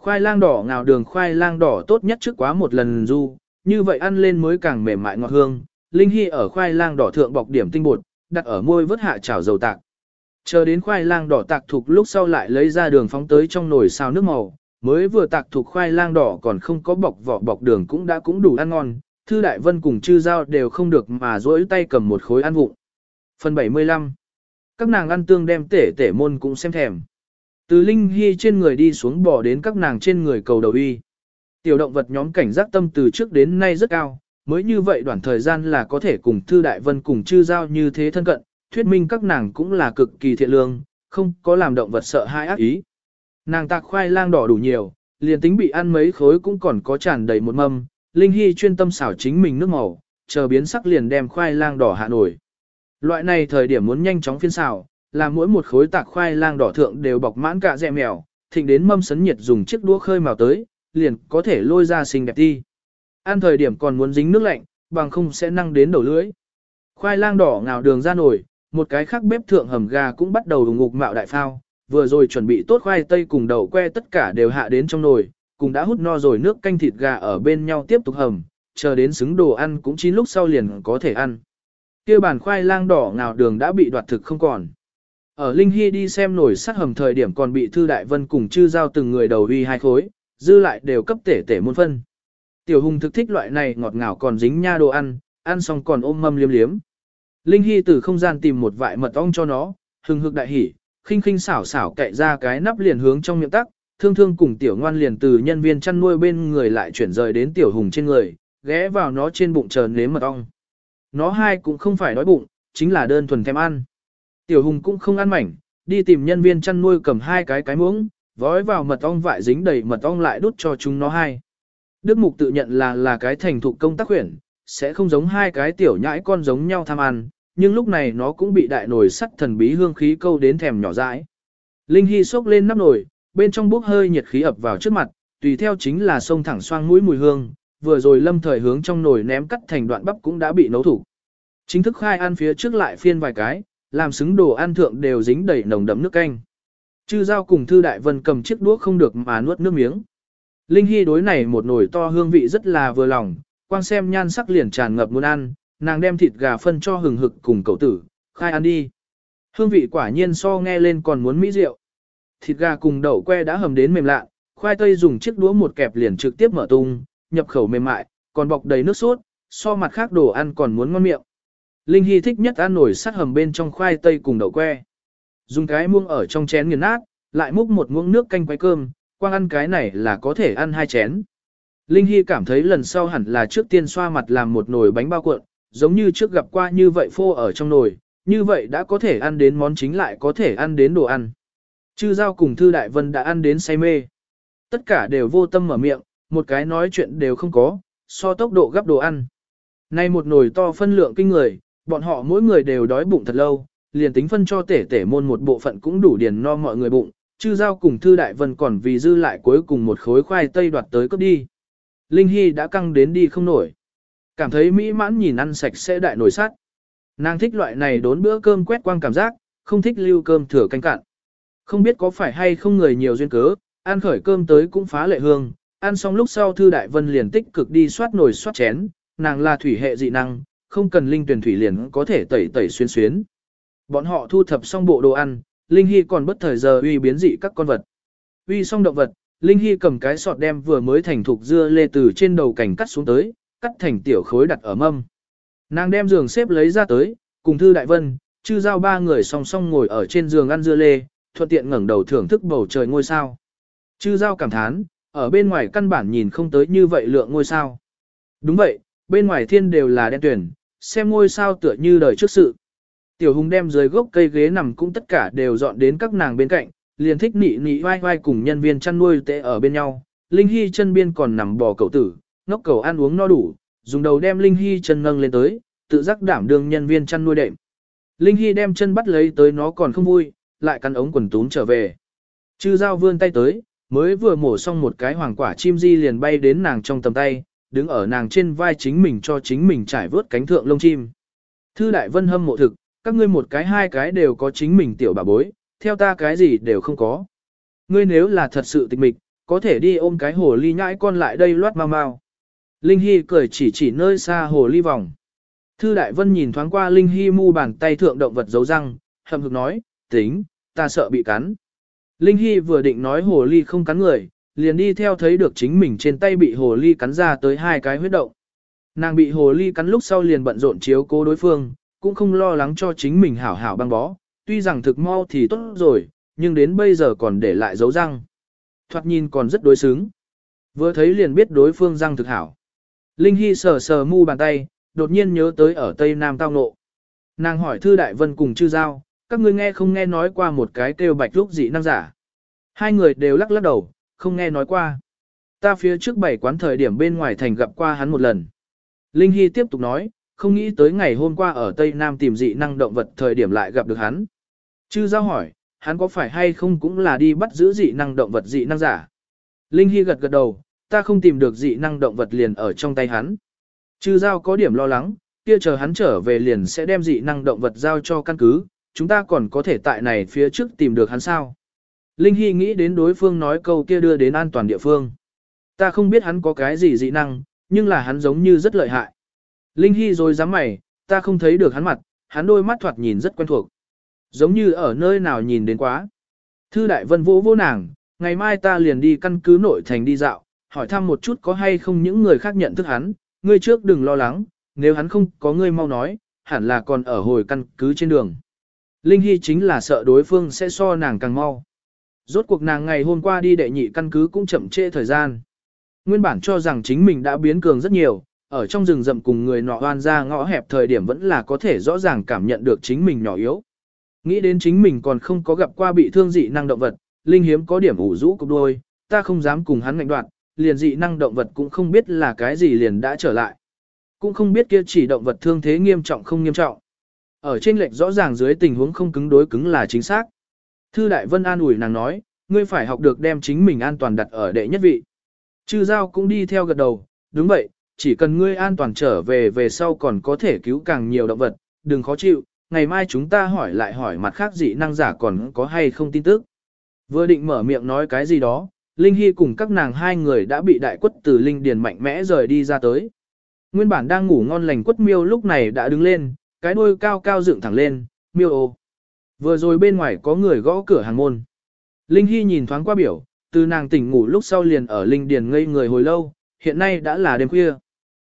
Khoai lang đỏ ngào đường khoai lang đỏ tốt nhất trước quá một lần du, như vậy ăn lên mới càng mềm mại ngọt hương. Linh Hy ở khoai lang đỏ thượng bọc điểm tinh bột, đặt ở môi vớt hạ chảo dầu tạc. Chờ đến khoai lang đỏ tạc thuộc lúc sau lại lấy ra đường phóng tới trong nồi xào nước màu, mới vừa tạc thuộc khoai lang đỏ còn không có bọc vỏ bọc đường cũng đã cũng đủ ăn ngon. Thư Đại Vân cùng chư giao đều không được mà dỗi tay cầm một khối ăn vụng. Phần 75 các nàng ăn tương đem tể tể môn cũng xem thèm. Từ Linh Hy trên người đi xuống bỏ đến các nàng trên người cầu đầu y. Tiểu động vật nhóm cảnh giác tâm từ trước đến nay rất cao, mới như vậy đoạn thời gian là có thể cùng Thư Đại Vân cùng chư giao như thế thân cận, thuyết minh các nàng cũng là cực kỳ thiện lương, không có làm động vật sợ hai ác ý. Nàng tạc khoai lang đỏ đủ nhiều, liền tính bị ăn mấy khối cũng còn có tràn đầy một mâm, Linh Hy chuyên tâm xảo chính mình nước màu, chờ biến sắc liền đem khoai lang đỏ hạ nổi. Loại này thời điểm muốn nhanh chóng phiên xào, làm mỗi một khối tạc khoai lang đỏ thượng đều bọc mãn cả dẹ mèo, thịnh đến mâm sấn nhiệt dùng chiếc đũa khơi màu tới, liền có thể lôi ra xinh đẹp đi. Ăn thời điểm còn muốn dính nước lạnh, bằng không sẽ năng đến đầu lưỡi. Khoai lang đỏ ngào đường ra nổi, một cái khác bếp thượng hầm gà cũng bắt đầu ngục mạo đại phao, vừa rồi chuẩn bị tốt khoai tây cùng đậu que tất cả đều hạ đến trong nồi, cùng đã hút no rồi nước canh thịt gà ở bên nhau tiếp tục hầm, chờ đến xứng đồ ăn cũng chín lúc sau liền có thể ăn. Kia bàn khoai lang đỏ ngào đường đã bị đoạt thực không còn. Ở Linh Hy đi xem nổi sắt hầm thời điểm còn bị Thư Đại Vân cùng chư giao từng người đầu uy hai khối, dư lại đều cấp tể tể muôn phân. Tiểu Hùng thực thích loại này ngọt ngào còn dính nha đồ ăn, ăn xong còn ôm mâm liếm liếm. Linh Hy từ không gian tìm một vại mật ong cho nó, hừng hực đại hỉ, khinh khinh xảo xảo cậy ra cái nắp liền hướng trong miệng tắc, thương thương cùng tiểu ngoan liền từ nhân viên chăn nuôi bên người lại chuyển rời đến tiểu hùng trên người, ghé vào nó trên bụng chờ nếm mật ong. Nó hai cũng không phải đói bụng, chính là đơn thuần thèm ăn. Tiểu hùng cũng không ăn mảnh, đi tìm nhân viên chăn nuôi cầm hai cái cái muỗng, vói vào mật ong vại dính đầy mật ong lại đút cho chúng nó hai. Đức Mục tự nhận là là cái thành thục công tác huyển, sẽ không giống hai cái tiểu nhãi con giống nhau tham ăn, nhưng lúc này nó cũng bị đại nồi sắt thần bí hương khí câu đến thèm nhỏ dãi. Linh Hy xốc lên nắp nồi, bên trong bốc hơi nhiệt khí ập vào trước mặt, tùy theo chính là sông thẳng xoang mũi mùi hương, vừa rồi lâm thời hướng trong nồi ném cắt thành đoạn bắp cũng đã bị nấu thủ. Chính thức khai ăn phía trước lại phiên vài cái, làm xứng đồ ăn thượng đều dính đầy nồng đậm nước canh. Chư giao cùng Thư Đại Vân cầm chiếc đũa không được mà nuốt nước miếng. Linh Hy đối này một nồi to hương vị rất là vừa lòng, quang xem nhan sắc liền tràn ngập muốn ăn, nàng đem thịt gà phân cho hừng hực cùng cậu tử, khai ăn đi. Hương vị quả nhiên so nghe lên còn muốn mỹ rượu. Thịt gà cùng đậu que đã hầm đến mềm lạ, khoai tây dùng chiếc đũa một kẹp liền trực tiếp mở tung, nhập khẩu mềm mại, còn bọc đầy nước sốt, so mặt khác đồ ăn còn muốn ngon miệng. Linh Hy thích nhất ăn nổi sắt hầm bên trong khoai tây cùng đậu que. Dùng cái muông ở trong chén nghiền nát, lại múc một muỗng nước canh quay cơm, quang ăn cái này là có thể ăn hai chén. Linh Hy cảm thấy lần sau hẳn là trước tiên xoa mặt làm một nồi bánh bao cuộn, giống như trước gặp qua như vậy phô ở trong nồi, như vậy đã có thể ăn đến món chính lại có thể ăn đến đồ ăn. Chư giao cùng Thư Đại Vân đã ăn đến say mê. Tất cả đều vô tâm mở miệng, một cái nói chuyện đều không có, so tốc độ gấp đồ ăn. Nay một nồi to phân lượng kinh người, bọn họ mỗi người đều đói bụng thật lâu, liền tính phân cho tể tể môn một bộ phận cũng đủ điền no mọi người bụng, chư giao cùng Thư Đại Vân còn vì dư lại cuối cùng một khối khoai tây đoạt tới cấp đi. Linh Hy đã căng đến đi không nổi. Cảm thấy mỹ mãn nhìn ăn sạch sẽ đại nổi sát Nàng thích loại này đốn bữa cơm quét quang cảm giác, không thích lưu cơm thừa canh cạn. Không biết có phải hay không người nhiều duyên cớ, ăn khởi cơm tới cũng phá lệ hương, ăn xong lúc sau Thư Đại Vân liền tích cực đi soát nồi soát chén, nàng là thủy hệ dị năng, không cần linh tuyển thủy liền có thể tẩy tẩy xuyên xuyến. Bọn họ thu thập xong bộ đồ ăn, Linh Hy còn bất thời giờ uy biến dị các con vật. Uy xong động vật, Linh Hy cầm cái sọt đem vừa mới thành thục dưa lê từ trên đầu cành cắt xuống tới, cắt thành tiểu khối đặt ở mâm. Nàng đem giường xếp lấy ra tới, cùng Thư Đại Vân, chư giao ba người song song ngồi ở trên giường ăn dưa lê, thuận tiện ngẩng đầu thưởng thức bầu trời ngôi sao. Chư giao cảm thán, ở bên ngoài căn bản nhìn không tới như vậy lượng ngôi sao. Đúng vậy, bên ngoài thiên đều là đen tuyển, xem ngôi sao tựa như đời trước sự. Tiểu Hùng đem dưới gốc cây ghế nằm cũng tất cả đều dọn đến các nàng bên cạnh, liền thích nị nị vai vai cùng nhân viên chăn nuôi tệ ở bên nhau. Linh Hy chân biên còn nằm bò cậu tử, ngốc cầu ăn uống no đủ, dùng đầu đem Linh Hy chân nâng lên tới, tự giác đảm đương nhân viên chăn nuôi đệm. Linh Hy đem chân bắt lấy tới nó còn không vui, lại cắn ống quần túm trở về. Chư giao vươn tay tới, mới vừa mổ xong một cái hoàng quả chim di liền bay đến nàng trong tầm tay, đứng ở nàng trên vai chính mình cho chính mình trải vớt cánh thượng lông chim. Thư Đại Vân hâm mộ thực, các ngươi một cái hai cái đều có chính mình tiểu bà bối, theo ta cái gì đều không có. Ngươi nếu là thật sự tịch mịch, có thể đi ôm cái hồ ly nhãi con lại đây loát mau mau. Linh Hy cười chỉ chỉ nơi xa hồ ly vòng. Thư Đại Vân nhìn thoáng qua Linh Hy mu bàn tay thượng động vật giấu răng, hầm hực nói, tính, ta sợ bị cắn. Linh Hy vừa định nói hồ ly không cắn người, liền đi theo thấy được chính mình trên tay bị hồ ly cắn ra tới hai cái huyết động. Nàng bị hồ ly cắn lúc sau liền bận rộn chiếu cố đối phương, cũng không lo lắng cho chính mình hảo hảo băng bó, tuy rằng thực mau thì tốt rồi, nhưng đến bây giờ còn để lại dấu răng. Thoạt nhìn còn rất đối xứng. Vừa thấy liền biết đối phương răng thực hảo. Linh Hy sờ sờ mu bàn tay, đột nhiên nhớ tới ở Tây Nam tao nộ. Nàng hỏi Thư Đại Vân cùng chư giao, các ngươi nghe không nghe nói qua một cái kêu bạch lúc dị năng giả. Hai người đều lắc lắc đầu, không nghe nói qua. Ta phía trước bảy quán thời điểm bên ngoài thành gặp qua hắn một lần. Linh Hy tiếp tục nói, không nghĩ tới ngày hôm qua ở Tây Nam tìm dị năng động vật thời điểm lại gặp được hắn. Chư giao hỏi, hắn có phải hay không cũng là đi bắt giữ dị năng động vật dị năng giả. Linh Hy gật gật đầu, ta không tìm được dị năng động vật liền ở trong tay hắn. Chư giao có điểm lo lắng, kia chờ hắn trở về liền sẽ đem dị năng động vật giao cho căn cứ, chúng ta còn có thể tại này phía trước tìm được hắn sao. Linh Hy nghĩ đến đối phương nói câu kia đưa đến an toàn địa phương. Ta không biết hắn có cái gì dị năng, nhưng là hắn giống như rất lợi hại. Linh Hy rồi dám mày, ta không thấy được hắn mặt, hắn đôi mắt thoạt nhìn rất quen thuộc. Giống như ở nơi nào nhìn đến quá. Thư Đại Vân vỗ vỗ nàng, ngày mai ta liền đi căn cứ nội thành đi dạo, hỏi thăm một chút có hay không những người khác nhận thức hắn, ngươi trước đừng lo lắng, nếu hắn không có ngươi mau nói, hẳn là còn ở hồi căn cứ trên đường. Linh Hy chính là sợ đối phương sẽ so nàng càng mau. Rốt cuộc nàng ngày hôm qua đi đệ nhị căn cứ cũng chậm trễ thời gian. Nguyên bản cho rằng chính mình đã biến cường rất nhiều, ở trong rừng rậm cùng người nọ oan ra ngõ hẹp thời điểm vẫn là có thể rõ ràng cảm nhận được chính mình nhỏ yếu. Nghĩ đến chính mình còn không có gặp qua bị thương dị năng động vật, Linh hiếm có điểm ủ rũ cục đôi, ta không dám cùng hắn ngạnh đoạn, liền dị năng động vật cũng không biết là cái gì liền đã trở lại. Cũng không biết kia chỉ động vật thương thế nghiêm trọng không nghiêm trọng. Ở trên lệnh rõ ràng dưới tình huống không cứng đối cứng là chính xác. Thư Đại Vân an ủi nàng nói, ngươi phải học được đem chính mình an toàn đặt ở đệ nhất vị. Chư Giao cũng đi theo gật đầu, đúng vậy, chỉ cần ngươi an toàn trở về về sau còn có thể cứu càng nhiều động vật, đừng khó chịu, ngày mai chúng ta hỏi lại hỏi mặt khác dị năng giả còn có hay không tin tức. Vừa định mở miệng nói cái gì đó, Linh Hy cùng các nàng hai người đã bị đại quất từ Linh Điền mạnh mẽ rời đi ra tới. Nguyên bản đang ngủ ngon lành quất miêu lúc này đã đứng lên, cái đuôi cao cao dựng thẳng lên, miêu ô. Vừa rồi bên ngoài có người gõ cửa hàng môn. Linh Hy nhìn thoáng qua biểu, từ nàng tỉnh ngủ lúc sau liền ở Linh Điền ngây người hồi lâu, hiện nay đã là đêm khuya.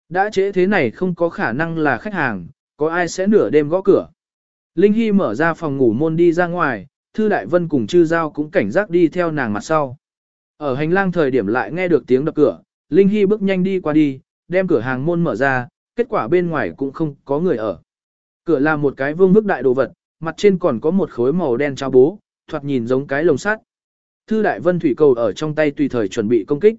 Đã trễ thế này không có khả năng là khách hàng, có ai sẽ nửa đêm gõ cửa. Linh Hy mở ra phòng ngủ môn đi ra ngoài, Thư Đại Vân cùng Chư Giao cũng cảnh giác đi theo nàng mặt sau. Ở hành lang thời điểm lại nghe được tiếng đập cửa, Linh Hy bước nhanh đi qua đi, đem cửa hàng môn mở ra, kết quả bên ngoài cũng không có người ở. Cửa là một cái vương mức đại đồ vật, mặt trên còn có một khối màu đen trao bố, thoạt nhìn giống cái lồng sắt. Thư Đại Vân thủy cầu ở trong tay tùy thời chuẩn bị công kích.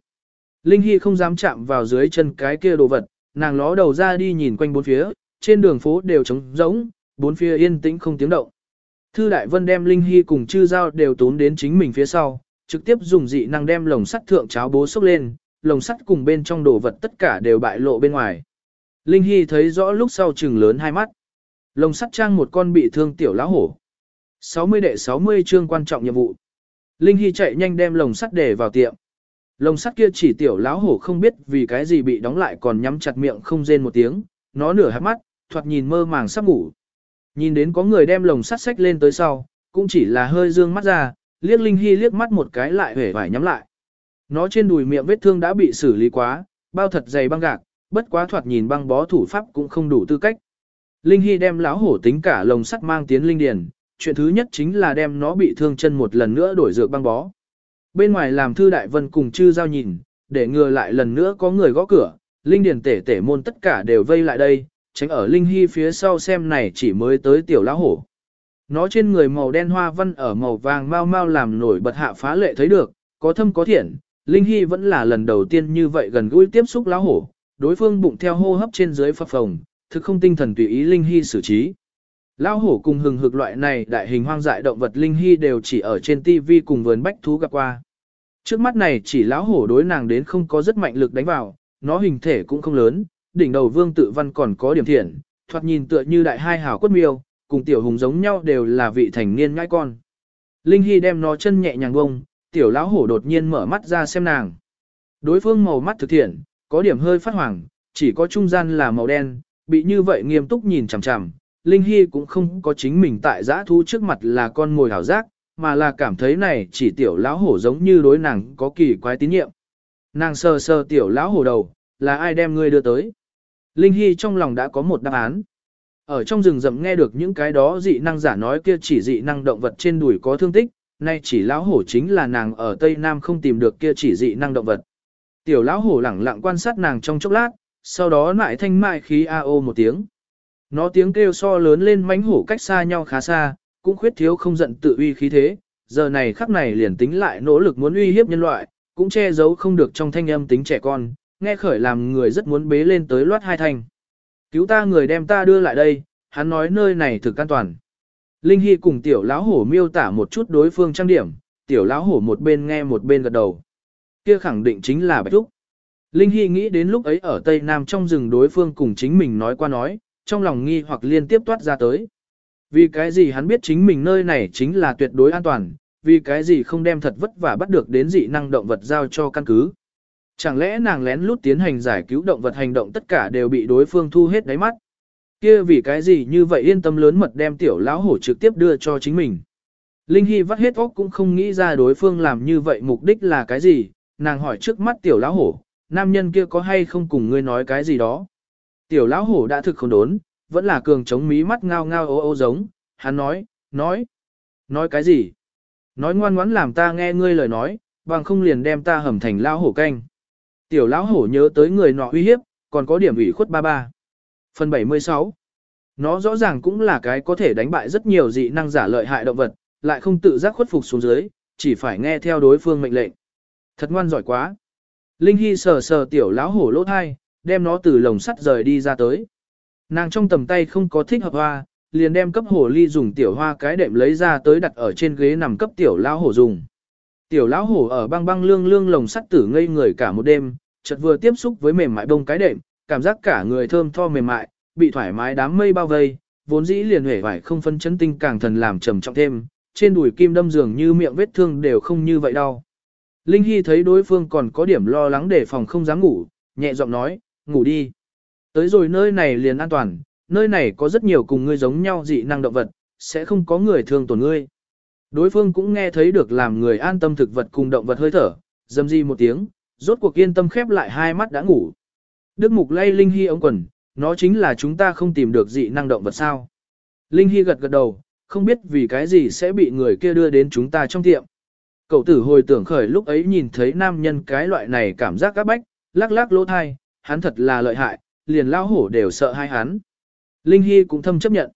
Linh Hy không dám chạm vào dưới chân cái kia đồ vật, nàng ló đầu ra đi nhìn quanh bốn phía, trên đường phố đều trống rỗng, bốn phía yên tĩnh không tiếng động. Thư Đại Vân đem Linh Hy cùng chư giao đều tốn đến chính mình phía sau, trực tiếp dùng dị năng đem lồng sắt thượng cháo bố xốc lên, lồng sắt cùng bên trong đồ vật tất cả đều bại lộ bên ngoài. Linh Hy thấy rõ lúc sau trừng lớn hai mắt. Lồng sắt trang một con bị thương tiểu lão hổ. 60 đệ 60 chương quan trọng nhiệm vụ. Linh Hy chạy nhanh đem lồng sắt để vào tiệm. Lồng sắt kia chỉ tiểu lão hổ không biết vì cái gì bị đóng lại còn nhắm chặt miệng không rên một tiếng, nó nửa hạt mắt, thoạt nhìn mơ màng sắp ngủ. Nhìn đến có người đem lồng sắt sách lên tới sau, cũng chỉ là hơi dương mắt ra, liếc Linh Hy liếc mắt một cái lại hề phải nhắm lại. Nó trên đùi miệng vết thương đã bị xử lý quá, bao thật dày băng gạc, bất quá thoạt nhìn băng bó thủ pháp cũng không đủ tư cách. Linh Hy đem lão hổ tính cả lồng sắt mang tiến linh điền, chuyện thứ nhất chính là đem nó bị thương chân một lần nữa đổi dược băng bó. Bên ngoài làm thư đại vân cùng chư giao nhìn, để ngừa lại lần nữa có người gõ cửa, linh điền tể tể môn tất cả đều vây lại đây, tránh ở linh hy phía sau xem này chỉ mới tới tiểu lão hổ. Nó trên người màu đen hoa văn ở màu vàng mau mau làm nổi bật hạ phá lệ thấy được, có thâm có thiện, linh hy vẫn là lần đầu tiên như vậy gần gũi tiếp xúc lão hổ, đối phương bụng theo hô hấp trên dưới phập phồng, thực không tinh thần tùy ý linh hy xử trí. Lão hổ cùng hừng hực loại này đại hình hoang dại động vật linh hy đều chỉ ở trên TV cùng vườn bách thú gặp qua. Trước mắt này chỉ lão hổ đối nàng đến không có rất mạnh lực đánh vào, nó hình thể cũng không lớn, đỉnh đầu vương tự văn còn có điểm thiện, thoạt nhìn tựa như đại hai hảo quất miêu, cùng tiểu hùng giống nhau đều là vị thành niên ngãi con. Linh Hy đem nó chân nhẹ nhàng bông, tiểu lão hổ đột nhiên mở mắt ra xem nàng. Đối phương màu mắt thực thiện, có điểm hơi phát hoàng, chỉ có trung gian là màu đen, bị như vậy nghiêm túc nhìn chằm chằm, Linh Hy cũng không có chính mình tại giã thú trước mặt là con ngồi hảo giác, mà là cảm thấy này chỉ tiểu lão hổ giống như đối nàng có kỳ quái tín nhiệm. Nàng sờ sờ tiểu lão hổ đầu, là ai đem ngươi đưa tới. Linh Hy trong lòng đã có một đáp án. Ở trong rừng rậm nghe được những cái đó dị năng giả nói kia chỉ dị năng động vật trên đùi có thương tích, nay chỉ lão hổ chính là nàng ở Tây Nam không tìm được kia chỉ dị năng động vật. Tiểu lão hổ lẳng lặng quan sát nàng trong chốc lát, sau đó lại thanh mại khí a ô một tiếng. Nó tiếng kêu so lớn lên mánh hổ cách xa nhau khá xa, cũng khuyết thiếu không giận tự uy khí thế, giờ này khắc này liền tính lại nỗ lực muốn uy hiếp nhân loại, cũng che giấu không được trong thanh âm tính trẻ con, nghe khởi làm người rất muốn bế lên tới loát hai thanh. Cứu ta người đem ta đưa lại đây, hắn nói nơi này thực an toàn. Linh Hy cùng tiểu lão hổ miêu tả một chút đối phương trang điểm, tiểu lão hổ một bên nghe một bên gật đầu. Kia khẳng định chính là Bạch Trúc. Linh Hy nghĩ đến lúc ấy ở Tây Nam trong rừng đối phương cùng chính mình nói qua nói, trong lòng nghi hoặc liên tiếp toát ra tới. Vì cái gì hắn biết chính mình nơi này chính là tuyệt đối an toàn, vì cái gì không đem thật vất vả bắt được đến dị năng động vật giao cho căn cứ. Chẳng lẽ nàng lén lút tiến hành giải cứu động vật hành động tất cả đều bị đối phương thu hết đáy mắt. Kia vì cái gì như vậy yên tâm lớn mật đem tiểu lão hổ trực tiếp đưa cho chính mình. Linh Hy vắt hết óc cũng không nghĩ ra đối phương làm như vậy mục đích là cái gì, nàng hỏi trước mắt tiểu lão hổ, nam nhân kia có hay không cùng ngươi nói cái gì đó. Tiểu lão hổ đã thực không đốn, vẫn là cường chống mí mắt ngao ngao ô ô giống, hắn nói, nói, nói cái gì? Nói ngoan ngoãn làm ta nghe ngươi lời nói, bằng không liền đem ta hầm thành lão hổ canh. Tiểu lão hổ nhớ tới người nọ uy hiếp, còn có điểm ủy khuất ba ba. Phần 76 Nó rõ ràng cũng là cái có thể đánh bại rất nhiều dị năng giả lợi hại động vật, lại không tự giác khuất phục xuống dưới, chỉ phải nghe theo đối phương mệnh lệnh. Thật ngoan giỏi quá. Linh Hy sờ sờ tiểu lão hổ lỗ thai, đem nó từ lồng sắt rời đi ra tới. Nàng trong tầm tay không có thích hợp hoa, liền đem cấp hổ ly dùng tiểu hoa cái đệm lấy ra tới đặt ở trên ghế nằm cấp tiểu lão hổ dùng. Tiểu lão hổ ở băng băng lương lương lồng sắt tử ngây người cả một đêm, chợt vừa tiếp xúc với mềm mại bông cái đệm, cảm giác cả người thơm tho mềm mại, bị thoải mái đám mây bao vây, vốn dĩ liền hể vải không phân chấn tinh càng thần làm trầm trọng thêm, trên đùi kim đâm dường như miệng vết thương đều không như vậy đau. Linh Hy thấy đối phương còn có điểm lo lắng để phòng không dám ngủ, nhẹ giọng nói, ngủ đi. Tới rồi nơi này liền an toàn, nơi này có rất nhiều cùng ngươi giống nhau dị năng động vật, sẽ không có người thương tổn ngươi. Đối phương cũng nghe thấy được làm người an tâm thực vật cùng động vật hơi thở, dâm di một tiếng, rốt cuộc yên tâm khép lại hai mắt đã ngủ. Đức Mục lay Linh Hy ống quần, nó chính là chúng ta không tìm được dị năng động vật sao. Linh Hy gật gật đầu, không biết vì cái gì sẽ bị người kia đưa đến chúng ta trong tiệm. Cậu tử hồi tưởng khởi lúc ấy nhìn thấy nam nhân cái loại này cảm giác các bách, lắc lắc lỗ thai, hắn thật là lợi hại, liền lao hổ đều sợ hai hắn. Linh Hy cũng thâm chấp nhận.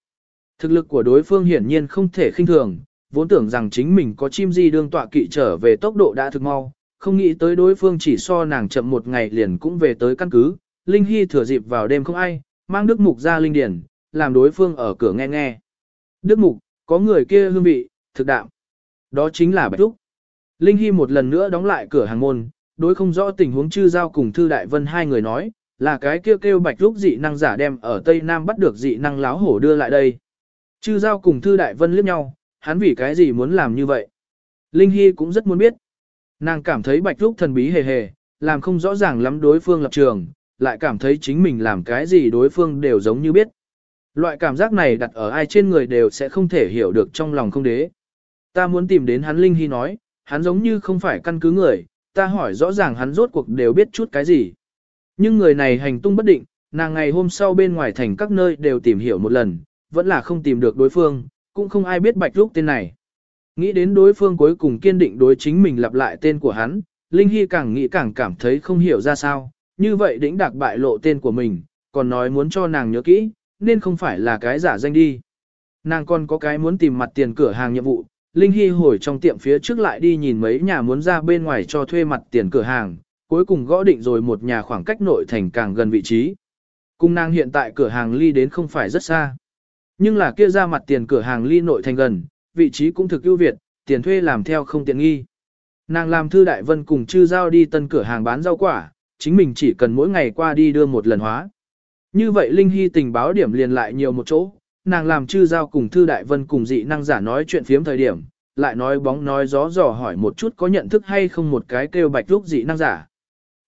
Thực lực của đối phương hiển nhiên không thể khinh thường, vốn tưởng rằng chính mình có chim di đương tọa kỵ trở về tốc độ đã thực mau, không nghĩ tới đối phương chỉ so nàng chậm một ngày liền cũng về tới căn cứ. Linh Hy thừa dịp vào đêm không ai, mang Đức Mục ra Linh Điển, làm đối phương ở cửa nghe nghe. Đức Mục, có người kia hương vị, thực đạo. Đó chính là Bạch Trúc. Linh Hy một lần nữa đóng lại cửa hàng môn, đối không rõ tình huống chư giao cùng Thư Đại Vân hai người nói, là cái kêu kêu Bạch lúc dị năng giả đem ở Tây Nam bắt được dị năng láo hổ đưa lại đây. Chư giao cùng Thư Đại Vân liếc nhau, hắn vì cái gì muốn làm như vậy. Linh Hy cũng rất muốn biết. Nàng cảm thấy Bạch lúc thần bí hề hề, làm không rõ ràng lắm đối phương lập trường, lại cảm thấy chính mình làm cái gì đối phương đều giống như biết. Loại cảm giác này đặt ở ai trên người đều sẽ không thể hiểu được trong lòng không đế. Ta muốn tìm đến hắn Linh Hy nói, hắn giống như không phải căn cứ người, ta hỏi rõ ràng hắn rốt cuộc đều biết chút cái gì. Nhưng người này hành tung bất định, nàng ngày hôm sau bên ngoài thành các nơi đều tìm hiểu một lần, vẫn là không tìm được đối phương, cũng không ai biết Bạch Lúc tên này. Nghĩ đến đối phương cuối cùng kiên định đối chính mình lặp lại tên của hắn, Linh Hy càng nghĩ càng cảm thấy không hiểu ra sao, như vậy đĩnh đạc bại lộ tên của mình, còn nói muốn cho nàng nhớ kỹ, nên không phải là cái giả danh đi. Nàng còn có cái muốn tìm mặt tiền cửa hàng nhiệm vụ, Linh Hy hồi trong tiệm phía trước lại đi nhìn mấy nhà muốn ra bên ngoài cho thuê mặt tiền cửa hàng, cuối cùng gõ định rồi một nhà khoảng cách nội thành càng gần vị trí. Cung nàng hiện tại cửa hàng ly đến không phải rất xa. Nhưng là kia ra mặt tiền cửa hàng ly nội thành gần, vị trí cũng thực ưu việt, tiền thuê làm theo không tiện nghi. Nàng làm thư đại vân cùng chư giao đi tân cửa hàng bán rau quả, chính mình chỉ cần mỗi ngày qua đi đưa một lần hóa. Như vậy Linh Hy tình báo điểm liền lại nhiều một chỗ, nàng làm chư giao cùng Thư Đại Vân cùng dị năng giả nói chuyện phiếm thời điểm, lại nói bóng nói gió dò hỏi một chút có nhận thức hay không một cái kêu bạch lúc dị năng giả.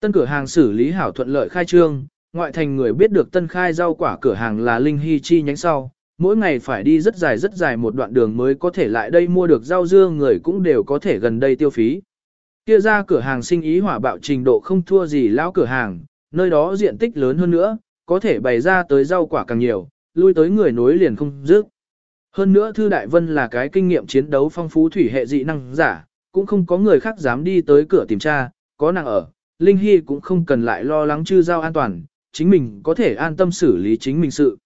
Tân cửa hàng xử lý hảo thuận lợi khai trương, ngoại thành người biết được tân khai rau quả cửa hàng là Linh Hy chi nhánh sau, mỗi ngày phải đi rất dài rất dài một đoạn đường mới có thể lại đây mua được rau dưa người cũng đều có thể gần đây tiêu phí. Kia ra cửa hàng sinh ý hỏa bạo trình độ không thua gì lão cửa hàng, nơi đó diện tích lớn hơn nữa, có thể bày ra tới rau quả càng nhiều, lui tới người nối liền không dứt. Hơn nữa Thư Đại Vân là cái kinh nghiệm chiến đấu phong phú thủy hệ dị năng giả, cũng không có người khác dám đi tới cửa tìm tra, có nàng ở, Linh Hy cũng không cần lại lo lắng chư giao an toàn, chính mình có thể an tâm xử lý chính mình sự.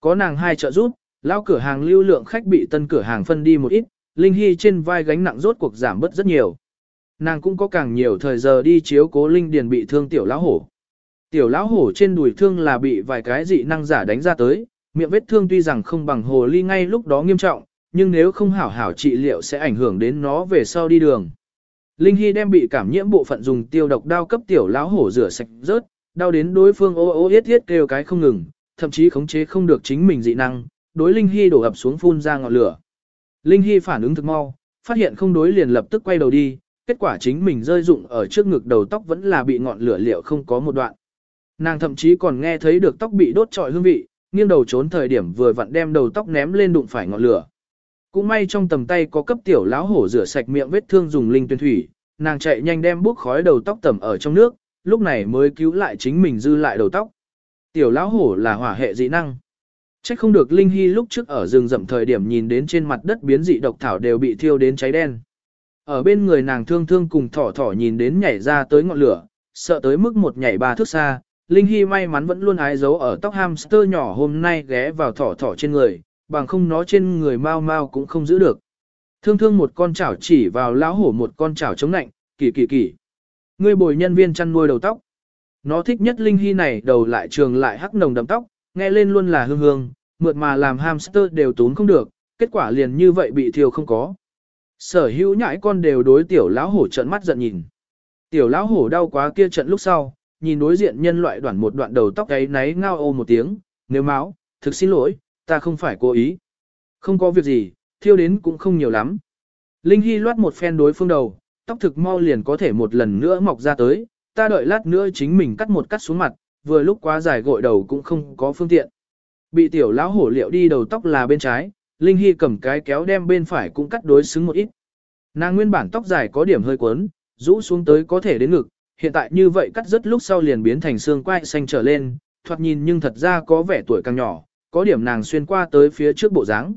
Có nàng hai trợ giúp, lao cửa hàng lưu lượng khách bị tân cửa hàng phân đi một ít, Linh Hy trên vai gánh nặng rốt cuộc giảm bớt rất nhiều. Nàng cũng có càng nhiều thời giờ đi chiếu cố Linh Điền bị thương tiểu lão hổ. Tiểu lão hổ trên đùi thương là bị vài cái dị năng giả đánh ra tới, miệng vết thương tuy rằng không bằng hồ ly ngay lúc đó nghiêm trọng, nhưng nếu không hảo hảo trị liệu sẽ ảnh hưởng đến nó về sau đi đường. Linh Hy đem bị cảm nhiễm bộ phận dùng tiêu độc đao cấp tiểu lão hổ rửa sạch rớt, đau đến đối phương ô ô yết yết kêu cái không ngừng, thậm chí khống chế không được chính mình dị năng, đối Linh Hy đổ ập xuống phun ra ngọn lửa. Linh Hy phản ứng thực mau, phát hiện không đối liền lập tức quay đầu đi, kết quả chính mình rơi rụng ở trước ngực đầu tóc vẫn là bị ngọn lửa liệu không có một đoạn. Nàng thậm chí còn nghe thấy được tóc bị đốt trọi hương vị, nghiêng đầu trốn thời điểm vừa vặn đem đầu tóc ném lên đụng phải ngọn lửa. Cũng may trong tầm tay có cấp tiểu lão hổ rửa sạch miệng vết thương dùng linh tuyên thủy, nàng chạy nhanh đem bốc khói đầu tóc tẩm ở trong nước, lúc này mới cứu lại chính mình dư lại đầu tóc. Tiểu lão hổ là hỏa hệ dị năng. Chắc không được Linh Hy lúc trước ở rừng rậm thời điểm nhìn đến trên mặt đất biến dị độc thảo đều bị thiêu đến cháy đen. Ở bên người nàng thương thương cùng thỏ thỏ nhìn đến nhảy ra tới ngọn lửa, sợ tới mức một nhảy ba thước xa. Linh Hy may mắn vẫn luôn ái giấu ở tóc hamster nhỏ hôm nay ghé vào thỏ thỏ trên người, bằng không nó trên người mau mau cũng không giữ được. Thương thương một con chảo chỉ vào lão hổ một con chảo chống nạnh, kỳ kỳ kỳ. Ngươi bồi nhân viên chăn nuôi đầu tóc. Nó thích nhất Linh Hy này đầu lại trường lại hắc nồng đậm tóc, nghe lên luôn là hương hương, mượt mà làm hamster đều tốn không được, kết quả liền như vậy bị thiêu không có. Sở hữu nhãi con đều đối tiểu lão hổ trận mắt giận nhìn. Tiểu lão hổ đau quá kia trận lúc sau, nhìn đối diện nhân loại đoạn một đoạn đầu tóc ấy náy ngao ô một tiếng, nếu máu, thực xin lỗi, ta không phải cố ý. Không có việc gì, thiêu đến cũng không nhiều lắm. Linh Hy loát một phen đối phương đầu, tóc thực mau liền có thể một lần nữa mọc ra tới, ta đợi lát nữa chính mình cắt một cắt xuống mặt, vừa lúc quá dài gội đầu cũng không có phương tiện. Bị tiểu lão hổ liệu đi đầu tóc là bên trái, Linh Hy cầm cái kéo đem bên phải cũng cắt đối xứng một ít. Nàng nguyên bản tóc dài có điểm hơi quấn, rũ xuống tới có thể đến ngực, hiện tại như vậy cắt rất lúc sau liền biến thành xương quai xanh trở lên, thoạt nhìn nhưng thật ra có vẻ tuổi càng nhỏ, có điểm nàng xuyên qua tới phía trước bộ dáng.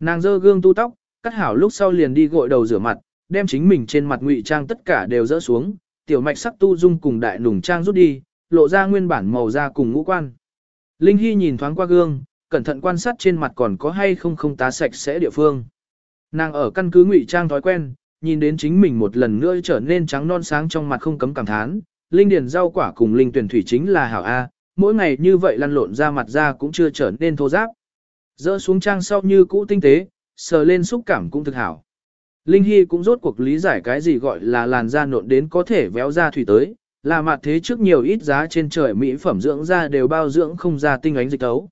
Nàng dơ gương tu tóc, cắt hảo lúc sau liền đi gội đầu rửa mặt, đem chính mình trên mặt ngụy trang tất cả đều dỡ xuống, tiểu mạch sắc tu dung cùng đại nùng trang rút đi, lộ ra nguyên bản màu da cùng ngũ quan. Linh Hy nhìn thoáng qua gương, cẩn thận quan sát trên mặt còn có hay không không tá sạch sẽ địa phương. Nàng ở căn cứ ngụy trang thói quen, nhìn đến chính mình một lần nữa trở nên trắng non sáng trong mặt không cấm cảm thán. Linh điền rau quả cùng linh tuyển thủy chính là hảo A, mỗi ngày như vậy lăn lộn ra mặt ra cũng chưa trở nên thô giáp. Dỡ xuống trang sau như cũ tinh tế, sờ lên xúc cảm cũng thực hảo. Linh Hy cũng rốt cuộc lý giải cái gì gọi là làn da nộn đến có thể véo ra thủy tới, là mặt thế trước nhiều ít giá trên trời mỹ phẩm dưỡng da đều bao dưỡng không ra tinh ánh dịch tấu.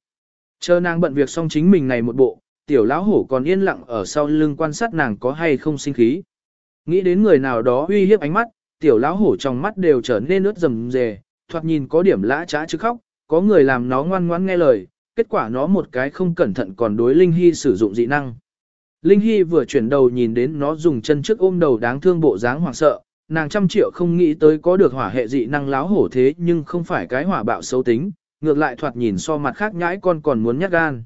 Chờ nàng bận việc xong chính mình này một bộ, tiểu lão hổ còn yên lặng ở sau lưng quan sát nàng có hay không sinh khí. Nghĩ đến người nào đó uy hiếp ánh mắt, tiểu lão hổ trong mắt đều trở nên ướt rầm rề, thoạt nhìn có điểm lã trá chứ khóc, có người làm nó ngoan ngoãn nghe lời, kết quả nó một cái không cẩn thận còn đối Linh Hy sử dụng dị năng. Linh Hy vừa chuyển đầu nhìn đến nó dùng chân trước ôm đầu đáng thương bộ dáng hoảng sợ, nàng trăm triệu không nghĩ tới có được hỏa hệ dị năng láo hổ thế nhưng không phải cái hỏa bạo xấu tính, ngược lại thoạt nhìn so mặt khác nhãi con còn muốn nhát gan.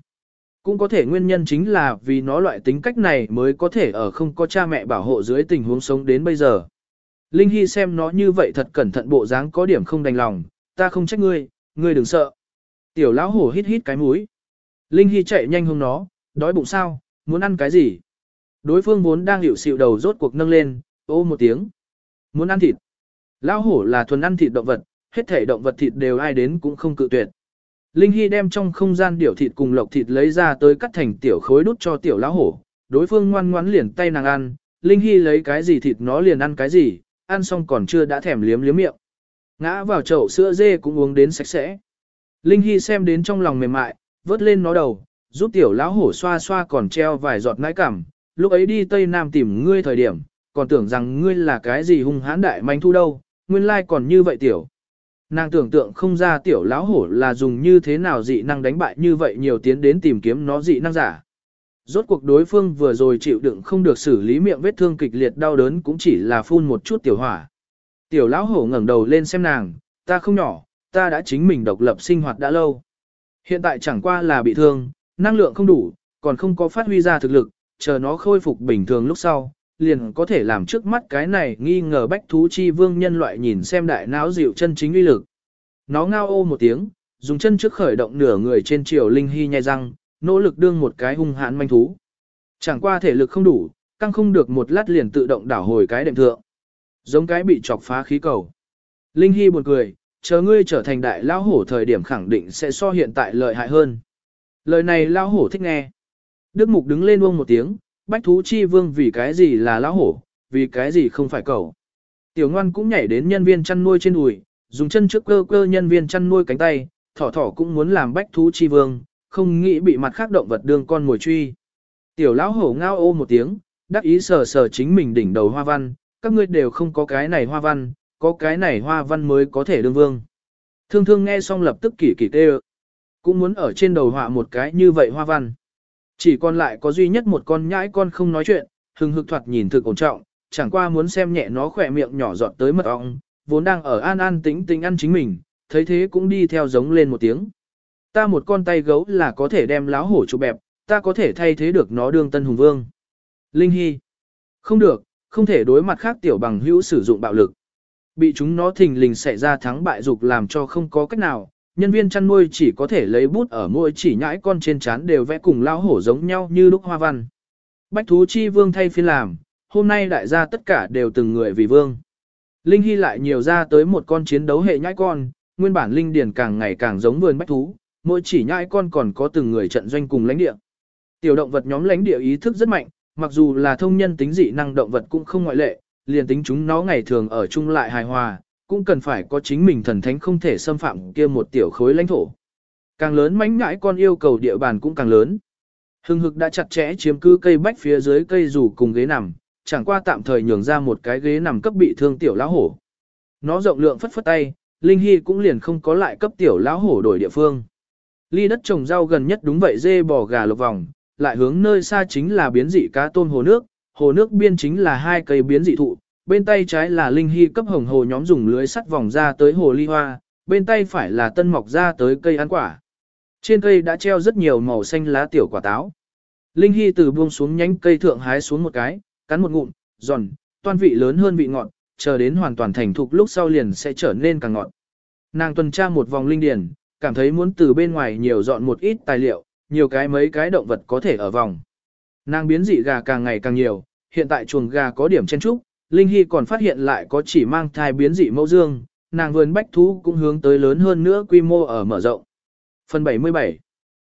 Cũng có thể nguyên nhân chính là vì nó loại tính cách này mới có thể ở không có cha mẹ bảo hộ dưới tình huống sống đến bây giờ. Linh Hy xem nó như vậy thật cẩn thận bộ dáng có điểm không đành lòng, ta không trách ngươi, ngươi đừng sợ. Tiểu lão hổ hít hít cái mũi. Linh Hy chạy nhanh hướng nó, đói bụng sao, muốn ăn cái gì? Đối phương vốn đang hiểu xịu đầu rốt cuộc nâng lên, ô một tiếng. Muốn ăn thịt. Lão hổ là thuần ăn thịt động vật, hết thể động vật thịt đều ai đến cũng không cự tuyệt. Linh Hy đem trong không gian điểu thịt cùng lộc thịt lấy ra tới cắt thành tiểu khối đút cho tiểu lão hổ, đối phương ngoan ngoãn liền tay nàng ăn, Linh Hy lấy cái gì thịt nó liền ăn cái gì, ăn xong còn chưa đã thèm liếm liếm miệng. Ngã vào chậu sữa dê cũng uống đến sạch sẽ. Linh Hy xem đến trong lòng mềm mại, vớt lên nó đầu, giúp tiểu lão hổ xoa xoa còn treo vài giọt nãi cảm, lúc ấy đi Tây Nam tìm ngươi thời điểm, còn tưởng rằng ngươi là cái gì hung hãn đại manh thu đâu, nguyên lai còn như vậy tiểu. Nàng tưởng tượng không ra tiểu lão hổ là dùng như thế nào dị năng đánh bại như vậy nhiều tiến đến tìm kiếm nó dị năng giả. Rốt cuộc đối phương vừa rồi chịu đựng không được xử lý miệng vết thương kịch liệt đau đớn cũng chỉ là phun một chút tiểu hỏa. Tiểu lão hổ ngẩng đầu lên xem nàng, ta không nhỏ, ta đã chính mình độc lập sinh hoạt đã lâu. Hiện tại chẳng qua là bị thương, năng lượng không đủ, còn không có phát huy ra thực lực, chờ nó khôi phục bình thường lúc sau, liền có thể làm trước mắt cái này nghi ngờ bách thú chi vương nhân loại nhìn xem đại não dịu chân chính uy lực. Nó ngao ô một tiếng, dùng chân trước khởi động nửa người trên triều linh hy nhai răng, nỗ lực đương một cái hung hãn manh thú. Chẳng qua thể lực không đủ, căng không được một lát liền tự động đảo hồi cái đệm thượng. Giống cái bị chọc phá khí cầu. Linh hy buồn cười, chờ ngươi trở thành đại lao hổ thời điểm khẳng định sẽ so hiện tại lợi hại hơn. Lời này lao hổ thích nghe. Đức Mục đứng lên uông một tiếng, bách thú chi vương vì cái gì là lão hổ, vì cái gì không phải cậu. Tiểu ngoan cũng nhảy đến nhân viên chăn nuôi trên đùi, dùng chân trước cơ cơ nhân viên chăn nuôi cánh tay, thỏ thỏ cũng muốn làm bách thú chi vương, không nghĩ bị mặt khác động vật đương con mồi truy. Tiểu lão hổ ngao ô một tiếng, đắc ý sờ sờ chính mình đỉnh đầu hoa văn, các ngươi đều không có cái này hoa văn, có cái này hoa văn mới có thể đương vương. Thương thương nghe xong lập tức kỳ kỳ tê cũng muốn ở trên đầu họa một cái như vậy hoa văn. Chỉ còn lại có duy nhất một con nhãi con không nói chuyện, hừng hực thoạt nhìn thực ổn trọng, chẳng qua muốn xem nhẹ nó khỏe miệng nhỏ giọt tới mật ong, vốn đang ở an an tĩnh tĩnh ăn chính mình, thấy thế cũng đi theo giống lên một tiếng. Ta một con tay gấu là có thể đem láo hổ chụp bẹp, ta có thể thay thế được nó đương tân hùng vương. Linh Hy. Không được, không thể đối mặt khác tiểu bằng hữu sử dụng bạo lực. Bị chúng nó thình lình xảy ra thắng bại dục làm cho không có cách nào, nhân viên chăn nuôi chỉ có thể lấy bút ở mỗi chỉ nhãi con trên chán đều vẽ cùng lao hổ giống nhau như lúc hoa văn. Bách thú chi vương thay phiên làm, hôm nay đại gia tất cả đều từng người vì vương. Linh Hy lại nhiều ra tới một con chiến đấu hệ nhãi con, nguyên bản Linh Điền càng ngày càng giống vườn bách thú, mỗi chỉ nhãi con còn có từng người trận doanh cùng lãnh địa. Tiểu động vật nhóm lãnh địa ý thức rất mạnh, mặc dù là thông nhân tính dị năng động vật cũng không ngoại lệ, liền tính chúng nó ngày thường ở chung lại hài hòa, cũng cần phải có chính mình thần thánh không thể xâm phạm kia một tiểu khối lãnh thổ. Càng lớn mánh ngãi con yêu cầu địa bàn cũng càng lớn. Hưng hực đã chặt chẽ chiếm cứ cây bách phía dưới cây rủ cùng ghế nằm, chẳng qua tạm thời nhường ra một cái ghế nằm cấp bị thương tiểu lão hổ. Nó rộng lượng phất phất tay, Linh Hy cũng liền không có lại cấp tiểu lão hổ đổi địa phương. Ly đất trồng rau gần nhất đúng vậy dê bò gà lộc vòng, lại hướng nơi xa chính là biến dị cá tôm hồ nước, hồ nước biên chính là hai cây biến dị thụ, bên tay trái là linh hy cấp hồng hồ nhóm dùng lưới sắt vòng ra tới hồ ly hoa, bên tay phải là tân mọc ra tới cây ăn quả. Trên cây đã treo rất nhiều màu xanh lá tiểu quả táo. Linh hy từ buông xuống nhánh cây thượng hái xuống một cái, cắn một ngụm, giòn, toan vị lớn hơn vị ngọt, chờ đến hoàn toàn thành thục lúc sau liền sẽ trở nên càng ngọt. Nàng tuần tra một vòng linh điển, cảm thấy muốn từ bên ngoài nhiều dọn một ít tài liệu, nhiều cái mấy cái động vật có thể ở vòng. Nàng biến dị gà càng ngày càng nhiều, hiện tại chuồng gà có điểm chen trúc, Linh Hy còn phát hiện lại có chỉ mang thai biến dị mẫu dương, nàng vườn bách thú cũng hướng tới lớn hơn nữa quy mô ở mở rộng. Phần 77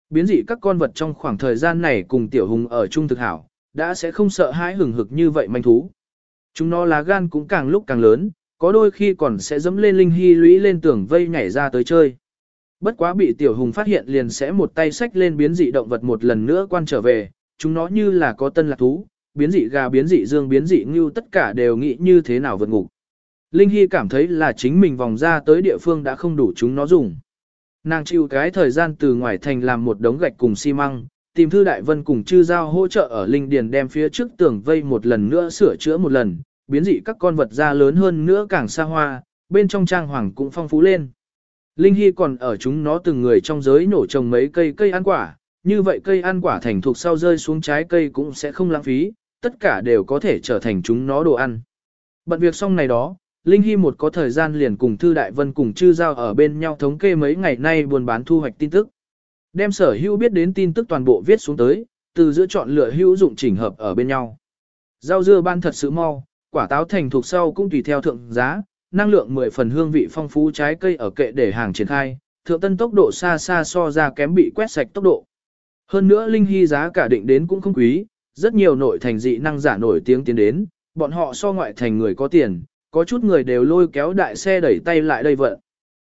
Biến dị các con vật trong khoảng thời gian này cùng tiểu hùng ở chung thực hảo, đã sẽ không sợ hãi hừng hực như vậy manh thú. Chúng nó lá gan cũng càng lúc càng lớn, có đôi khi còn sẽ dẫm lên Linh Hy lũy lên tường vây nhảy ra tới chơi. Bất quá bị tiểu hùng phát hiện liền sẽ một tay xách lên biến dị động vật một lần nữa quan trở về, chúng nó như là có tân lạc thú, biến dị gà biến dị dương biến dị ngưu tất cả đều nghĩ như thế nào vượt ngục. Linh Hy cảm thấy là chính mình vòng ra tới địa phương đã không đủ chúng nó dùng. Nàng chịu cái thời gian từ ngoài thành làm một đống gạch cùng xi măng, tìm thư đại vân cùng chư giao hỗ trợ ở Linh Điền đem phía trước tường vây một lần nữa sửa chữa một lần, biến dị các con vật ra lớn hơn nữa càng xa hoa, bên trong trang hoàng cũng phong phú lên. Linh Hy còn ở chúng nó từng người trong giới nổ trồng mấy cây cây ăn quả, như vậy cây ăn quả thành thục sau rơi xuống trái cây cũng sẽ không lãng phí, tất cả đều có thể trở thành chúng nó đồ ăn. Bận việc xong này đó, Linh Hy một có thời gian liền cùng Thư Đại Vân cùng chư giao ở bên nhau thống kê mấy ngày nay buôn bán thu hoạch tin tức. Đem sở hữu biết đến tin tức toàn bộ viết xuống tới, từ giữa chọn lựa hữu dụng chỉnh hợp ở bên nhau. Rau dưa ban thật sự mau, quả táo thành thuộc sau cũng tùy theo thượng giá, năng lượng 10 phần hương vị phong phú trái cây ở kệ để hàng triển khai, thượng tân tốc độ xa xa so ra kém bị quét sạch tốc độ. Hơn nữa Linh Hy giá cả định đến cũng không quý, rất nhiều nội thành dị năng giả nổi tiếng tiến đến, bọn họ so ngoại thành người có tiền, có chút người đều lôi kéo đại xe đẩy tay lại đây vận.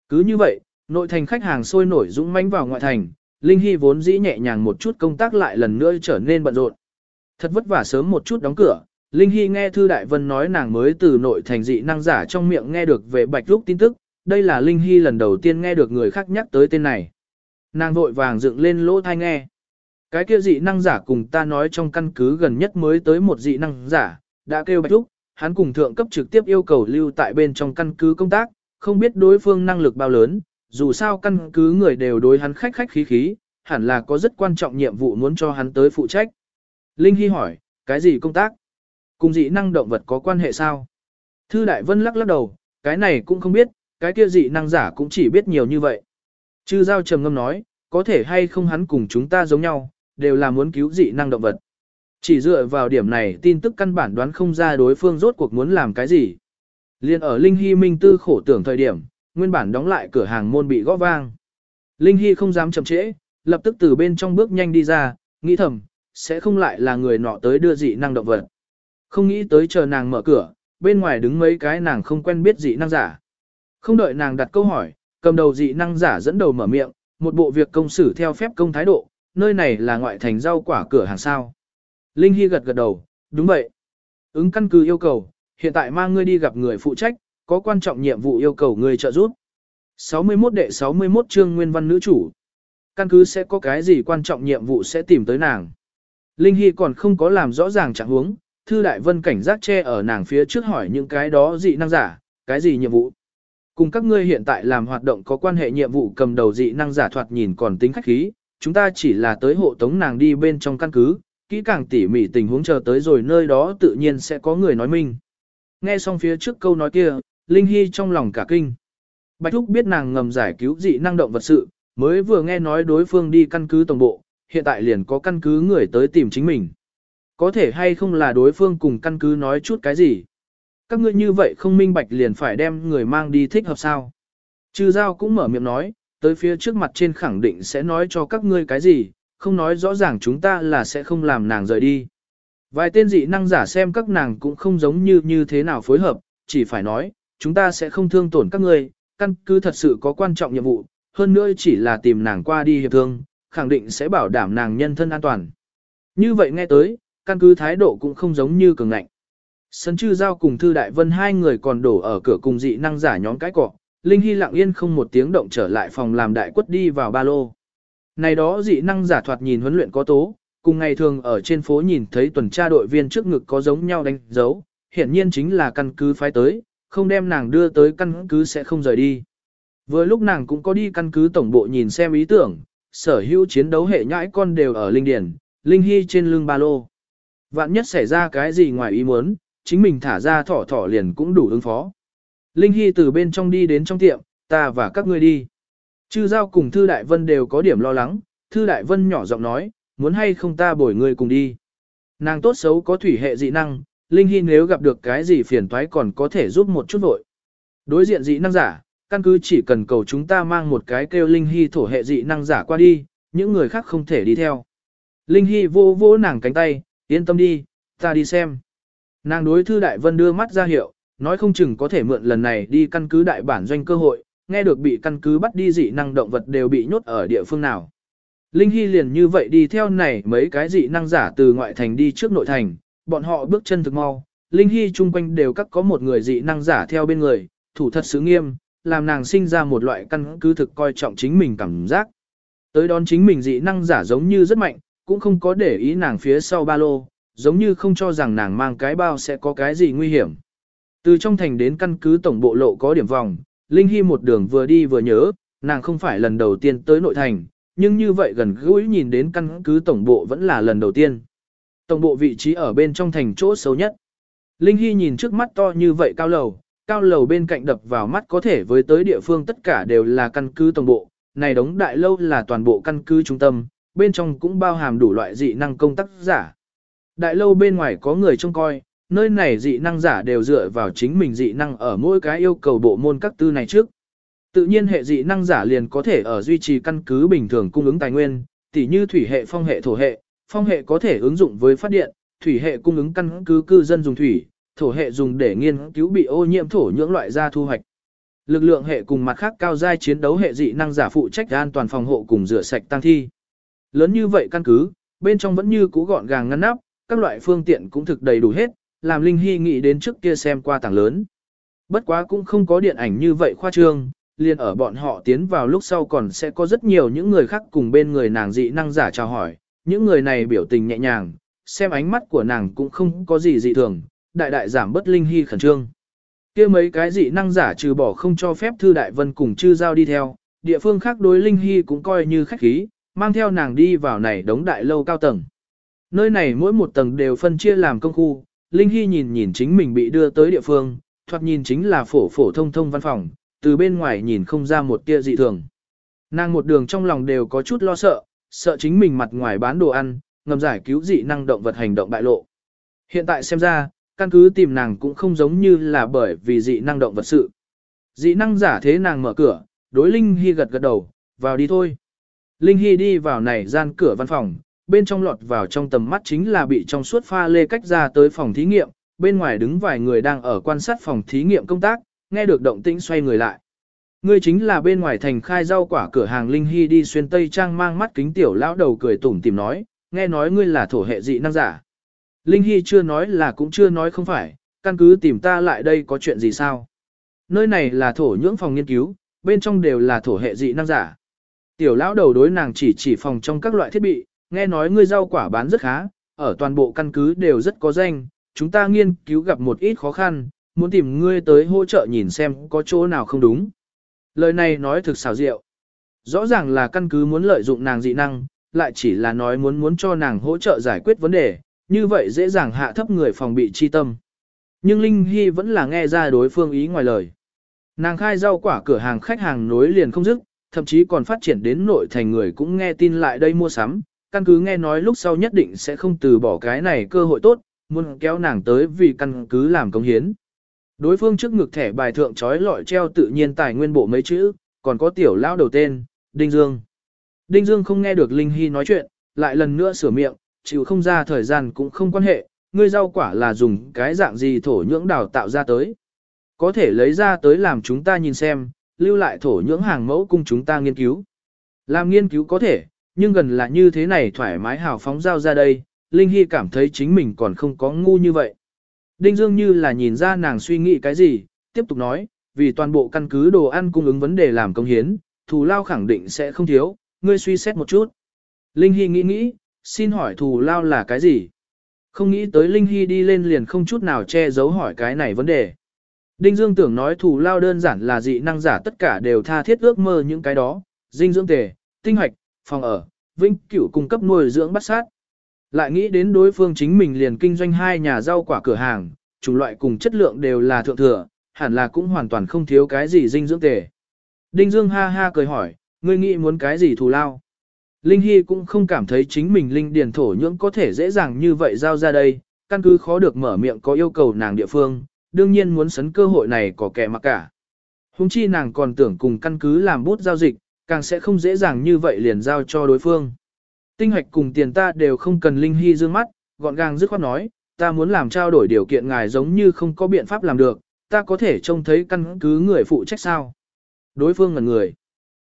Cứ như vậy, nội thành khách hàng sôi nổi dũng mãnh vào ngoại thành, Linh Hy vốn dĩ nhẹ nhàng một chút công tác lại lần nữa trở nên bận rộn. Thật vất vả sớm một chút đóng cửa, Linh Hy nghe Thư Đại Vân nói nàng mới từ nội thành dị năng giả trong miệng nghe được về Bạch Lúc tin tức, đây là Linh Hy lần đầu tiên nghe được người khác nhắc tới tên này. Nàng vội vàng dựng lên lỗ thai nghe. Cái kia dị năng giả cùng ta nói trong căn cứ gần nhất mới tới một dị năng giả, đã kêu Bạch Lúc, hắn cùng thượng cấp trực tiếp yêu cầu lưu tại bên trong căn cứ công tác, không biết đối phương năng lực bao lớn, dù sao căn cứ người đều đối hắn khách khách khí khí, hẳn là có rất quan trọng nhiệm vụ muốn cho hắn tới phụ trách. Linh Hy hỏi, cái gì công tác? Cùng dị năng động vật có quan hệ sao? Thư Đại Vân lắc lắc đầu, cái này cũng không biết, cái kia dị năng giả cũng chỉ biết nhiều như vậy. Chư Giao trầm ngâm nói, có thể hay không hắn cùng chúng ta giống nhau, đều là muốn cứu dị năng động vật. Chỉ dựa vào điểm này tin tức căn bản đoán không ra đối phương rốt cuộc muốn làm cái gì. Liên ở Linh Hy Minh Tư khổ tưởng thời điểm, nguyên bản đóng lại cửa hàng môn bị gõ vang. Linh Hy không dám chậm trễ, lập tức từ bên trong bước nhanh đi ra, nghĩ thầm, sẽ không lại là người nọ tới đưa dị năng động vật. Không nghĩ tới chờ nàng mở cửa, bên ngoài đứng mấy cái nàng không quen biết dị năng giả. Không đợi nàng đặt câu hỏi, cầm đầu dị năng giả dẫn đầu mở miệng, một bộ việc công xử theo phép công thái độ, nơi này là ngoại thành rau quả cửa hàng sao. Linh Hy gật gật đầu, đúng vậy. Ứng căn cứ yêu cầu, hiện tại mang ngươi đi gặp người phụ trách, có quan trọng nhiệm vụ yêu cầu ngươi trợ giúp. 61 đệ 61 chương nguyên văn nữ chủ. Căn cứ sẽ có cái gì quan trọng nhiệm vụ sẽ tìm tới nàng. Linh Hy còn không có làm rõ ràng trạng huống, Thư Đại Vân cảnh giác che ở nàng phía trước hỏi những cái đó dị năng giả, cái gì nhiệm vụ. Cùng các ngươi hiện tại làm hoạt động có quan hệ nhiệm vụ cầm đầu dị năng giả thoạt nhìn còn tính khách khí, chúng ta chỉ là tới hộ tống nàng đi bên trong căn cứ, kỹ càng tỉ mỉ tình huống chờ tới rồi nơi đó tự nhiên sẽ có người nói mình. Nghe xong phía trước câu nói kia, Linh Hy trong lòng cả kinh. Bạch Thúc biết nàng ngầm giải cứu dị năng động vật sự, mới vừa nghe nói đối phương đi căn cứ tổng bộ, hiện tại liền có căn cứ người tới tìm chính mình. Có thể hay không là đối phương cùng căn cứ nói chút cái gì. Các ngươi như vậy không minh bạch liền phải đem người mang đi thích hợp sao. Trừ giao cũng mở miệng nói, tới phía trước mặt trên khẳng định sẽ nói cho các ngươi cái gì, không nói rõ ràng chúng ta là sẽ không làm nàng rời đi. Vài tên dị năng giả xem các nàng cũng không giống như như thế nào phối hợp, chỉ phải nói, chúng ta sẽ không thương tổn các ngươi, căn cứ thật sự có quan trọng nhiệm vụ, hơn nữa chỉ là tìm nàng qua đi hiệp thương, khẳng định sẽ bảo đảm nàng nhân thân an toàn. Như vậy nghe tới, căn cứ thái độ cũng không giống như cường ngạnh. Sân chư giao cùng Thư Đại Vân hai người còn đổ ở cửa cùng dị năng giả nhóm cái cọ, Linh Hy lặng yên không một tiếng động trở lại phòng làm đại quất đi vào ba lô. Này đó dị năng giả thoạt nhìn huấn luyện có tố, cùng ngày thường ở trên phố nhìn thấy tuần tra đội viên trước ngực có giống nhau đánh dấu, hiển nhiên chính là căn cứ phái tới, không đem nàng đưa tới căn cứ sẽ không rời đi. Vừa lúc nàng cũng có đi căn cứ tổng bộ nhìn xem ý tưởng, sở hữu chiến đấu hệ nhãi con đều ở linh điển, linh hy trên lưng ba lô. Vạn nhất xảy ra cái gì ngoài ý muốn, chính mình thả ra thỏ thỏ liền cũng đủ ứng phó. Linh hy từ bên trong đi đến trong tiệm, ta và các ngươi đi. Chư giao cùng Thư Đại Vân đều có điểm lo lắng, Thư Đại Vân nhỏ giọng nói, muốn hay không ta bồi người cùng đi. Nàng tốt xấu có thủy hệ dị năng, Linh Hy nếu gặp được cái gì phiền toái còn có thể giúp một chút vội. Đối diện dị năng giả, căn cứ chỉ cần cầu chúng ta mang một cái kêu Linh Hy thổ hệ dị năng giả qua đi, những người khác không thể đi theo. Linh Hy vô vô nàng cánh tay, yên tâm đi, ta đi xem. Nàng đối Thư Đại Vân đưa mắt ra hiệu, nói không chừng có thể mượn lần này đi căn cứ đại bản doanh cơ hội, nghe được bị căn cứ bắt đi dị năng động vật đều bị nhốt ở địa phương nào. Linh Hy liền như vậy đi theo này mấy cái dị năng giả từ ngoại thành đi trước nội thành, bọn họ bước chân thực mau. Linh Hy chung quanh đều các có một người dị năng giả theo bên người, thủ thật sự nghiêm, làm nàng sinh ra một loại căn cứ thực coi trọng chính mình cảm giác. Tới đón chính mình dị năng giả giống như rất mạnh, cũng không có để ý nàng phía sau ba lô, giống như không cho rằng nàng mang cái bao sẽ có cái gì nguy hiểm. Từ trong thành đến căn cứ tổng bộ lộ có điểm vòng, Linh Hy một đường vừa đi vừa nhớ, nàng không phải lần đầu tiên tới nội thành, nhưng như vậy gần gũi nhìn đến căn cứ tổng bộ vẫn là lần đầu tiên. Tổng bộ vị trí ở bên trong thành chỗ xấu nhất. Linh Hy nhìn trước mắt to như vậy cao lầu, cao lầu bên cạnh đập vào mắt có thể với tới địa phương tất cả đều là căn cứ tổng bộ, này đống đại lâu là toàn bộ căn cứ trung tâm, bên trong cũng bao hàm đủ loại dị năng công tác giả. Đại lâu bên ngoài có người trông coi, nơi này dị năng giả đều dựa vào chính mình dị năng ở mỗi cái yêu cầu bộ môn các tư này trước. Tự nhiên hệ dị năng giả liền có thể ở duy trì căn cứ bình thường cung ứng tài nguyên, tỉ như thủy hệ phong hệ thổ hệ, phong hệ có thể ứng dụng với phát điện, thủy hệ cung ứng căn cứ cư dân dùng thủy, thổ hệ dùng để nghiên cứu bị ô nhiễm thổ những loại ra thu hoạch. Lực lượng hệ cùng mặt khác cao giai chiến đấu hệ dị năng giả phụ trách an toàn phòng hộ cùng rửa sạch tăng thi. Lớn như vậy căn cứ, bên trong vẫn như cũ gọn gàng ngăn nắp, các loại phương tiện cũng thực đầy đủ hết, làm Linh Hy nghĩ đến trước kia xem qua tảng lớn. Bất quá cũng không có điện ảnh như vậy khoa trương, liền ở bọn họ tiến vào lúc sau còn sẽ có rất nhiều những người khác cùng bên người nàng dị năng giả chào hỏi, những người này biểu tình nhẹ nhàng, xem ánh mắt của nàng cũng không có gì dị thường, đại đại giảm bất Linh Hy khẩn trương. kia mấy cái dị năng giả trừ bỏ không cho phép Thư Đại Vân cùng chư giao đi theo, địa phương khác đối Linh Hy cũng coi như khách khí, mang theo nàng đi vào này đống đại lâu cao tầng. Nơi này mỗi một tầng đều phân chia làm công khu, Linh Hy nhìn nhìn chính mình bị đưa tới địa phương, thoạt nhìn chính là phổ phổ thông thông văn phòng, từ bên ngoài nhìn không ra một tia dị thường. Nàng một đường trong lòng đều có chút lo sợ, sợ chính mình mặt ngoài bán đồ ăn, ngầm giải cứu dị năng động vật hành động bại lộ. Hiện tại xem ra, căn cứ tìm nàng cũng không giống như là bởi vì dị năng động vật sự. Dị năng giả thế nàng mở cửa, đối Linh Hy gật gật đầu, vào đi thôi. Linh Hy đi vào này gian cửa văn phòng, bên trong lọt vào trong tầm mắt chính là bị trong suốt pha lê cách ra tới phòng thí nghiệm, bên ngoài đứng vài người đang ở quan sát phòng thí nghiệm công tác, nghe được động tĩnh xoay người lại. Ngươi chính là bên ngoài thành khai rau quả cửa hàng Linh Hy đi xuyên tây trang mang mắt kính tiểu lão đầu cười tủm tìm nói, nghe nói ngươi là thổ hệ dị năng giả. Linh Hy chưa nói là cũng chưa nói không phải, căn cứ tìm ta lại đây có chuyện gì sao? Nơi này là thổ nhưỡng phòng nghiên cứu, bên trong đều là thổ hệ dị năng giả. Tiểu lão đầu đối nàng chỉ chỉ phòng trong các loại thiết bị, nghe nói ngươi rau quả bán rất khá, ở toàn bộ căn cứ đều rất có danh, chúng ta nghiên cứu gặp một ít khó khăn, muốn tìm ngươi tới hỗ trợ nhìn xem có chỗ nào không đúng. Lời này nói thực xảo diệu. Rõ ràng là căn cứ muốn lợi dụng nàng dị năng, lại chỉ là nói muốn muốn cho nàng hỗ trợ giải quyết vấn đề, như vậy dễ dàng hạ thấp người phòng bị chi tâm. Nhưng Linh Hy vẫn là nghe ra đối phương ý ngoài lời. Nàng khai rau quả cửa hàng khách hàng nối liền không dứt, thậm chí còn phát triển đến nội thành người cũng nghe tin lại đây mua sắm, căn cứ nghe nói lúc sau nhất định sẽ không từ bỏ cái này cơ hội tốt, muốn kéo nàng tới vì căn cứ làm công hiến. Đối phương trước ngực thẻ bài thượng trói lọi treo tự nhiên tài nguyên bộ mấy chữ, còn có tiểu lao đầu tên, Đinh Dương. Đinh Dương không nghe được Linh Hy nói chuyện, lại lần nữa sửa miệng, chịu không ra thời gian cũng không quan hệ, ngươi rau quả là dùng cái dạng gì thổ nhưỡng đào tạo ra tới. Có thể lấy ra tới làm chúng ta nhìn xem, lưu lại thổ nhưỡng hàng mẫu cung chúng ta nghiên cứu. Làm nghiên cứu có thể, nhưng gần là như thế này thoải mái hào phóng giao ra đây, Linh Hy cảm thấy chính mình còn không có ngu như vậy. Đinh Dương như là nhìn ra nàng suy nghĩ cái gì, tiếp tục nói, vì toàn bộ căn cứ đồ ăn cung ứng vấn đề làm công hiến, thù lao khẳng định sẽ không thiếu, ngươi suy xét một chút. Linh Hy nghĩ nghĩ, xin hỏi thù lao là cái gì? Không nghĩ tới Linh Hy đi lên liền không chút nào che giấu hỏi cái này vấn đề. Đinh Dương tưởng nói thù lao đơn giản là dị năng giả tất cả đều tha thiết ước mơ những cái đó, dinh dưỡng tề, tinh hoạch, phòng ở, vinh cửu cung cấp nuôi dưỡng bắt sát. Lại nghĩ đến đối phương chính mình liền kinh doanh hai nhà rau quả cửa hàng, chủng loại cùng chất lượng đều là thượng thừa, hẳn là cũng hoàn toàn không thiếu cái gì dinh dưỡng tề. Đinh Dương ha ha cười hỏi, ngươi nghĩ muốn cái gì thù lao? Linh Hy cũng không cảm thấy chính mình linh điền thổ nhưỡng có thể dễ dàng như vậy giao ra đây, căn cứ khó được mở miệng có yêu cầu nàng địa phương, đương nhiên muốn sấn cơ hội này có kẻ mặc cả. Hùng chi nàng còn tưởng cùng căn cứ làm bút giao dịch, càng sẽ không dễ dàng như vậy liền giao cho đối phương. Tinh hoạch cùng tiền ta đều không cần Linh Hy dương mắt, gọn gàng dứt khoát nói, ta muốn làm trao đổi điều kiện ngài giống như không có biện pháp làm được, ta có thể trông thấy căn cứ người phụ trách sao. Đối phương ngần người.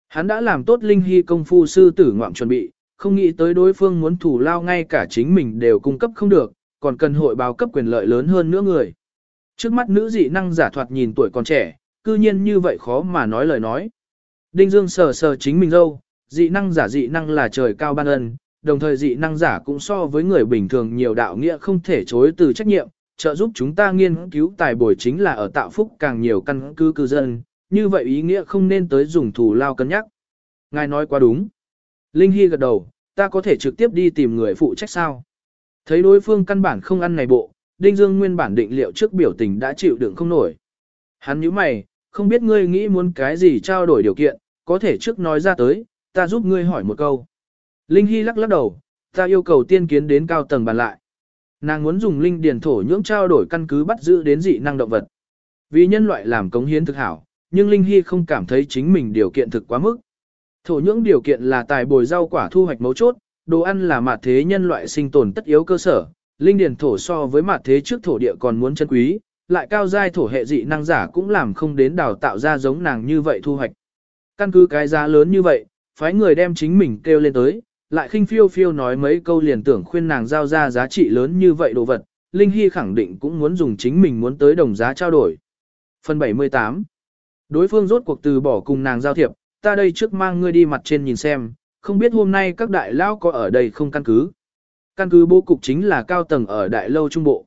Hắn đã làm tốt Linh Hy công phu sư tử ngoạm chuẩn bị, không nghĩ tới đối phương muốn thủ lao ngay cả chính mình đều cung cấp không được, còn cần hội báo cấp quyền lợi lớn hơn nữa người. Trước mắt nữ dị năng giả thoạt nhìn tuổi còn trẻ, cư nhiên như vậy khó mà nói lời nói. Đinh Dương sờ sờ chính mình dâu, dị năng giả dị năng là trời cao ban ân, đồng thời dị năng giả cũng so với người bình thường nhiều đạo nghĩa không thể chối từ trách nhiệm, trợ giúp chúng ta nghiên cứu tài bồi chính là ở tạo phúc càng nhiều căn cứ cư dân, như vậy ý nghĩa không nên tới dùng thủ lao cân nhắc. Ngài nói quá đúng. Linh Hy gật đầu, ta có thể trực tiếp đi tìm người phụ trách sao. Thấy đối phương căn bản không ăn này bộ, Đinh Dương nguyên bản định liệu trước biểu tình đã chịu đựng không nổi. Hắn nhíu mày, không biết ngươi nghĩ muốn cái gì trao đổi điều kiện, có thể trước nói ra tới, ta giúp ngươi hỏi một câu. Linh Hy lắc lắc đầu, ta yêu cầu tiên kiến đến cao tầng bàn lại. Nàng muốn dùng linh điền thổ nhưỡng trao đổi căn cứ bắt giữ đến dị năng động vật. Vì nhân loại làm cống hiến thực hảo, nhưng Linh Hy không cảm thấy chính mình điều kiện thực quá mức. Thổ nhưỡng điều kiện là tài bồi rau quả thu hoạch mấu chốt, đồ ăn là mặt thế nhân loại sinh tồn tất yếu cơ sở, linh điền thổ so với mặt thế trước thổ địa còn muốn chân quý, lại cao giai thổ hệ dị năng giả cũng làm không đến đào tạo ra giống nàng như vậy thu hoạch. Căn cứ cái giá lớn như vậy, phái người đem chính mình kêu lên tới, lại khinh phiêu phiêu nói mấy câu liền tưởng khuyên nàng giao ra giá trị lớn như vậy đồ vật, Linh Hy khẳng định cũng muốn dùng chính mình muốn tới đồng giá trao đổi. Phần 78 Đối phương rốt cuộc từ bỏ cùng nàng giao thiệp, ta đây trước mang ngươi đi mặt trên nhìn xem, không biết hôm nay các đại lao có ở đây không căn cứ. Căn cứ bố cục chính là cao tầng ở đại lâu trung bộ.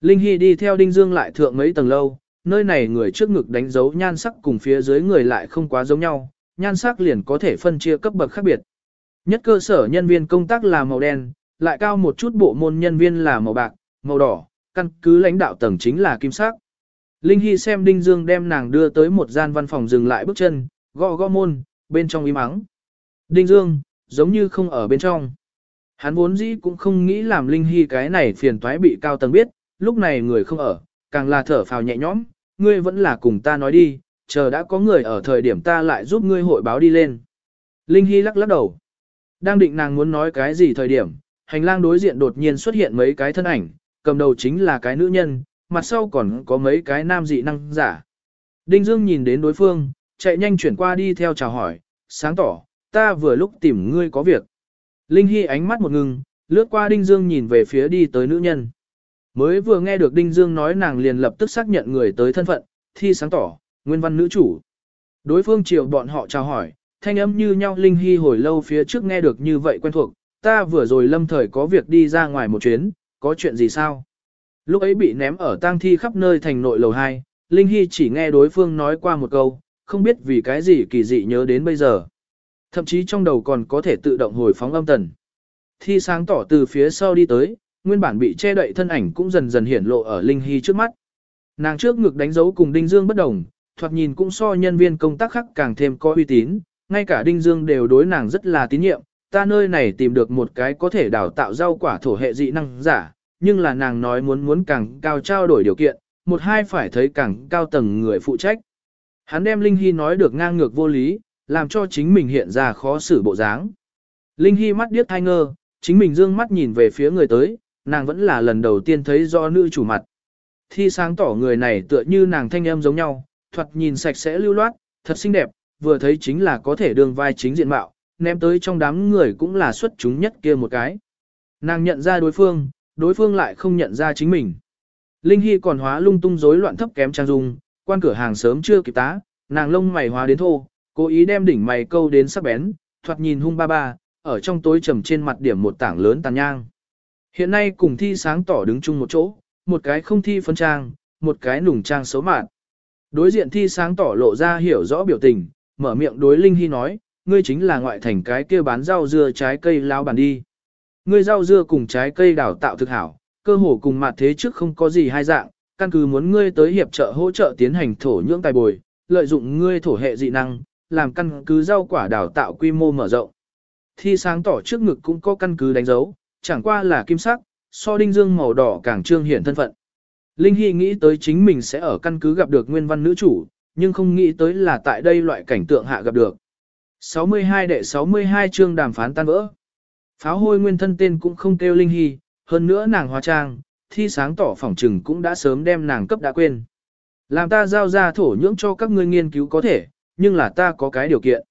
Linh Hy đi theo Đinh Dương lại thượng mấy tầng lâu, nơi này người trước ngực đánh dấu nhan sắc cùng phía dưới người lại không quá giống nhau, nhan sắc liền có thể phân chia cấp bậc khác biệt. Nhất cơ sở nhân viên công tác là màu đen, lại cao một chút bộ môn nhân viên là màu bạc, màu đỏ, căn cứ lãnh đạo tầng chính là kim sắc. Linh Hy xem Đinh Dương đem nàng đưa tới một gian văn phòng dừng lại bước chân, gõ gõ môn, bên trong im ắng. Đinh Dương, giống như không ở bên trong. Hắn vốn dĩ cũng không nghĩ làm Linh Hy cái này phiền toái bị cao tầng biết, lúc này người không ở, càng là thở phào nhẹ nhõm, ngươi vẫn là cùng ta nói đi, chờ đã có người ở thời điểm ta lại giúp ngươi hội báo đi lên. Linh Hy lắc lắc đầu. Đang định nàng muốn nói cái gì thời điểm, hành lang đối diện đột nhiên xuất hiện mấy cái thân ảnh, cầm đầu chính là cái nữ nhân, mặt sau còn có mấy cái nam dị năng giả. Đinh Dương nhìn đến đối phương, chạy nhanh chuyển qua đi theo chào hỏi, sáng tỏ, ta vừa lúc tìm ngươi có việc. Linh Hy ánh mắt một ngừng, lướt qua Đinh Dương nhìn về phía đi tới nữ nhân. Mới vừa nghe được Đinh Dương nói nàng liền lập tức xác nhận người tới thân phận, thi sáng tỏ, nguyên văn nữ chủ. Đối phương chiều bọn họ chào hỏi, thanh âm như nhau Linh Hy hồi lâu phía trước nghe được như vậy quen thuộc, ta vừa rồi lâm thời có việc đi ra ngoài một chuyến, có chuyện gì sao? Lúc ấy bị ném ở tang thi khắp nơi thành nội lầu 2, Linh Hy chỉ nghe đối phương nói qua một câu, không biết vì cái gì kỳ dị nhớ đến bây giờ. Thậm chí trong đầu còn có thể tự động hồi phóng âm tần. Thi sáng tỏ từ phía sau đi tới, nguyên bản bị che đậy thân ảnh cũng dần dần hiển lộ ở Linh Hy trước mắt. Nàng trước ngực đánh dấu cùng Đinh Dương bất đồng, thoạt nhìn cũng so nhân viên công tác khác càng thêm có uy tín, ngay cả Đinh Dương đều đối nàng rất là tín nhiệm, ta nơi này tìm được một cái có thể đào tạo rau quả thổ hệ dị năng giả, nhưng là nàng nói muốn muốn càng cao trao đổi điều kiện, một hai phải thấy càng cao tầng người phụ trách. Hắn đem Linh Hy nói được ngang ngược vô lý, làm cho chính mình hiện ra khó xử bộ dáng. Linh Hy mắt điếc thai ngơ, chính mình dương mắt nhìn về phía người tới, nàng vẫn là lần đầu tiên thấy do nữ chủ mặt. Thi sáng tỏ người này tựa như nàng thanh em giống nhau, thoạt nhìn sạch sẽ lưu loát, thật xinh đẹp, vừa thấy chính là có thể đường vai chính diện mạo, ném tới trong đám người cũng là xuất chúng nhất kia một cái. Nàng nhận ra đối phương, đối phương lại không nhận ra chính mình. Linh Hy còn hóa lung tung rối loạn thấp kém trang dung, quan cửa hàng sớm chưa kịp tá, nàng lông mày hóa đến thô, cố ý đem đỉnh mày câu đến sắc bén, thoạt nhìn hung ba ba, ở trong tối trầm trên mặt điểm một tảng lớn tàn nhang. Hiện nay cùng thi sáng tỏ đứng chung một chỗ, một cái không thi phân trang, một cái nùng trang xấu mạn. Đối diện thi sáng tỏ lộ ra hiểu rõ biểu tình, mở miệng đối Linh Hy nói, ngươi chính là ngoại thành cái kia bán rau dưa trái cây lao bàn đi. Ngươi rau dưa cùng trái cây đào tạo thực hảo, cơ hồ cùng mặt thế trước không có gì hai dạng, căn cứ muốn ngươi tới hiệp trợ hỗ trợ tiến hành thổ nhưỡng tài bồi, lợi dụng ngươi thổ hệ dị năng, làm căn cứ rau quả đào tạo quy mô mở rộng. Thi sáng tỏ trước ngực cũng có căn cứ đánh dấu, chẳng qua là kim sắc, so đinh dương màu đỏ càng trương hiển thân phận. Linh Hy nghĩ tới chính mình sẽ ở căn cứ gặp được nguyên văn nữ chủ, nhưng không nghĩ tới là tại đây loại cảnh tượng hạ gặp được. 62 đệ 62 chương đàm phán tan vỡ. Pháo hôi nguyên thân tên cũng không kêu Linh Hy, hơn nữa nàng hóa trang, thi sáng tỏ phỏng trừng cũng đã sớm đem nàng cấp đã quên. Làm ta giao ra thổ nhưỡng cho các ngươi nghiên cứu có thể, nhưng là ta có cái điều kiện.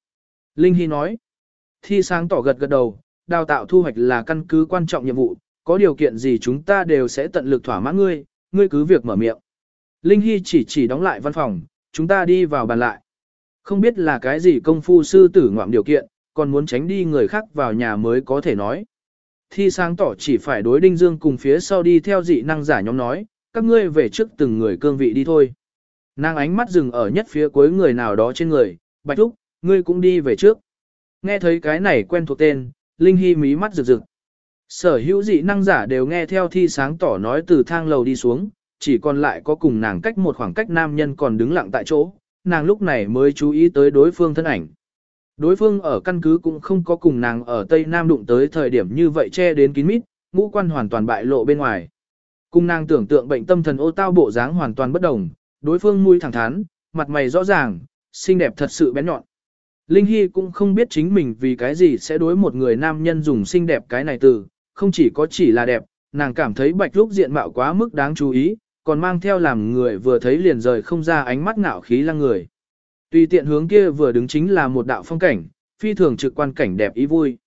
Linh Hy nói, thi sáng tỏ gật gật đầu, đào tạo thu hoạch là căn cứ quan trọng nhiệm vụ, có điều kiện gì chúng ta đều sẽ tận lực thỏa mãn ngươi, ngươi cứ việc mở miệng. Linh Hy chỉ chỉ đóng lại văn phòng, chúng ta đi vào bàn lại. Không biết là cái gì công phu sư tử ngoạm điều kiện, còn muốn tránh đi người khác vào nhà mới có thể nói. Thi sáng tỏ chỉ phải đối Đinh Dương cùng phía sau đi theo dị năng giả nhóm nói, các ngươi về trước từng người cương vị đi thôi. Nàng ánh mắt dừng ở nhất phía cuối người nào đó trên người, Bạch Thúc, ngươi cũng đi về trước. Nghe thấy cái này quen thuộc tên, Linh Hy mí mắt rực rực. Sở hữu dị năng giả đều nghe theo thi sáng tỏ nói từ thang lầu đi xuống, chỉ còn lại có cùng nàng cách một khoảng cách nam nhân còn đứng lặng tại chỗ, nàng lúc này mới chú ý tới đối phương thân ảnh. Đối phương ở căn cứ cũng không có cùng nàng ở Tây Nam đụng tới thời điểm như vậy che đến kín mít, ngũ quan hoàn toàn bại lộ bên ngoài. Cùng nàng tưởng tượng bệnh tâm thần ô tao bộ dáng hoàn toàn bất đồng, đối phương mũi thẳng thắn, mặt mày rõ ràng, xinh đẹp thật sự bén nhọn. Linh Hy cũng không biết chính mình vì cái gì sẽ đối một người nam nhân dùng xinh đẹp cái này từ, không chỉ có chỉ là đẹp, nàng cảm thấy bạch lúc diện mạo quá mức đáng chú ý, còn mang theo làm người vừa thấy liền rời không ra ánh mắt ngạo khí lăng người. Tùy tiện hướng kia vừa đứng chính là một đạo phong cảnh, phi thường trực quan cảnh đẹp ý vui.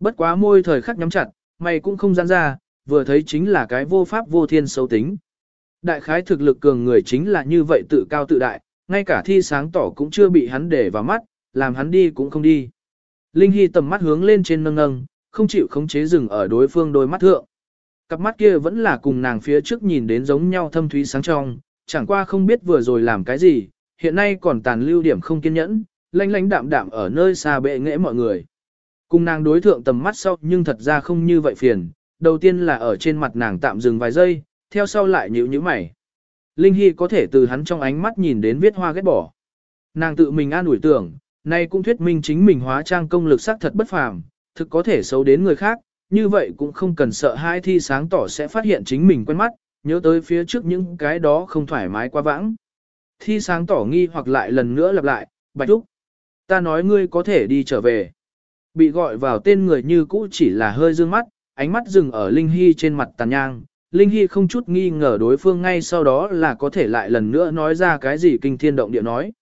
Bất quá môi thời khắc nhắm chặt, mày cũng không giãn ra, vừa thấy chính là cái vô pháp vô thiên xấu tính. Đại khái thực lực cường người chính là như vậy tự cao tự đại, ngay cả thi sáng tỏ cũng chưa bị hắn để vào mắt, làm hắn đi cũng không đi. Linh Hy tầm mắt hướng lên trên nâng nâng, không chịu khống chế dừng ở đối phương đôi mắt thượng. Cặp mắt kia vẫn là cùng nàng phía trước nhìn đến giống nhau thâm thúy sáng trong, chẳng qua không biết vừa rồi làm cái gì, hiện nay còn tàn lưu điểm không kiên nhẫn, lanh lánh đạm đạm ở nơi xa bệ nghệ mọi người. Cùng nàng đối thượng tầm mắt sau nhưng thật ra không như vậy phiền, đầu tiên là ở trên mặt nàng tạm dừng vài giây, theo sau lại nhíu nhíu mày. Linh Hy có thể từ hắn trong ánh mắt nhìn đến viết hoa ghét bỏ. Nàng tự mình an ủi tưởng, nay cũng thuyết minh chính mình hóa trang công lực sắc thật bất phàm, thực có thể xấu đến người khác, như vậy cũng không cần sợ hai thi sáng tỏ sẽ phát hiện chính mình quen mắt, nhớ tới phía trước những cái đó không thoải mái quá vãng. Thi sáng tỏ nghi hoặc lại lần nữa lặp lại, Bạch Thúc. Ta nói ngươi có thể đi trở về. Bị gọi vào tên người như cũ chỉ là hơi dương mắt, ánh mắt dừng ở Linh Hy trên mặt tàn nhang. Linh Hy không chút nghi ngờ đối phương ngay sau đó là có thể lại lần nữa nói ra cái gì kinh thiên động địa nói.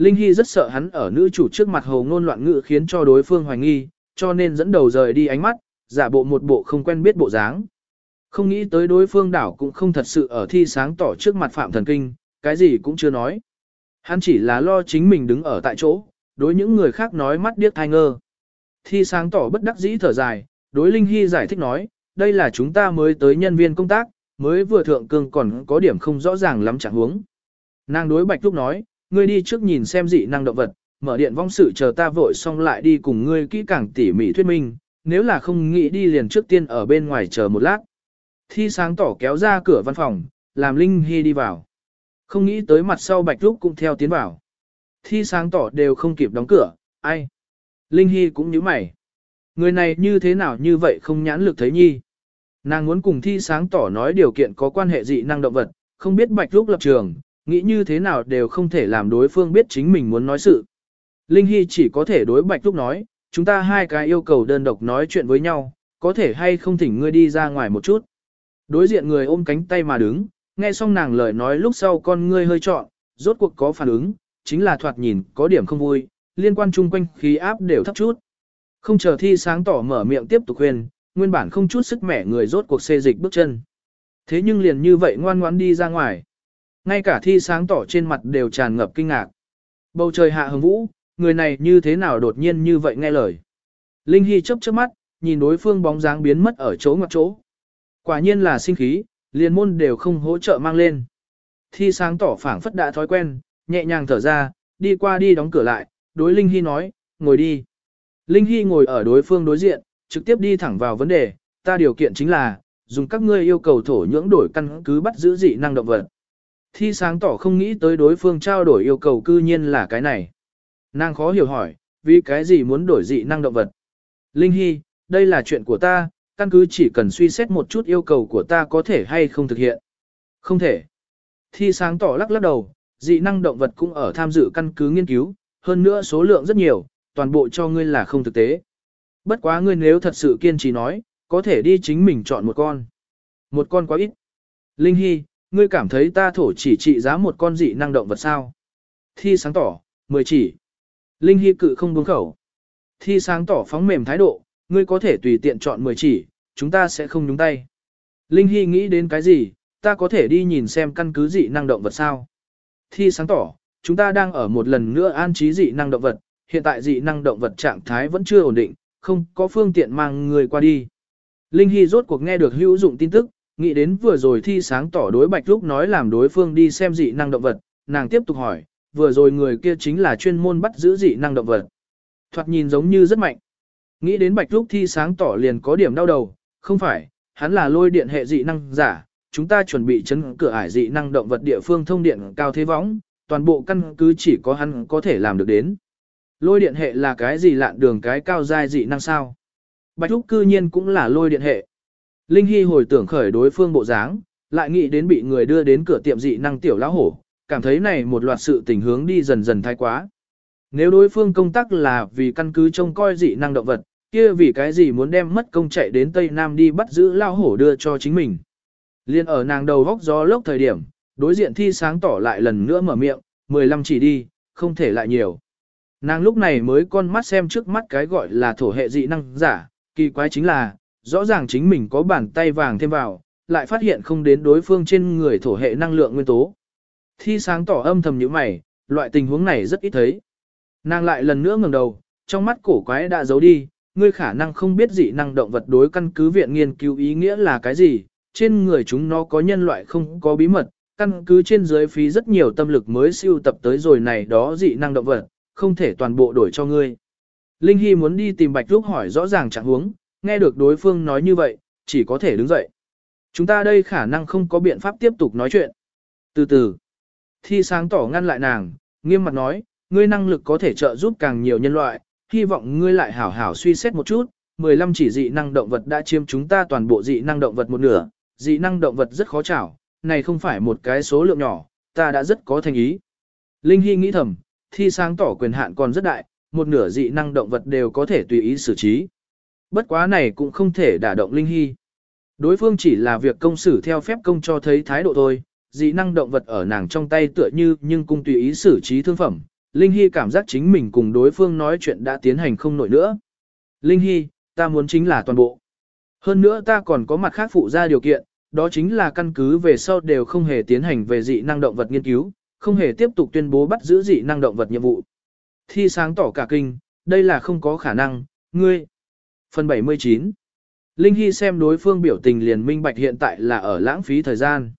Linh Hy rất sợ hắn ở nữ chủ trước mặt hồ ngôn loạn ngữ khiến cho đối phương hoài nghi, cho nên dẫn đầu rời đi ánh mắt, giả bộ một bộ không quen biết bộ dáng. Không nghĩ tới đối phương đảo cũng không thật sự ở thi sáng tỏ trước mặt phạm thần kinh, cái gì cũng chưa nói. Hắn chỉ là lo chính mình đứng ở tại chỗ, đối những người khác nói mắt điếc thai ngơ. Thi sáng tỏ bất đắc dĩ thở dài, đối Linh Hy giải thích nói, đây là chúng ta mới tới nhân viên công tác, mới vừa thượng cương còn có điểm không rõ ràng lắm chẳng huống. Nàng đối Bạch Thúc nói, ngươi đi trước nhìn xem dị năng động vật, mở điện vong sự chờ ta vội xong lại đi cùng ngươi kỹ càng tỉ mỉ thuyết minh, nếu là không nghĩ đi liền trước tiên ở bên ngoài chờ một lát. Thi sáng tỏ kéo ra cửa văn phòng, làm Linh Hy đi vào. Không nghĩ tới mặt sau Bạch Lúc cũng theo tiến vào. Thi sáng tỏ đều không kịp đóng cửa, ai? Linh Hy cũng nhíu mày. Người này như thế nào như vậy không nhãn lực thấy nhi. Nàng muốn cùng thi sáng tỏ nói điều kiện có quan hệ dị năng động vật, không biết Bạch Lúc lập trường, nghĩ như thế nào đều không thể làm đối phương biết chính mình muốn nói sự. Linh Hy chỉ có thể đối Bạch Lúc nói, chúng ta hai cái yêu cầu đơn độc nói chuyện với nhau, có thể hay không thỉnh ngươi đi ra ngoài một chút. Đối diện người ôm cánh tay mà đứng, nghe xong nàng lời nói lúc sau con ngươi hơi trọn, rốt cuộc có phản ứng, chính là thoạt nhìn có điểm không vui, liên quan chung quanh khí áp đều thấp chút. Không chờ thi sáng tỏ mở miệng tiếp tục khuyên, nguyên bản không chút sức mẻ người rốt cuộc xê dịch bước chân. Thế nhưng liền như vậy ngoan ngoãn đi ra ngoài. Ngay cả thi sáng tỏ trên mặt đều tràn ngập kinh ngạc. Bầu trời hạ hồng vũ, người này như thế nào đột nhiên như vậy nghe lời. Linh Hy chớp chớp mắt, nhìn đối phương bóng dáng biến mất ở chỗ ngoặc chỗ. Quả nhiên là sinh khí, liền môn đều không hỗ trợ mang lên. Thi sáng tỏ phảng phất đã thói quen, nhẹ nhàng thở ra, đi qua đi đóng cửa lại, đối Linh Hy nói, ngồi đi. Linh Hy ngồi ở đối phương đối diện, trực tiếp đi thẳng vào vấn đề, ta điều kiện chính là, dùng các ngươi yêu cầu thổ nhưỡng đổi căn cứ bắt giữ dị năng động vật. Thi sáng tỏ không nghĩ tới đối phương trao đổi yêu cầu cư nhiên là cái này. Nàng khó hiểu hỏi, vì cái gì muốn đổi dị năng động vật? Linh Hy, đây là chuyện của ta, căn cứ chỉ cần suy xét một chút yêu cầu của ta có thể hay không thực hiện. Không thể. Thi sáng tỏ lắc lắc đầu, dị năng động vật cũng ở tham dự căn cứ nghiên cứu, hơn nữa số lượng rất nhiều, toàn bộ cho ngươi là không thực tế. Bất quá ngươi nếu thật sự kiên trì nói, có thể đi chính mình chọn một con. Một con quá ít. Linh Hy, ngươi cảm thấy ta thổ chỉ trị giá một con dị năng động vật sao? Thi sáng tỏ, mười chỉ. Linh Hy cự không buông khẩu. Thi sáng tỏ phóng mềm thái độ, ngươi có thể tùy tiện chọn 10 chỉ, chúng ta sẽ không nhúng tay. Linh Hy nghĩ đến cái gì, ta có thể đi nhìn xem căn cứ dị năng động vật sao. Thi sáng tỏ, chúng ta đang ở một lần nữa an trí dị năng động vật, hiện tại dị năng động vật trạng thái vẫn chưa ổn định, không có phương tiện mang người qua đi. Linh Hy rốt cuộc nghe được hữu dụng tin tức, nghĩ đến vừa rồi thi sáng tỏ đối Bạch Lúc nói làm đối phương đi xem dị năng động vật, nàng tiếp tục hỏi, vừa rồi người kia chính là chuyên môn bắt giữ dị năng động vật. Thoạt nhìn giống như rất mạnh. Nghĩ đến Bạch Lúc thi sáng tỏ liền có điểm đau đầu, không phải, hắn là lôi điện hệ dị năng giả, chúng ta chuẩn bị chấn cửa ải dị năng động vật địa phương thông điện cao thế võng, toàn bộ căn cứ chỉ có hắn có thể làm được đến. Lôi điện hệ là cái gì lạn đường cái cao giai dị năng sao? Bạch Lúc cư nhiên cũng là lôi điện hệ. Linh Hy hồi tưởng khởi đối phương bộ dáng, lại nghĩ đến bị người đưa đến cửa tiệm dị năng tiểu lão hổ, cảm thấy này một loạt sự tình hướng đi dần dần thái quá. Nếu đối phương công tác là vì căn cứ trông coi dị năng động vật, kia vì cái gì muốn đem mất công chạy đến Tây Nam đi bắt giữ lao hổ đưa cho chính mình. Liên ở nàng đầu góc gió lốc thời điểm, đối diện thi sáng tỏ lại lần nữa mở miệng, 15 chỉ đi, không thể lại nhiều. Nàng lúc này mới con mắt xem trước mắt cái gọi là thổ hệ dị năng giả, kỳ quái chính là, rõ ràng chính mình có bàn tay vàng thêm vào, lại phát hiện không đến đối phương trên người thổ hệ năng lượng nguyên tố. Thi sáng tỏ âm thầm như mày, loại tình huống này rất ít thấy. Nàng lại lần nữa ngẩng đầu, trong mắt cổ quái đã giấu đi, ngươi khả năng không biết dị năng động vật đối căn cứ viện nghiên cứu ý nghĩa là cái gì, trên người chúng nó có nhân loại không có bí mật, căn cứ trên dưới phí rất nhiều tâm lực mới siêu tập tới rồi này đó dị năng động vật, không thể toàn bộ đổi cho ngươi. Linh Hy muốn đi tìm Bạch Rúc hỏi rõ ràng trạng huống, nghe được đối phương nói như vậy, chỉ có thể đứng dậy. Chúng ta đây khả năng không có biện pháp tiếp tục nói chuyện. Từ từ, thi sáng tỏ ngăn lại nàng, nghiêm mặt nói, ngươi năng lực có thể trợ giúp càng nhiều nhân loại, hy vọng ngươi lại hảo hảo suy xét một chút, 15 chỉ dị năng động vật đã chiếm chúng ta toàn bộ dị năng động vật một nửa, dị năng động vật rất khó chảo, này không phải một cái số lượng nhỏ, ta đã rất có thành ý. Linh Hy nghĩ thầm, thi sáng tỏ quyền hạn còn rất đại, một nửa dị năng động vật đều có thể tùy ý xử trí. Bất quá này cũng không thể đả động Linh Hy. Đối phương chỉ là việc công xử theo phép công cho thấy thái độ thôi, dị năng động vật ở nàng trong tay tựa như nhưng cung tùy ý xử trí thương phẩm. Linh Hy cảm giác chính mình cùng đối phương nói chuyện đã tiến hành không nổi nữa. Linh Hy, ta muốn chính là toàn bộ. Hơn nữa ta còn có mặt khác phụ ra điều kiện, đó chính là căn cứ về sau đều không hề tiến hành về dị năng động vật nghiên cứu, không hề tiếp tục tuyên bố bắt giữ dị năng động vật nhiệm vụ. Thi sáng tỏ cả kinh, đây là không có khả năng, ngươi. Phần 79 Linh Hy xem đối phương biểu tình liền minh bạch hiện tại là ở lãng phí thời gian.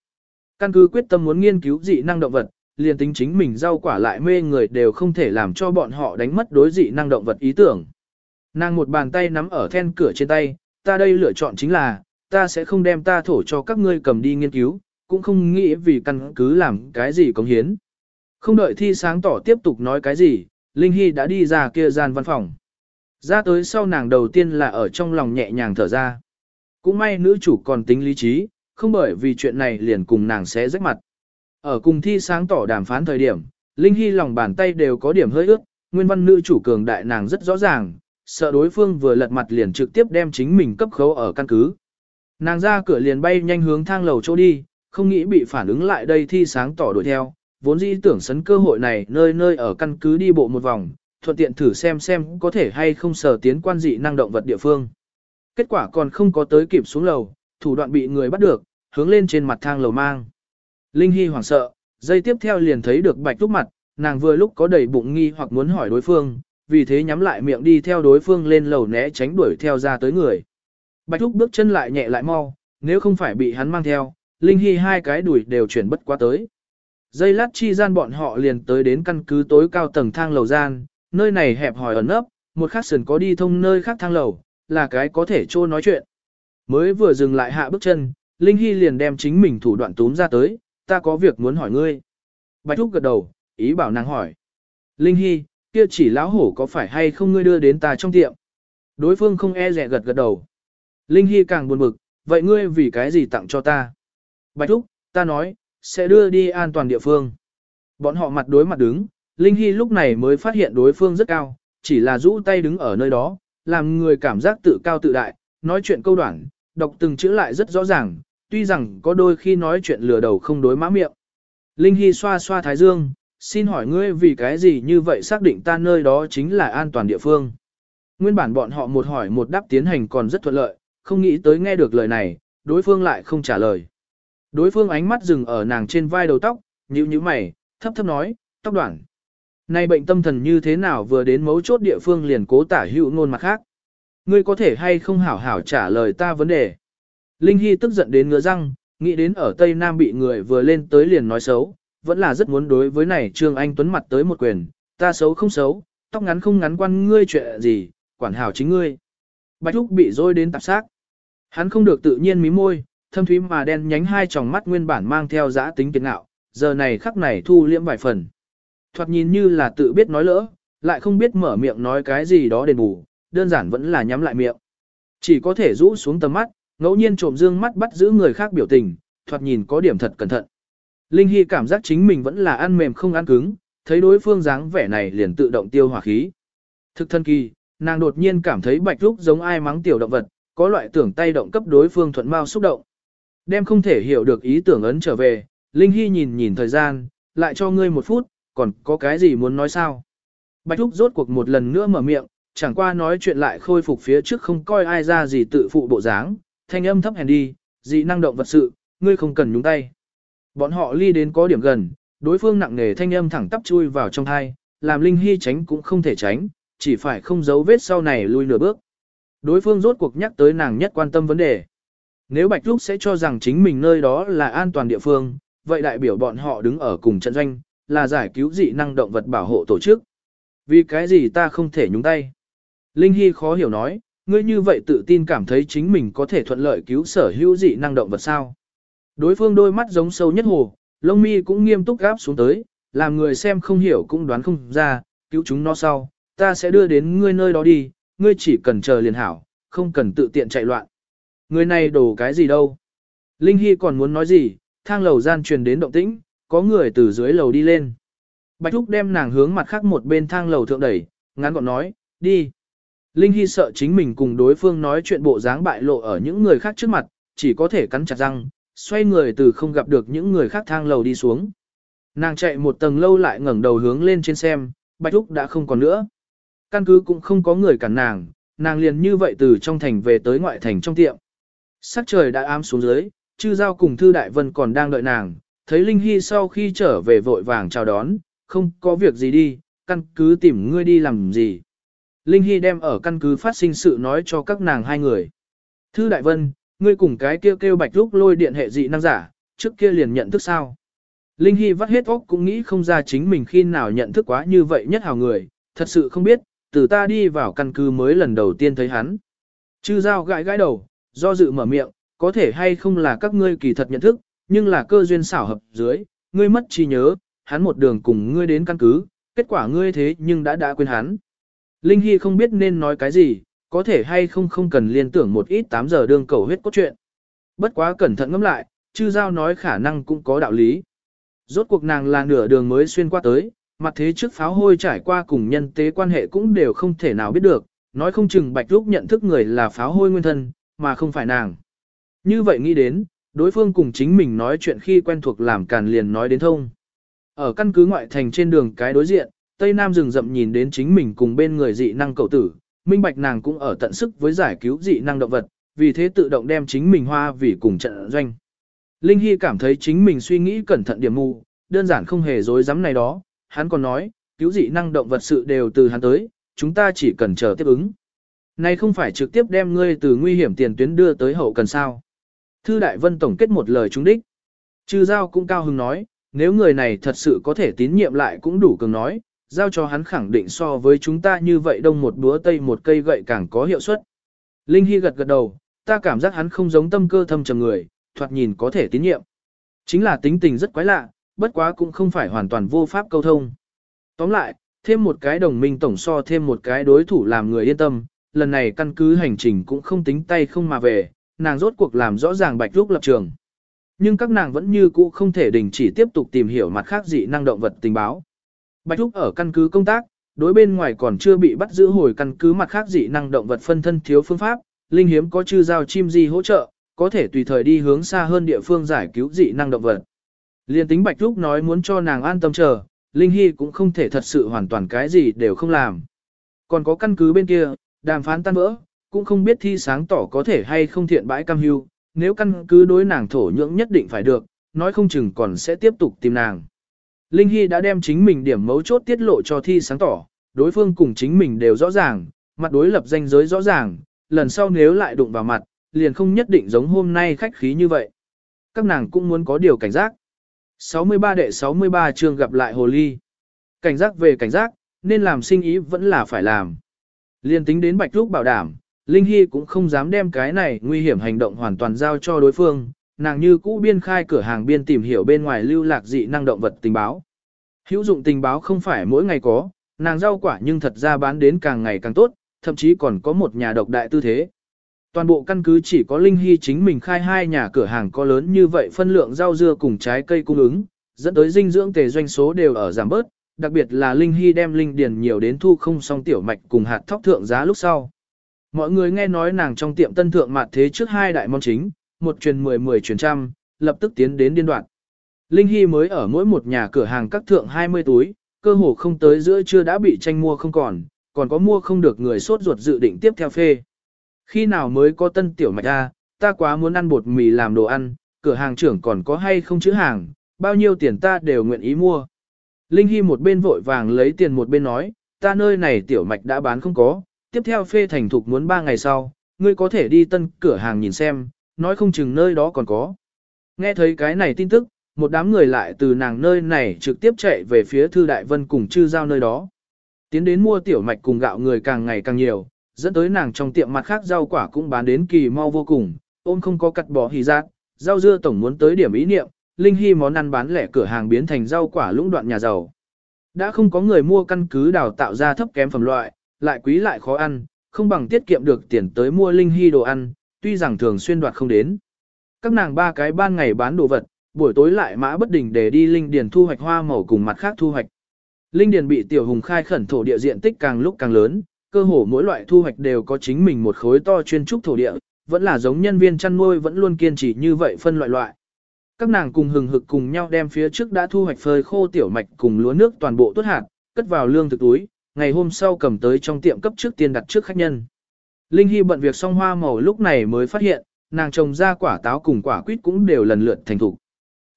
Căn cứ quyết tâm muốn nghiên cứu dị năng động vật, liền tính chính mình rau quả lại mê người đều không thể làm cho bọn họ đánh mất đối dị năng động vật ý tưởng. Nàng một bàn tay nắm ở then cửa trên tay, ta đây lựa chọn chính là, ta sẽ không đem ta thổ cho các ngươi cầm đi nghiên cứu, cũng không nghĩ vì căn cứ làm cái gì cống hiến. Không đợi thi sáng tỏ tiếp tục nói cái gì, Linh Hy đã đi ra kia gian văn phòng. Ra tới sau nàng đầu tiên là ở trong lòng nhẹ nhàng thở ra. Cũng may nữ chủ còn tính lý trí, không bởi vì chuyện này liền cùng nàng sẽ rách mặt. Ở cùng thi sáng tỏ đàm phán thời điểm, Linh Hy lòng bàn tay đều có điểm hơi ướt, nguyên văn nữ chủ cường đại nàng rất rõ ràng, sợ đối phương vừa lật mặt liền trực tiếp đem chính mình cấp khấu ở căn cứ. Nàng ra cửa liền bay nhanh hướng thang lầu chỗ đi, không nghĩ bị phản ứng lại đây thi sáng tỏ đuổi theo, vốn dĩ tưởng sấn cơ hội này nơi nơi ở căn cứ đi bộ một vòng, thuận tiện thử xem xem có thể hay không sở tiến quan dị năng động vật địa phương. Kết quả còn không có tới kịp xuống lầu, thủ đoạn bị người bắt được, hướng lên trên mặt thang lầu mang. Linh Hy hoảng sợ, dây tiếp theo liền thấy được bạch túc mặt, nàng vừa lúc có đầy bụng nghi hoặc muốn hỏi đối phương, vì thế nhắm lại miệng đi theo đối phương lên lầu né tránh đuổi theo ra tới người. Bạch Thúc bước chân lại nhẹ lại mau, nếu không phải bị hắn mang theo, Linh Hy hai cái đuổi đều chuyển bất qua tới. Dây lát chi gian bọn họ liền tới đến căn cứ tối cao tầng thang lầu gian, nơi này hẹp hòi ẩn nấp, một khắc sườn có đi thông nơi khác thang lầu, là cái có thể trô nói chuyện. Mới vừa dừng lại hạ bước chân, Linh Hy liền đem chính mình thủ đoạn túm ra tới, ta có việc muốn hỏi ngươi. Bạch Thúc gật đầu, ý bảo nàng hỏi. Linh Hy, kia chỉ lão hổ có phải hay không ngươi đưa đến ta trong tiệm? Đối phương không e rẻ gật gật đầu. Linh Hy càng buồn bực, vậy ngươi vì cái gì tặng cho ta? Bạch Thúc, ta nói, sẽ đưa đi an toàn địa phương. Bọn họ mặt đối mặt đứng, Linh Hy lúc này mới phát hiện đối phương rất cao, chỉ là rũ tay đứng ở nơi đó, làm người cảm giác tự cao tự đại, nói chuyện câu đoạn, đọc từng chữ lại rất rõ ràng, tuy rằng có đôi khi nói chuyện lừa đầu không đối mã miệng. Linh Hy xoa xoa thái dương, xin hỏi ngươi vì cái gì như vậy xác định ta nơi đó chính là an toàn địa phương. Nguyên bản bọn họ một hỏi một đáp tiến hành còn rất thuận lợi, không nghĩ tới nghe được lời này, đối phương lại không trả lời. Đối phương ánh mắt dừng ở nàng trên vai đầu tóc, nhíu nhíu mày, thấp thấp nói, tóc đoạn nay bệnh tâm thần như thế nào vừa đến mấu chốt địa phương liền cố tả hữu ngôn mặt khác. Ngươi có thể hay không hảo hảo trả lời ta vấn đề. Linh Hy tức giận đến ngứa răng, nghĩ đến ở Tây Nam bị người vừa lên tới liền nói xấu, vẫn là rất muốn đối với này Trương Anh Tuấn mặt tới một quyền, ta xấu không xấu, tóc ngắn không ngắn quan ngươi chuyện gì, quản hảo chính ngươi. Bạch Thúc bị dôi đến tạp xác. Hắn không được tự nhiên mí môi, thâm thúy mà đen nhánh hai tròng mắt nguyên bản mang theo giã tính kiệt ngạo, giờ này khắc này thu liễm vài phần. Thoạt nhìn như là tự biết nói lỡ, lại không biết mở miệng nói cái gì đó đền bù, đơn giản vẫn là nhắm lại miệng. Chỉ có thể rũ xuống tầm mắt, ngẫu nhiên trộm dương mắt bắt giữ người khác biểu tình, thoạt nhìn có điểm thật cẩn thận. Linh Hy cảm giác chính mình vẫn là ăn mềm không ăn cứng, thấy đối phương dáng vẻ này liền tự động tiêu hỏa khí. Thực thân kỳ, nàng đột nhiên cảm thấy bạch lúc giống ai mắng tiểu động vật, có loại tưởng tay động cấp đối phương thuận mau xúc động. Đem không thể hiểu được ý tưởng ấn trở về, Linh Hy nhìn nhìn thời gian, lại cho ngươi một phút, còn có cái gì muốn nói sao? Bạch Thúc rốt cuộc một lần nữa mở miệng, chẳng qua nói chuyện lại khôi phục phía trước không coi ai ra gì tự phụ bộ dáng, thanh âm thấp hèn đi, dị năng động vật sự, ngươi không cần nhúng tay. Bọn họ ly đến có điểm gần, đối phương nặng nề thanh âm thẳng tắp chui vào trong thai, làm Linh Hy tránh cũng không thể tránh, chỉ phải không giấu vết sau này lui nửa bước. Đối phương rốt cuộc nhắc tới nàng nhất quan tâm vấn đề. Nếu Bạch Lúc sẽ cho rằng chính mình nơi đó là an toàn địa phương, vậy đại biểu bọn họ đứng ở cùng trận doanh, là giải cứu dị năng động vật bảo hộ tổ chức. Vì cái gì ta không thể nhúng tay? Linh Hy khó hiểu nói, ngươi như vậy tự tin cảm thấy chính mình có thể thuận lợi cứu sở hữu dị năng động vật sao? Đối phương đôi mắt giống sâu nhất hồ, lông mi cũng nghiêm túc gáp xuống tới, làm người xem không hiểu cũng đoán không ra, cứu chúng nó sau, ta sẽ đưa đến ngươi nơi đó đi, ngươi chỉ cần chờ liền hảo, không cần tự tiện chạy loạn. Người này đổ cái gì đâu? Linh Hy còn muốn nói gì, thang lầu gian truyền đến động tĩnh, có người từ dưới lầu đi lên. Bạch Thúc đem nàng hướng mặt khác một bên thang lầu thượng đẩy, ngắn gọn nói, đi. Linh Hy sợ chính mình cùng đối phương nói chuyện bộ dáng bại lộ ở những người khác trước mặt, chỉ có thể cắn chặt răng, xoay người từ không gặp được những người khác thang lầu đi xuống. Nàng chạy một tầng lâu lại ngẩng đầu hướng lên trên xem, Bạch Thúc đã không còn nữa. Căn cứ cũng không có người cản nàng, nàng liền như vậy từ trong thành về tới ngoại thành trong tiệm. Sắc trời đã ám xuống dưới, chư giao cùng Thư Đại Vân còn đang đợi nàng, thấy Linh Hy sau khi trở về vội vàng chào đón, không có việc gì đi, căn cứ tìm ngươi đi làm gì. Linh Hy đem ở căn cứ phát sinh sự nói cho các nàng hai người. Thư Đại Vân, ngươi cùng cái kêu kêu bạch lúc lôi điện hệ dị năng giả, trước kia liền nhận thức sao. Linh Hy vắt hết óc cũng nghĩ không ra chính mình khi nào nhận thức quá như vậy nhất hào người, thật sự không biết, từ ta đi vào căn cứ mới lần đầu tiên thấy hắn. Chư giao gãi gãi đầu, do dự mở miệng, có thể hay không là các ngươi kỳ thật nhận thức, nhưng là cơ duyên xảo hợp dưới, ngươi mất trí nhớ, hắn một đường cùng ngươi đến căn cứ, kết quả ngươi thế nhưng đã đã quên hắn. Linh Hy không biết nên nói cái gì, có thể hay không không cần liên tưởng một ít 8 giờ đương cầu huyết cốt truyện. Bất quá cẩn thận ngẫm lại, chư giao nói khả năng cũng có đạo lý. Rốt cuộc nàng là nửa đường mới xuyên qua tới, mặt thế trước pháo hôi trải qua cùng nhân tế quan hệ cũng đều không thể nào biết được, nói không chừng bạch lúc nhận thức người là pháo hôi nguyên thân, mà không phải nàng. Như vậy nghĩ đến, đối phương cùng chính mình nói chuyện khi quen thuộc làm càn liền nói đến thông. Ở căn cứ ngoại thành trên đường cái đối diện, Tây Nam rừng rậm nhìn đến chính mình cùng bên người dị năng cậu tử, minh bạch nàng cũng ở tận sức với giải cứu dị năng động vật, vì thế tự động đem chính mình hoa vì cùng trận doanh. Linh Hy cảm thấy chính mình suy nghĩ cẩn thận điểm mù, đơn giản không hề dối dám này đó, hắn còn nói, cứu dị năng động vật sự đều từ hắn tới, chúng ta chỉ cần chờ tiếp ứng. Này không phải trực tiếp đem ngươi từ nguy hiểm tiền tuyến đưa tới hậu cần sao. Thư Đại Vân tổng kết một lời trúng đích. Trừ giao cũng cao hứng nói, nếu người này thật sự có thể tín nhiệm lại cũng đủ cường nói, giao cho hắn khẳng định so với chúng ta như vậy đông một búa tây một cây gậy càng có hiệu suất. Linh Hy gật gật đầu, ta cảm giác hắn không giống tâm cơ thâm trầm người, thoạt nhìn có thể tín nhiệm. Chính là tính tình rất quái lạ, bất quá cũng không phải hoàn toàn vô pháp câu thông. Tóm lại, thêm một cái đồng minh tổng so thêm một cái đối thủ làm người yên tâm, lần này căn cứ hành trình cũng không tính tay không mà về, nàng rốt cuộc làm rõ ràng bạch lúc lập trường. Nhưng các nàng vẫn như cũ không thể đình chỉ tiếp tục tìm hiểu mặt khác dị năng động vật tình báo. Bạch lúc ở căn cứ công tác, đối bên ngoài còn chưa bị bắt giữ hồi căn cứ mặt khác dị năng động vật phân thân thiếu phương pháp, linh hiếm có chư giao chim di hỗ trợ, có thể tùy thời đi hướng xa hơn địa phương giải cứu dị năng động vật. Liên tính Bạch Lúc nói muốn cho nàng an tâm chờ, Linh Hy cũng không thể thật sự hoàn toàn cái gì đều không làm. Còn có căn cứ bên kia, đàm phán tan vỡ, cũng không biết thi sáng tỏ có thể hay không thiện bãi cam hưu, nếu căn cứ đối nàng thổ nhưỡng nhất định phải được, nói không chừng còn sẽ tiếp tục tìm nàng. Linh Hy đã đem chính mình điểm mấu chốt tiết lộ cho thi sáng tỏ, đối phương cùng chính mình đều rõ ràng, mặt đối lập danh giới rõ ràng, lần sau nếu lại đụng vào mặt, liền không nhất định giống hôm nay khách khí như vậy. Các nàng cũng muốn có điều cảnh giác. 63 đệ 63 chương gặp lại hồ ly. Cảnh giác về cảnh giác, nên làm sinh ý vẫn là phải làm. Liên tính đến Bạch Lúc bảo đảm, Linh Hy cũng không dám đem cái này nguy hiểm hành động hoàn toàn giao cho đối phương, nàng như cũ biên khai cửa hàng biên tìm hiểu bên ngoài lưu lạc dị năng động vật tình báo. Hữu dụng tình báo không phải mỗi ngày có, nàng rau quả nhưng thật ra bán đến càng ngày càng tốt, thậm chí còn có một nhà độc đại tư thế. Toàn bộ căn cứ chỉ có Linh Hy chính mình khai hai nhà cửa hàng có lớn như vậy phân lượng rau dưa cùng trái cây cung ứng, dẫn tới dinh dưỡng tề doanh số đều ở giảm bớt, đặc biệt là Linh Hy đem linh điền nhiều đến thu không song tiểu mạch cùng hạt thóc thượng giá lúc sau. Mọi người nghe nói nàng trong tiệm tân thượng mặt thế trước hai đại món chính, một truyền mười mười truyền trăm, lập tức tiến đến điên đoạn. Linh Hy mới ở mỗi một nhà cửa hàng các thượng 20 túi, cơ hồ không tới giữa trưa đã bị tranh mua không còn, còn có mua không được người sốt ruột dự định tiếp theo phê. Khi nào mới có tân tiểu mạch ra, ta quá muốn ăn bột mì làm đồ ăn, cửa hàng trưởng còn có hay không chữ hàng, bao nhiêu tiền ta đều nguyện ý mua. Linh Hy một bên vội vàng lấy tiền một bên nói, ta nơi này tiểu mạch đã bán không có, tiếp theo phê thành thục muốn 3 ngày sau, ngươi có thể đi tân cửa hàng nhìn xem, nói không chừng nơi đó còn có. Nghe thấy cái này tin tức, một đám người lại từ nàng nơi này trực tiếp chạy về phía Thư Đại Vân cùng chư giao nơi đó. Tiến đến mua tiểu mạch cùng gạo người càng ngày càng nhiều, dẫn tới nàng trong tiệm mặt khác rau quả cũng bán đến kỳ mau vô cùng, ôm không có cắt bỏ hì giác, rau dưa tổng muốn tới điểm ý niệm, linh hy món ăn bán lẻ cửa hàng biến thành rau quả lũng đoạn nhà giàu. Đã không có người mua căn cứ đào tạo ra thấp kém phẩm loại, lại quý lại khó ăn, không bằng tiết kiệm được tiền tới mua linh hy đồ ăn, tuy rằng thường xuyên đoạt không đến. Các nàng ba cái ban ngày bán đồ vật, buổi tối lại mã bất đình để đi linh điền thu hoạch hoa màu cùng mặt khác thu hoạch. Linh điền bị tiểu hùng khai khẩn thổ địa diện tích càng lúc càng lớn, cơ hồ mỗi loại thu hoạch đều có chính mình một khối to chuyên trúc thổ địa, vẫn là giống nhân viên chăn nuôi vẫn luôn kiên trì như vậy phân loại loại. Các nàng cùng hừng hực cùng nhau đem phía trước đã thu hoạch phơi khô tiểu mạch cùng lúa nước toàn bộ tốt hạt, cất vào lương thực túi, ngày hôm sau cầm tới trong tiệm cấp trước tiên đặt trước khách nhân. Linh Hy bận việc xong hoa màu lúc này mới phát hiện, nàng trồng ra quả táo cùng quả quýt cũng đều lần lượt thành thục.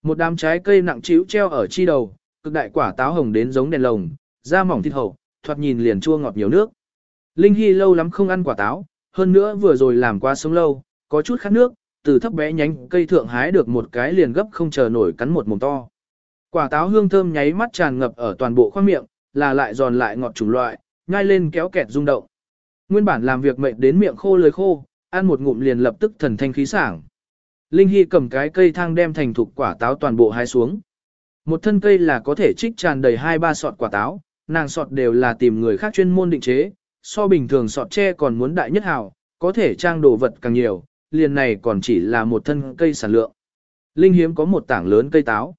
Một đám trái cây nặng trĩu treo ở chi đầu, cực đại quả táo hồng đến giống đèn lồng, da mỏng thịt hậu, thoạt nhìn liền chua ngọt nhiều nước. Linh Hy lâu lắm không ăn quả táo, hơn nữa vừa rồi làm qua sống lâu, có chút khát nước, từ thấp bé nhánh cây thượng hái được một cái liền gấp không chờ nổi cắn một mồm to. Quả táo hương thơm nháy mắt tràn ngập ở toàn bộ khoang miệng, là lại giòn lại ngọt chủng loại, nhai lên kéo kẹt rung động. Nguyên bản làm việc mệt đến miệng khô lưỡi khô, ăn một ngụm liền lập tức thần thanh khí sảng. Linh Hy cầm cái cây thang đem thành thục quả táo toàn bộ hái xuống. Một thân cây là có thể trích tràn đầy hai ba sọt quả táo, nàng sọt đều là tìm người khác chuyên môn định chế, so bình thường sọt tre còn muốn đại nhất hào, có thể trang đồ vật càng nhiều, liền này còn chỉ là một thân cây sản lượng. Linh hiếm có một tảng lớn cây táo.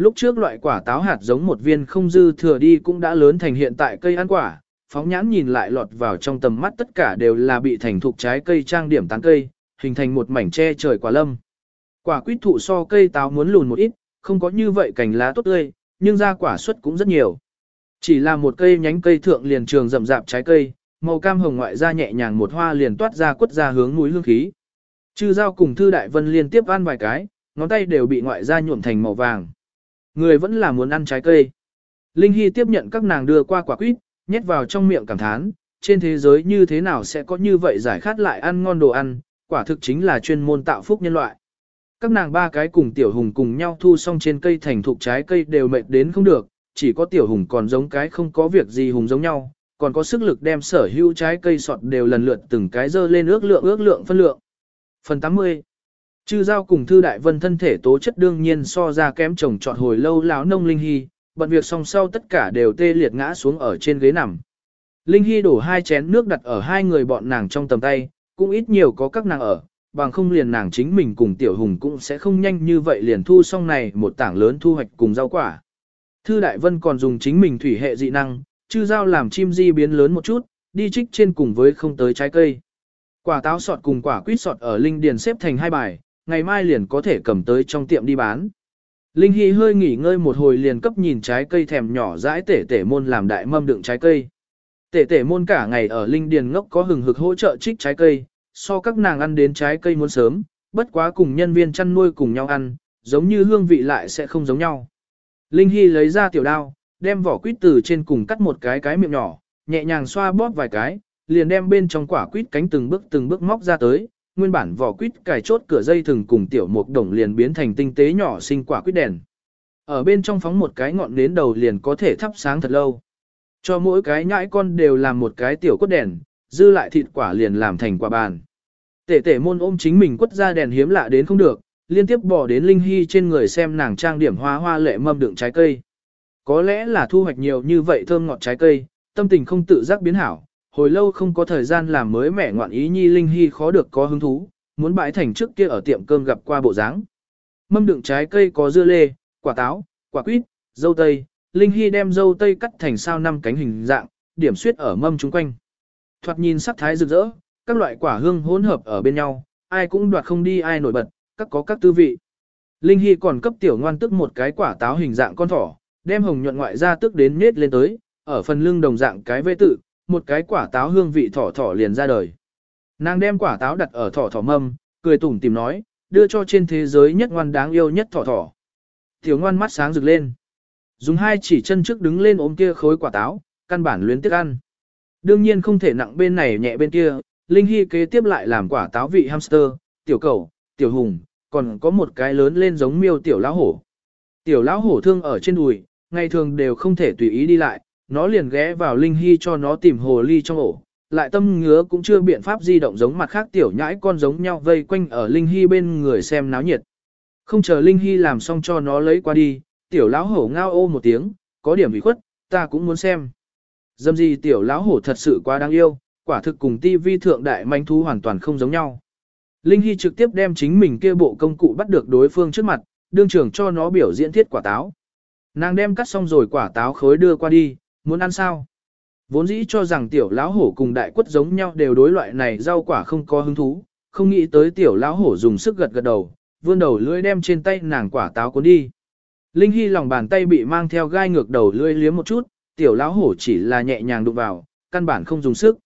Lúc trước loại quả táo hạt giống một viên không dư thừa đi cũng đã lớn thành hiện tại cây ăn quả, phóng nhãn nhìn lại lọt vào trong tầm mắt tất cả đều là bị thành thục trái cây trang điểm tán cây, hình thành một mảnh tre trời quả lâm. Quả quýt thụ so cây táo muốn lùn một ít, không có như vậy cành lá tốt tươi, nhưng ra quả suất cũng rất nhiều. Chỉ là một cây nhánh cây thượng liền trường rậm rạp trái cây, màu cam hồng ngoại ra nhẹ nhàng một hoa liền toát ra quất ra hướng núi hương khí. Chư giao cùng Thư Đại Vân liên tiếp ăn vài cái, ngón tay đều bị ngoại ra nhuộm thành màu vàng. Người vẫn là muốn ăn trái cây. Linh Hy tiếp nhận các nàng đưa qua quả quýt, nhét vào trong miệng cảm thán, trên thế giới như thế nào sẽ có như vậy giải khát lại ăn ngon đồ ăn, quả thực chính là chuyên môn tạo phúc nhân loại. Các nàng ba cái cùng tiểu hùng cùng nhau thu xong trên cây thành thục trái cây đều mệt đến không được, chỉ có tiểu hùng còn giống cái không có việc gì hùng giống nhau, còn có sức lực đem sở hữu trái cây sọt đều lần lượt từng cái dơ lên ước lượng ước lượng phân lượng. Phần 80 Chư giao cùng thư đại vân thân thể tố chất đương nhiên so ra kém chồng trọt hồi lâu láo nông linh hy, bận việc xong sau tất cả đều tê liệt ngã xuống ở trên ghế nằm. Linh Hy đổ hai chén nước đặt ở hai người bọn nàng trong tầm tay, cũng ít nhiều có các nàng ở, bằng không liền nàng chính mình cùng Tiểu Hùng cũng sẽ không nhanh như vậy liền thu xong này một tảng lớn thu hoạch cùng rau quả. Thư Đại Vân còn dùng chính mình thủy hệ dị năng, chư giao làm chim di biến lớn một chút, đi trích trên cùng với không tới trái cây. Quả táo sọt cùng quả quýt sọt ở Linh Điền xếp thành hai bài, ngày mai liền có thể cầm tới trong tiệm đi bán. Linh Hy hơi nghỉ ngơi một hồi liền cấp nhìn trái cây thèm nhỏ dãi tể tể môn làm đại mâm đựng trái cây. Tể tể môn cả ngày ở Linh Điền ngốc có hừng hực hỗ trợ trích trái cây, so các nàng ăn đến trái cây muốn sớm, bất quá cùng nhân viên chăn nuôi cùng nhau ăn, giống như hương vị lại sẽ không giống nhau. Linh Hy lấy ra tiểu đao, đem vỏ quýt từ trên cùng cắt một cái cái miệng nhỏ, nhẹ nhàng xoa bóp vài cái, liền đem bên trong quả quýt cánh từng bước từng bước móc ra tới, nguyên bản vỏ quýt cài chốt cửa dây thừng cùng tiểu mục đồng liền biến thành tinh tế nhỏ sinh quả quýt đèn. Ở bên trong phóng một cái ngọn nến đầu liền có thể thắp sáng thật lâu. Cho mỗi cái nhãi con đều làm một cái tiểu cốt đèn, dư lại thịt quả liền làm thành quả bàn. Tể tể môn ôm chính mình quất ra đèn hiếm lạ đến không được, liên tiếp bỏ đến Linh Hy trên người xem nàng trang điểm hoa hoa lệ mâm đựng trái cây. Có lẽ là thu hoạch nhiều như vậy thơm ngọt trái cây, tâm tình không tự giác biến hảo, hồi lâu không có thời gian làm mới mẻ ngoạn ý nhi Linh Hy khó được có hứng thú, muốn bãi thành trước kia ở tiệm cơm gặp qua bộ dáng. Mâm đựng trái cây có dưa lê, quả táo, quả quýt, dâu tây, Linh Hy đem dâu tây cắt thành sao năm cánh hình dạng, điểm xuyết ở mâm chúng quanh. Thoạt nhìn sắc thái rực rỡ, các loại quả hương hỗn hợp ở bên nhau, ai cũng đoạt không đi ai nổi bật, các có các tư vị. Linh Hy còn cấp tiểu ngoan tức một cái quả táo hình dạng con thỏ, đem hồng nhuận ngoại ra tức đến nết lên tới, ở phần lưng đồng dạng cái vê tự, một cái quả táo hương vị thỏ thỏ liền ra đời. Nàng đem quả táo đặt ở thỏ thỏ mâm, cười tủm tìm nói, đưa cho trên thế giới nhất ngoan đáng yêu nhất thỏ thỏ. Tiểu ngoan mắt sáng rực lên. Dùng hai chỉ chân trước đứng lên ôm kia khối quả táo, căn bản luyến tiếc ăn. Đương nhiên không thể nặng bên này nhẹ bên kia, Linh Hy kế tiếp lại làm quả táo vị hamster, tiểu cầu, tiểu hùng, còn có một cái lớn lên giống miêu tiểu lão hổ. Tiểu lão hổ thương ở trên đùi, ngày thường đều không thể tùy ý đi lại, nó liền ghé vào Linh Hy cho nó tìm hồ ly trong ổ, lại tâm ngứa cũng chưa biện pháp di động giống mặt khác tiểu nhãi con giống nhau vây quanh ở Linh Hy bên người xem náo nhiệt. Không chờ Linh Hy làm xong cho nó lấy qua đi, tiểu lão hổ ngao ô một tiếng, có điểm bị khuất, ta cũng muốn xem. Dâm gì tiểu lão hổ thật sự quá đáng yêu, quả thực cùng ti vi thượng đại manh thú hoàn toàn không giống nhau. Linh Hy trực tiếp đem chính mình kia bộ công cụ bắt được đối phương trước mặt, đương trưởng cho nó biểu diễn thiết quả táo. Nàng đem cắt xong rồi quả táo khối đưa qua đi, muốn ăn sao? Vốn dĩ cho rằng tiểu lão hổ cùng đại quất giống nhau đều đối loại này rau quả không có hứng thú, không nghĩ tới tiểu lão hổ dùng sức gật gật đầu, vươn đầu lưỡi đem trên tay nàng quả táo cuốn đi. Linh Hy lòng bàn tay bị mang theo gai ngược đầu lưỡi liếm một chút, tiểu lão hổ chỉ là nhẹ nhàng đụng vào, căn bản không dùng sức.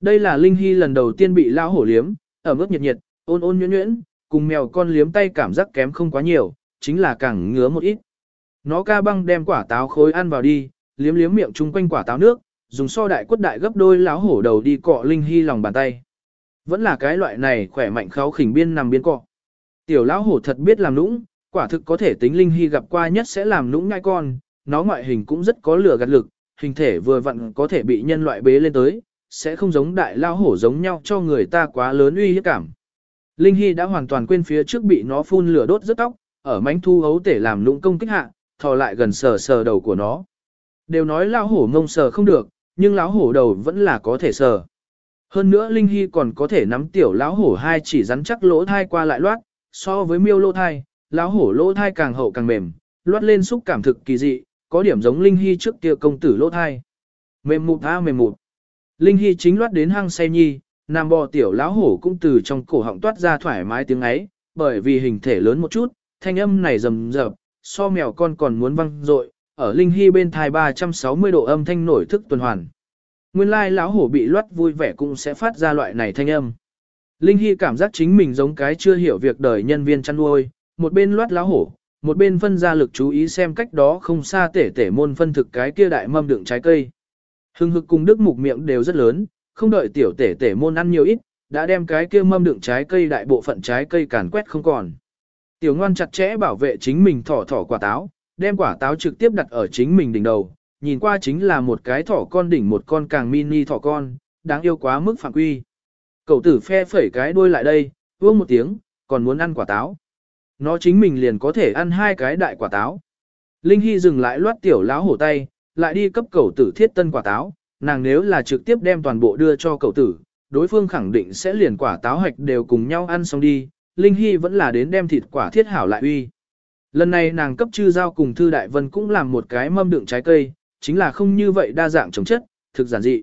Đây là Linh Hy lần đầu tiên bị lão hổ liếm, ở mức nhiệt nhiệt, ôn ôn nhuyễn nhuyễn, cùng mèo con liếm tay cảm giác kém không quá nhiều, chính là càng ngứa một ít. Nó ca băng đem quả táo khối ăn vào đi, liếm liếm miệng chung quanh quả táo nước, dùng so đại quất đại gấp đôi lão hổ đầu đi cọ Linh Hy lòng bàn tay. Vẫn là cái loại này khỏe mạnh kháo khỉnh biên nằm biên cọ. Tiểu lão hổ thật biết làm nũng, quả thực có thể tính Linh Hy gặp qua nhất sẽ làm nũng ngai con, nó ngoại hình cũng rất có lửa gạt lực, hình thể vừa vặn có thể bị nhân loại bế lên tới, sẽ không giống đại lão hổ giống nhau cho người ta quá lớn uy hiếp cảm. Linh Hy đã hoàn toàn quên phía trước bị nó phun lửa đốt rất tóc, ở mánh thu hấu tể làm nũng công kích hạ, thò lại gần sờ sờ đầu của nó. Đều nói lão hổ ngông sờ không được, nhưng lão hổ đầu vẫn là có thể sờ. Hơn nữa Linh Hy còn có thể nắm tiểu lão hổ hai chỉ rắn chắc lỗ thai qua lại loát, so với miêu lỗ thai, lão hổ lỗ thai càng hậu càng mềm, loát lên xúc cảm thực kỳ dị, có điểm giống Linh Hy trước kia công tử lỗ thai. Mềm mụt a mềm mụt. Linh Hy chính loát đến hang say nhi, nam bò tiểu lão hổ cũng từ trong cổ họng toát ra thoải mái tiếng ấy, bởi vì hình thể lớn một chút, thanh âm này rầm rập, so mèo con còn muốn văng rội, ở Linh Hy bên thai 360 độ âm thanh nổi thức tuần hoàn. Nguyên lai lão hổ bị loát vui vẻ cũng sẽ phát ra loại này thanh âm. Linh Hy cảm giác chính mình giống cái chưa hiểu việc đời nhân viên chăn nuôi, một bên loát lão hổ, một bên phân ra lực chú ý xem cách đó không xa tể tể môn phân thực cái kia đại mâm đựng trái cây. Hưng hực cùng đức mục miệng đều rất lớn, không đợi tiểu tể tể môn ăn nhiều ít, đã đem cái kia mâm đựng trái cây đại bộ phận trái cây càn quét không còn. Tiểu ngoan chặt chẽ bảo vệ chính mình thỏ thỏ quả táo, đem quả táo trực tiếp đặt ở chính mình đỉnh đầu, nhìn qua chính là một cái thỏ con đỉnh một con càng mini thỏ con, đáng yêu quá mức phạm quy. Cậu tử phe phẩy cái đuôi lại đây, vương một tiếng, còn muốn ăn quả táo. Nó chính mình liền có thể ăn hai cái đại quả táo. Linh Hy dừng lại loát tiểu láo hổ tay, lại đi cấp cậu tử thiết tân quả táo, nàng nếu là trực tiếp đem toàn bộ đưa cho cậu tử, đối phương khẳng định sẽ liền quả táo hạch đều cùng nhau ăn xong đi, Linh Hy vẫn là đến đem thịt quả thiết hảo lại uy. Lần này nàng cấp chư giao cùng Thư Đại Vân cũng làm một cái mâm đựng trái cây, chính là không như vậy đa dạng chống chất, thực giản dị.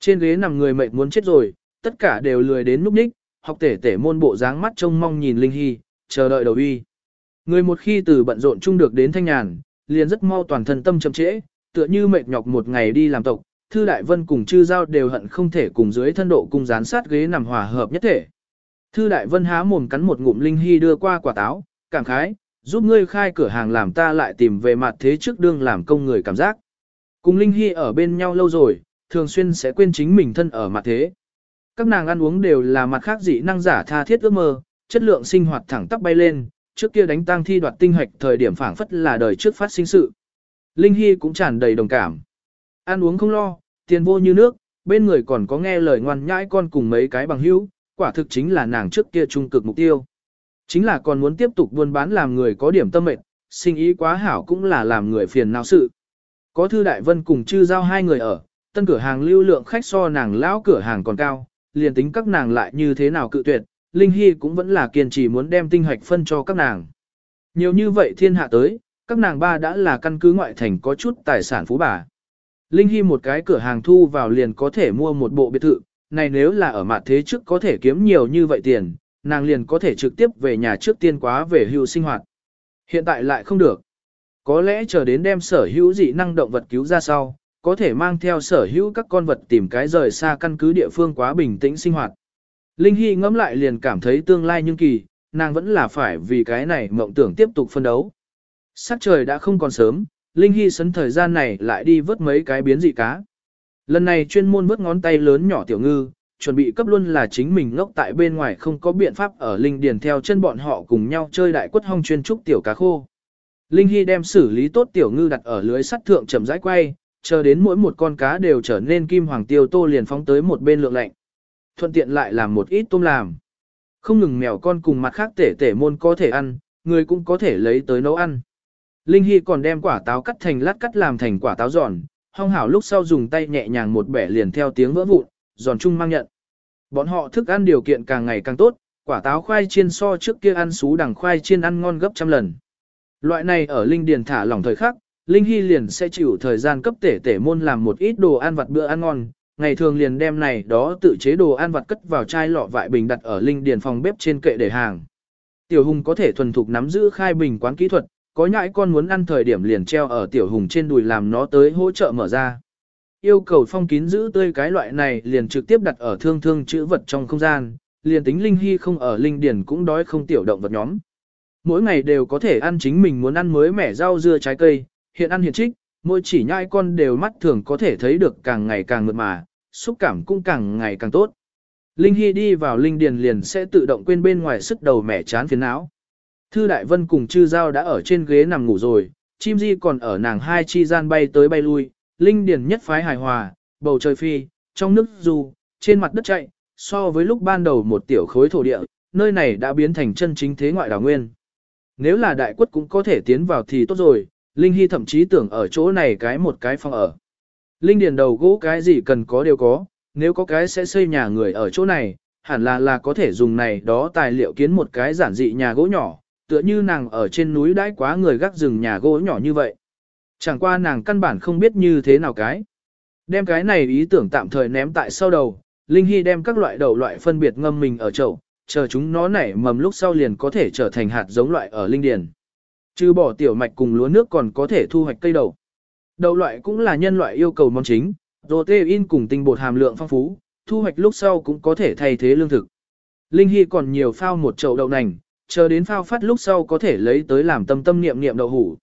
Trên ghế nằm người mệt muốn chết rồi, tất cả đều lười đến núp ních, học tể tể môn bộ dáng mắt trông mong nhìn Linh Hy, chờ đợi đầu uy. Người một khi từ bận rộn chung được đến thanh nhàn, liền rất mau toàn thân tâm chậm trễ, tựa như mệt nhọc một ngày đi làm tộc, Thư Đại Vân cùng chư giao đều hận không thể cùng dưới thân độ cùng dán sát ghế nằm hòa hợp nhất thể. Thư Đại Vân há mồm cắn một ngụm Linh Hy đưa qua quả táo, cảm khái, giúp ngươi khai cửa hàng làm ta lại tìm về mặt thế trước đương làm công người cảm giác. Cùng Linh Hy ở bên nhau lâu rồi, thường xuyên sẽ quên chính mình thân ở mặt thế. Các nàng ăn uống đều là mặt khác dị năng giả tha thiết ước mơ, chất lượng sinh hoạt thẳng tắp bay lên, trước kia đánh tang thi đoạt tinh hoạch thời điểm phảng phất là đời trước phát sinh sự. Linh Hy cũng tràn đầy đồng cảm. Ăn uống không lo, tiền vô như nước, bên người còn có nghe lời ngoan nhãi con cùng mấy cái bằng hữu, quả thực chính là nàng trước kia trung cực mục tiêu. Chính là còn muốn tiếp tục buôn bán làm người có điểm tâm mệnh, sinh ý quá hảo cũng là làm người phiền não sự. Có Thư Đại Vân cùng chư giao hai người ở, tân cửa hàng lưu lượng khách so nàng lão cửa hàng còn cao, liền tính các nàng lại như thế nào cự tuyệt, Linh Hy cũng vẫn là kiên trì muốn đem tinh hoạch phân cho các nàng. Nhiều như vậy thiên hạ tới, các nàng ba đã là căn cứ ngoại thành có chút tài sản phú bà. Linh Hy một cái cửa hàng thu vào liền có thể mua một bộ biệt thự, này nếu là ở mặt thế trước có thể kiếm nhiều như vậy tiền, nàng liền có thể trực tiếp về nhà trước tiên quá về hưu sinh hoạt. Hiện tại lại không được. Có lẽ chờ đến đem sở hữu dị năng động vật cứu ra sau, có thể mang theo sở hữu các con vật tìm cái rời xa căn cứ địa phương quá bình tĩnh sinh hoạt. Linh Hy ngẫm lại liền cảm thấy tương lai nhưng kỳ, nàng vẫn là phải vì cái này mộng tưởng tiếp tục phân đấu. Sắc trời đã không còn sớm, Linh Hy sấn thời gian này lại đi vớt mấy cái biến dị cá. Lần này chuyên môn vớt ngón tay lớn nhỏ tiểu ngư, chuẩn bị cấp luôn là chính mình ngốc tại bên ngoài không có biện pháp ở Linh Điền theo chân bọn họ cùng nhau chơi đại quất hong chuyên trúc tiểu cá khô. Linh Hy đem xử lý tốt tiểu ngư đặt ở lưới sắt thượng chậm rãi quay, chờ đến mỗi một con cá đều trở nên kim hoàng tiêu tô liền phóng tới một bên lượng lạnh. Thuận tiện lại làm một ít tôm làm. Không ngừng mèo con cùng mặt khác tể tể môn có thể ăn, người cũng có thể lấy tới nấu ăn. Linh Hy còn đem quả táo cắt thành lát cắt làm thành quả táo giòn, hong hảo lúc sau dùng tay nhẹ nhàng một bẻ liền theo tiếng vỡ vụn, giòn chung mang nhận. Bọn họ thức ăn điều kiện càng ngày càng tốt, quả táo khoai chiên so trước kia ăn xú đằng khoai chiên ăn ngon gấp trăm lần. Loại này ở linh điền thả lỏng thời khắc, Linh Hy liền sẽ chịu thời gian cấp tể tể môn làm một ít đồ ăn vặt bữa ăn ngon, ngày thường liền đem này đó tự chế đồ ăn vặt cất vào chai lọ vại bình đặt ở linh điền phòng bếp trên kệ để hàng. Tiểu Hùng có thể thuần thục nắm giữ khai bình quán kỹ thuật, có nhãi con muốn ăn thời điểm liền treo ở Tiểu Hùng trên đùi làm nó tới hỗ trợ mở ra. Yêu cầu phong kín giữ tươi cái loại này liền trực tiếp đặt ở thương thương chữ vật trong không gian, liền tính linh hy không ở linh điển cũng đói không tiểu động vật nhóm. Mỗi ngày đều có thể ăn chính mình muốn ăn mới mẻ rau dưa trái cây, hiện ăn hiện trích, mỗi chỉ nhai con đều mắt thường có thể thấy được càng ngày càng mượt mà, xúc cảm cũng càng ngày càng tốt. Linh Hy đi vào linh điền liền sẽ tự động quên bên ngoài sức đầu mẻ chán phiền não. Thư Đại Vân cùng Chư Giao đã ở trên ghế nằm ngủ rồi, chim di còn ở nàng hai chi gian bay tới bay lui, linh điền nhất phái hài hòa, bầu trời phi, trong nước du, trên mặt đất chạy, so với lúc ban đầu một tiểu khối thổ địa, nơi này đã biến thành chân chính thế ngoại đảo nguyên. Nếu là đại quất cũng có thể tiến vào thì tốt rồi, Linh Hy thậm chí tưởng ở chỗ này cái một cái phòng ở. Linh điền đầu gỗ cái gì cần có đều có, nếu có cái sẽ xây nhà người ở chỗ này, hẳn là là có thể dùng này đó tài liệu kiến một cái giản dị nhà gỗ nhỏ, tựa như nàng ở trên núi đãi quá người gác rừng nhà gỗ nhỏ như vậy. Chẳng qua nàng căn bản không biết như thế nào cái. Đem cái này ý tưởng tạm thời ném tại sau đầu, Linh Hy đem các loại đậu loại phân biệt ngâm mình ở chậu, chờ chúng nó nảy mầm lúc sau liền có thể trở thành hạt giống loại ở linh điền. Trừ bỏ tiểu mạch cùng lúa nước còn có thể thu hoạch cây đậu. Đậu loại cũng là nhân loại yêu cầu món chính, protein cùng tinh bột hàm lượng phong phú, thu hoạch lúc sau cũng có thể thay thế lương thực. Linh Hy còn nhiều phao một chậu đậu nành, chờ đến phao phát lúc sau có thể lấy tới làm tâm tâm niệm niệm đậu hủ.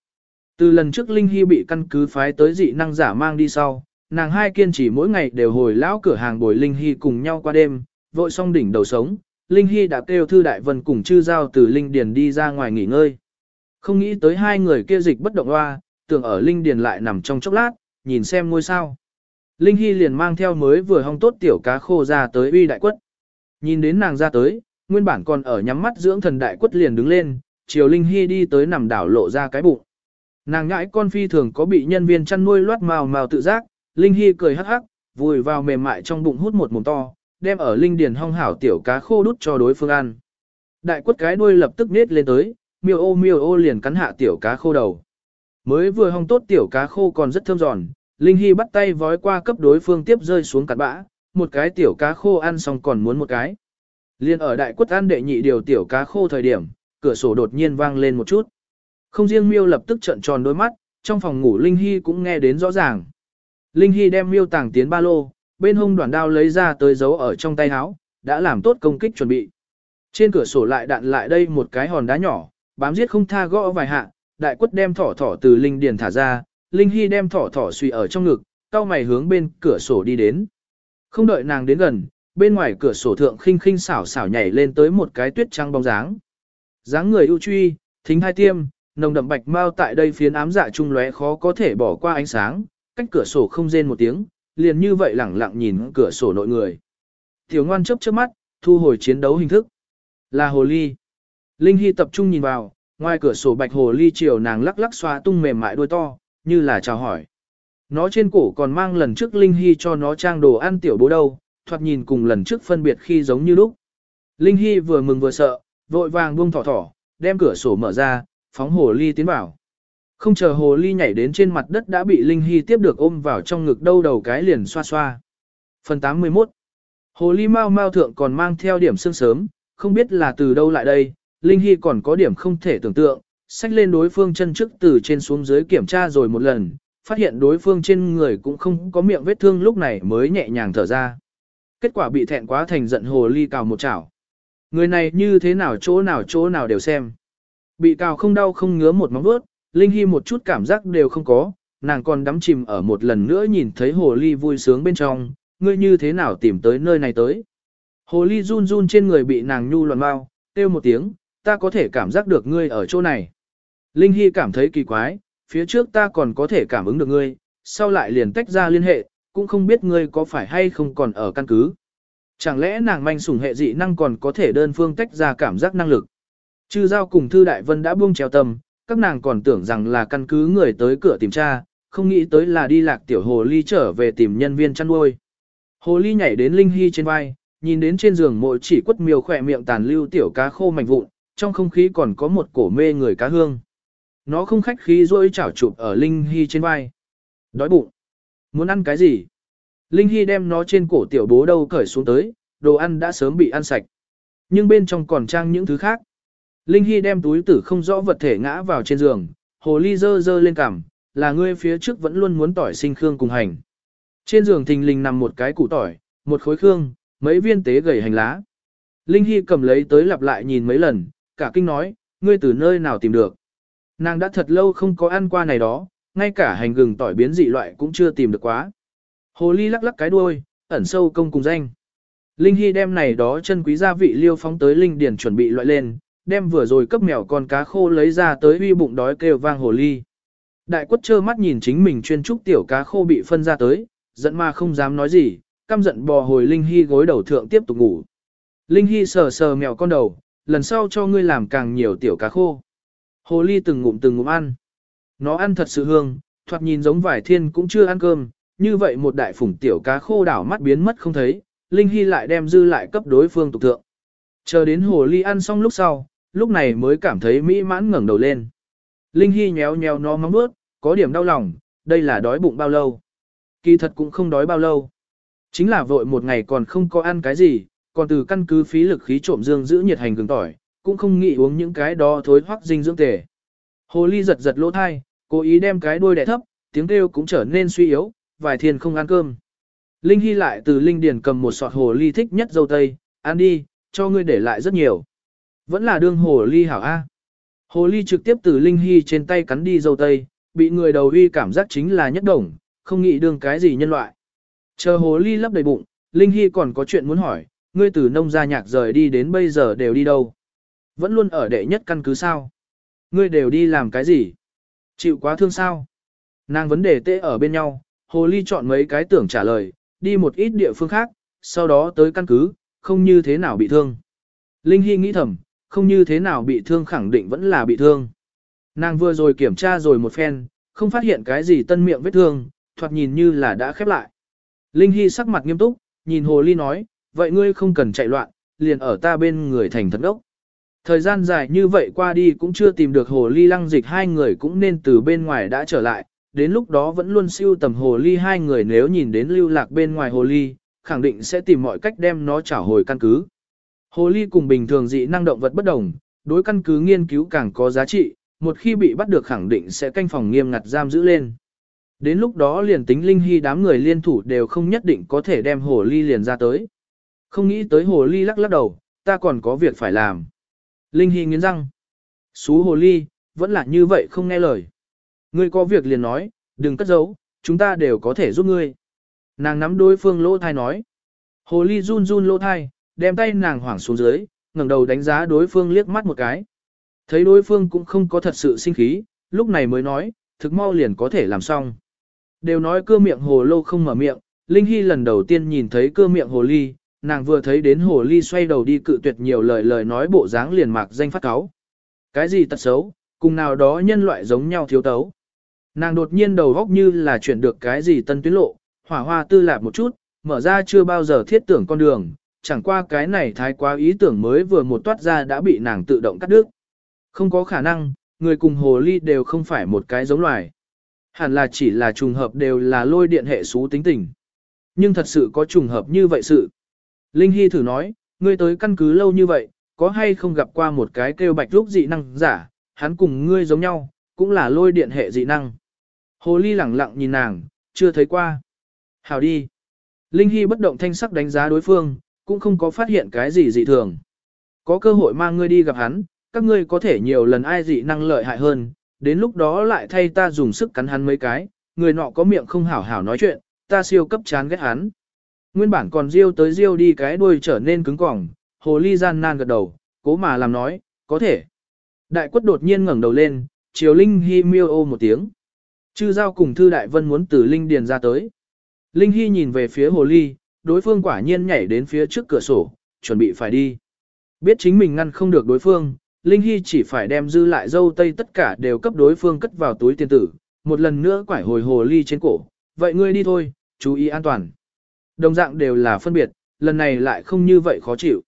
Từ lần trước Linh Hy bị căn cứ phái tới dị năng giả mang đi sau, nàng hai kiên trì mỗi ngày đều hồi lão cửa hàng bồi Linh Hy cùng nhau qua đêm, vội xong đỉnh đầu sống, Linh Hy đã kêu Thư Đại Vân cùng chư giao từ Linh Điền đi ra ngoài nghỉ ngơi. Không nghĩ tới hai người kia dịch bất động hoa, tưởng ở Linh Điền lại nằm trong chốc lát, nhìn xem ngôi sao. Linh Hy liền mang theo mới vừa hong tốt tiểu cá khô ra tới uy đại quất. Nhìn đến nàng ra tới, nguyên bản còn ở nhắm mắt dưỡng thần đại quất liền đứng lên, chiều Linh Hy đi tới nằm đảo lộ ra cái bụng. Nàng ngãi con phi thường có bị nhân viên chăn nuôi loát màu màu tự giác, Linh Hy cười hắc hắc, vùi vào mềm mại trong bụng hút một mồm to, đem ở linh điền hong hảo tiểu cá khô đút cho đối phương ăn. Đại quất cái đuôi lập tức nết lên tới, miêu ô miêu ô liền cắn hạ tiểu cá khô đầu. Mới vừa hong tốt tiểu cá khô còn rất thơm giòn, Linh Hy bắt tay vói qua cấp đối phương tiếp rơi xuống cặn bã, một cái tiểu cá khô ăn xong còn muốn một cái. Liên ở đại quất ăn đệ nhị điều tiểu cá khô thời điểm, cửa sổ đột nhiên vang lên một chút. Không riêng miêu lập tức trợn tròn đôi mắt, trong phòng ngủ Linh Hy cũng nghe đến rõ ràng. Linh Hy đem miêu tàng tiến ba lô, bên hông đoạn đao lấy ra tới giấu ở trong tay áo, đã làm tốt công kích chuẩn bị. Trên cửa sổ lại đạn lại đây một cái hòn đá nhỏ, bám giết không tha gõ vài hạ, đại quất đem thỏ thỏ từ linh điền thả ra, linh hy đem thỏ thỏ suy ở trong ngực, cao mày hướng bên cửa sổ đi đến. Không đợi nàng đến gần, bên ngoài cửa sổ thượng khinh khinh xảo xảo nhảy lên tới một cái tuyết trắng bóng dáng. dáng người ưu truy, thính hai tiêm, nồng đậm bạch mau tại đây phiến ám dạ trung lóe khó có thể bỏ qua ánh sáng, cách cửa sổ không rên một tiếng, liền như vậy lẳng lặng nhìn cửa sổ nội người. Tiểu ngoan chớp chớp mắt, thu hồi chiến đấu hình thức. Là hồ ly. Linh Hy tập trung nhìn vào, ngoài cửa sổ bạch hồ ly chiều nàng lắc lắc xoa tung mềm mại đuôi to, như là chào hỏi. Nó trên cổ còn mang lần trước Linh Hy cho nó trang đồ ăn tiểu bố đâu, thoạt nhìn cùng lần trước phân biệt khi giống như lúc. Linh Hy vừa mừng vừa sợ, vội vàng buông thỏ thỏ, đem cửa sổ mở ra, phóng hồ ly tiến vào. Không chờ hồ ly nhảy đến trên mặt đất đã bị Linh Hy tiếp được ôm vào trong ngực đâu đầu cái liền xoa xoa. Phần 81 Hồ ly mau mau thượng còn mang theo điểm sương sớm, không biết là từ đâu lại đây, Linh Hy còn có điểm không thể tưởng tượng, xách lên đối phương chân trước từ trên xuống dưới kiểm tra rồi một lần, phát hiện đối phương trên người cũng không có miệng vết thương lúc này mới nhẹ nhàng thở ra. Kết quả bị thẹn quá thành giận hồ ly cào một chảo. Người này như thế nào chỗ nào chỗ nào đều xem. Bị cào không đau không ngứa một móng vuốt, Linh Hy một chút cảm giác đều không có, nàng còn đắm chìm ở một lần nữa nhìn thấy hồ ly vui sướng bên trong, ngươi như thế nào tìm tới nơi này tới. Hồ ly run run trên người bị nàng nhu loạn mau, kêu một tiếng, ta có thể cảm giác được ngươi ở chỗ này. Linh Hy cảm thấy kỳ quái, phía trước ta còn có thể cảm ứng được ngươi, sau lại liền tách ra liên hệ, cũng không biết ngươi có phải hay không còn ở căn cứ. Chẳng lẽ nàng manh sủng hệ dị năng còn có thể đơn phương tách ra cảm giác năng lực. Chư giao cùng Thư Đại Vân đã buông treo tâm, các nàng còn tưởng rằng là căn cứ người tới cửa tìm tra, không nghĩ tới là đi lạc tiểu hồ ly trở về tìm nhân viên chăn nuôi. Hồ ly nhảy đến Linh Hy trên vai, nhìn đến trên giường mỗi chỉ quất miêu khỏe miệng tàn lưu tiểu cá khô mảnh vụn, trong không khí còn có một cổ mê người cá hương. Nó không khách khí rỗi chảo chụp ở Linh Hy trên vai. Đói bụng. Muốn ăn cái gì? Linh Hy đem nó trên cổ tiểu bố đâu cởi xuống tới, đồ ăn đã sớm bị ăn sạch. Nhưng bên trong còn trang những thứ khác. Linh Hy đem túi tử không rõ vật thể ngã vào trên giường, hồ ly dơ dơ lên cằm, là ngươi phía trước vẫn luôn muốn tỏi sinh khương cùng hành. Trên giường thình lình nằm một cái củ tỏi, một khối khương, mấy viên tế gầy hành lá. Linh Hy cầm lấy tới lặp lại nhìn mấy lần, cả kinh nói, ngươi từ nơi nào tìm được. Nàng đã thật lâu không có ăn qua này đó, ngay cả hành gừng tỏi biến dị loại cũng chưa tìm được quá. Hồ ly lắc lắc cái đuôi, ẩn sâu công cùng danh. Linh Hy đem này đó chân quý gia vị liêu phóng tới linh điển chuẩn bị loại lên, đem vừa rồi cấp mèo con cá khô lấy ra tới uy bụng đói kêu vang hồ ly. Đại quất trơ mắt nhìn chính mình chuyên trúc tiểu cá khô bị phân ra tới, giận mà không dám nói gì, căm giận bò hồi Linh Hy gối đầu thượng tiếp tục ngủ. Linh Hy sờ sờ mèo con đầu, lần sau cho ngươi làm càng nhiều tiểu cá khô. Hồ ly từng ngụm từng ngụm ăn. Nó ăn thật sự hương, thoạt nhìn giống vải thiên cũng chưa ăn cơm, như vậy một đại phủng tiểu cá khô đảo mắt biến mất không thấy, Linh Hy lại đem dư lại cấp đối phương tục thượng. Chờ đến hồ ly ăn xong lúc sau, lúc này mới cảm thấy mỹ mãn ngẩng đầu lên. Linh Hy nhéo nhéo nó móng bước, có điểm đau lòng, đây là đói bụng bao lâu. Kỳ thật cũng không đói bao lâu. Chính là vội một ngày còn không có ăn cái gì, còn từ căn cứ phí lực khí trộm dương giữ nhiệt hành gừng tỏi, cũng không nghĩ uống những cái đó thối hoắc dinh dưỡng tề. Hồ ly giật giật lỗ thai, cố ý đem cái đuôi đẻ thấp, tiếng kêu cũng trở nên suy yếu, vài thiên không ăn cơm. Linh Hy lại từ Linh Điền cầm một sọt hồ ly thích nhất dâu tây, ăn đi, cho ngươi để lại rất nhiều. Vẫn là đương hồ ly hảo A. Hồ ly trực tiếp từ Linh Hy trên tay cắn đi dâu tây, bị người đầu uy cảm giác chính là nhất đồng, không nghĩ đương cái gì nhân loại. Chờ hồ ly lấp đầy bụng, Linh Hy còn có chuyện muốn hỏi, ngươi từ nông gia nhạc rời đi đến bây giờ đều đi đâu? Vẫn luôn ở đệ nhất căn cứ sao? Ngươi đều đi làm cái gì? Chịu quá thương sao? Nàng vấn đề tệ ở bên nhau, hồ ly chọn mấy cái tưởng trả lời, đi một ít địa phương khác, sau đó tới căn cứ, không như thế nào bị thương. Linh Hy nghĩ thầm, không như thế nào bị thương khẳng định vẫn là bị thương. Nàng vừa rồi kiểm tra rồi một phen, không phát hiện cái gì tân miệng vết thương, thoạt nhìn như là đã khép lại. Linh Hy sắc mặt nghiêm túc, nhìn Hồ Ly nói, vậy ngươi không cần chạy loạn, liền ở ta bên người thành thật đốc. Thời gian dài như vậy qua đi cũng chưa tìm được Hồ Ly lăng dịch hai người cũng nên từ bên ngoài đã trở lại, đến lúc đó vẫn luôn siêu tầm Hồ Ly hai người nếu nhìn đến lưu lạc bên ngoài Hồ Ly, khẳng định sẽ tìm mọi cách đem nó trả hồi căn cứ. Hồ ly cùng bình thường dị năng động vật bất đồng, đối căn cứ nghiên cứu càng có giá trị, một khi bị bắt được khẳng định sẽ canh phòng nghiêm ngặt giam giữ lên. Đến lúc đó liền tính linh hy đám người liên thủ đều không nhất định có thể đem hồ ly liền ra tới. Không nghĩ tới hồ ly lắc lắc đầu, ta còn có việc phải làm. Linh hy nghiến răng. Xú hồ ly, vẫn là như vậy không nghe lời. Ngươi có việc liền nói, đừng cất giấu, chúng ta đều có thể giúp ngươi. Nàng nắm đối phương lỗ thai nói. Hồ ly run run lỗ thai, đem tay nàng hoảng xuống dưới, ngẩng đầu đánh giá đối phương liếc mắt một cái. Thấy đối phương cũng không có thật sự sinh khí, lúc này mới nói, thực mau liền có thể làm xong. Đều nói cơ miệng hồ lô không mở miệng, Linh Hy lần đầu tiên nhìn thấy cơ miệng hồ ly, nàng vừa thấy đến hồ ly xoay đầu đi cự tuyệt nhiều lời lời nói bộ dáng liền mạc danh phát cáo. Cái gì tật xấu, cùng nào đó nhân loại giống nhau thiếu tấu. Nàng đột nhiên đầu góc như là chuyển được cái gì tân tuyến lộ, hỏa hoa tư lạp một chút, mở ra chưa bao giờ thiết tưởng con đường, chẳng qua cái này thái quá ý tưởng mới vừa một toát ra đã bị nàng tự động cắt đứt. Không có khả năng, người cùng hồ ly đều không phải một cái giống loài. Hẳn là chỉ là trùng hợp đều là lôi điện hệ số tính tình. Nhưng thật sự có trùng hợp như vậy sự. Linh Hy thử nói, ngươi tới căn cứ lâu như vậy, có hay không gặp qua một cái kêu bạch lúc dị năng giả, hắn cùng ngươi giống nhau, cũng là lôi điện hệ dị năng. Hồ ly lẳng lặng nhìn nàng, chưa thấy qua. Hào đi. Linh Hy bất động thanh sắc đánh giá đối phương, cũng không có phát hiện cái gì dị thường. Có cơ hội mang ngươi đi gặp hắn, các ngươi có thể nhiều lần ai dị năng lợi hại hơn, đến lúc đó lại thay ta dùng sức cắn hắn mấy cái, người nọ có miệng không hảo hảo nói chuyện, ta siêu cấp chán ghét hắn. Nguyên bản còn riêu tới riêu đi cái đuôi trở nên cứng cỏng, hồ ly gian nan gật đầu, cố mà làm nói, có thể. Đại quất đột nhiên ngẩng đầu lên, chiều Linh Hy miêu ô một tiếng. Chư giao cùng Thư Đại Vân muốn từ Linh Điền ra tới. Linh Hy nhìn về phía hồ ly, đối phương quả nhiên nhảy đến phía trước cửa sổ, chuẩn bị phải đi. Biết chính mình ngăn không được đối phương, Linh Hy chỉ phải đem dư lại dâu tây tất cả đều cấp đối phương cất vào túi tiền tử, một lần nữa quải hồi hồ ly trên cổ. Vậy ngươi đi thôi, chú ý an toàn. Đồng dạng đều là phân biệt, lần này lại không như vậy khó chịu.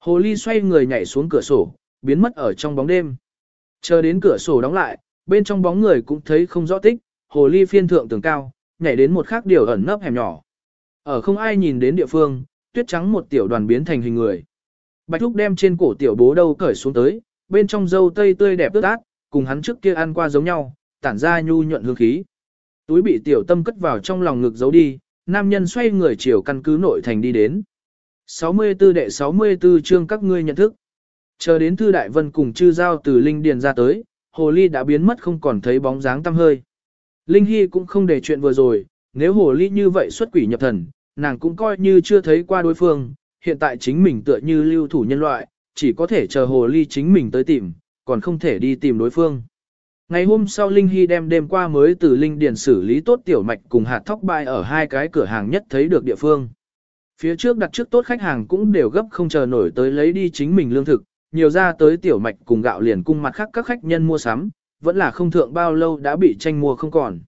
Hồ ly xoay người nhảy xuống cửa sổ, biến mất ở trong bóng đêm. Chờ đến cửa sổ đóng lại, bên trong bóng người cũng thấy không rõ tích, hồ ly phiên thượng tường cao, nhảy đến một khác điều ẩn nấp hẻm nhỏ. Ở không ai nhìn đến địa phương, tuyết trắng một tiểu đoàn biến thành hình người. Bạch Thúc đem trên cổ tiểu bố đâu cởi xuống tới, bên trong dâu tây tươi đẹp tước át, cùng hắn trước kia ăn qua giống nhau, tản ra nhu nhuận hương khí. Túi bị tiểu tâm cất vào trong lòng ngực giấu đi, nam nhân xoay người chiều căn cứ nội thành đi đến. 64 đệ 64 chương các ngươi nhận thức. Chờ đến Thư Đại Vân cùng chư giao từ Linh Điền ra tới, Hồ Ly đã biến mất không còn thấy bóng dáng tăm hơi. Linh Hy cũng không để chuyện vừa rồi, nếu Hồ Ly như vậy xuất quỷ nhập thần, nàng cũng coi như chưa thấy qua đối phương, hiện tại chính mình tựa như lưu thủ nhân loại, chỉ có thể chờ Hồ Ly chính mình tới tìm, còn không thể đi tìm đối phương. Ngày hôm sau Linh Hy đem đêm qua mới từ Linh Điền xử lý tốt tiểu mạch cùng hạt thóc bay ở hai cái cửa hàng nhất thấy được địa phương. Phía trước đặt trước tốt khách hàng cũng đều gấp không chờ nổi tới lấy đi chính mình lương thực, nhiều ra tới tiểu mạch cùng gạo liền cung mặt khác các khách nhân mua sắm, vẫn là không thượng bao lâu đã bị tranh mua không còn.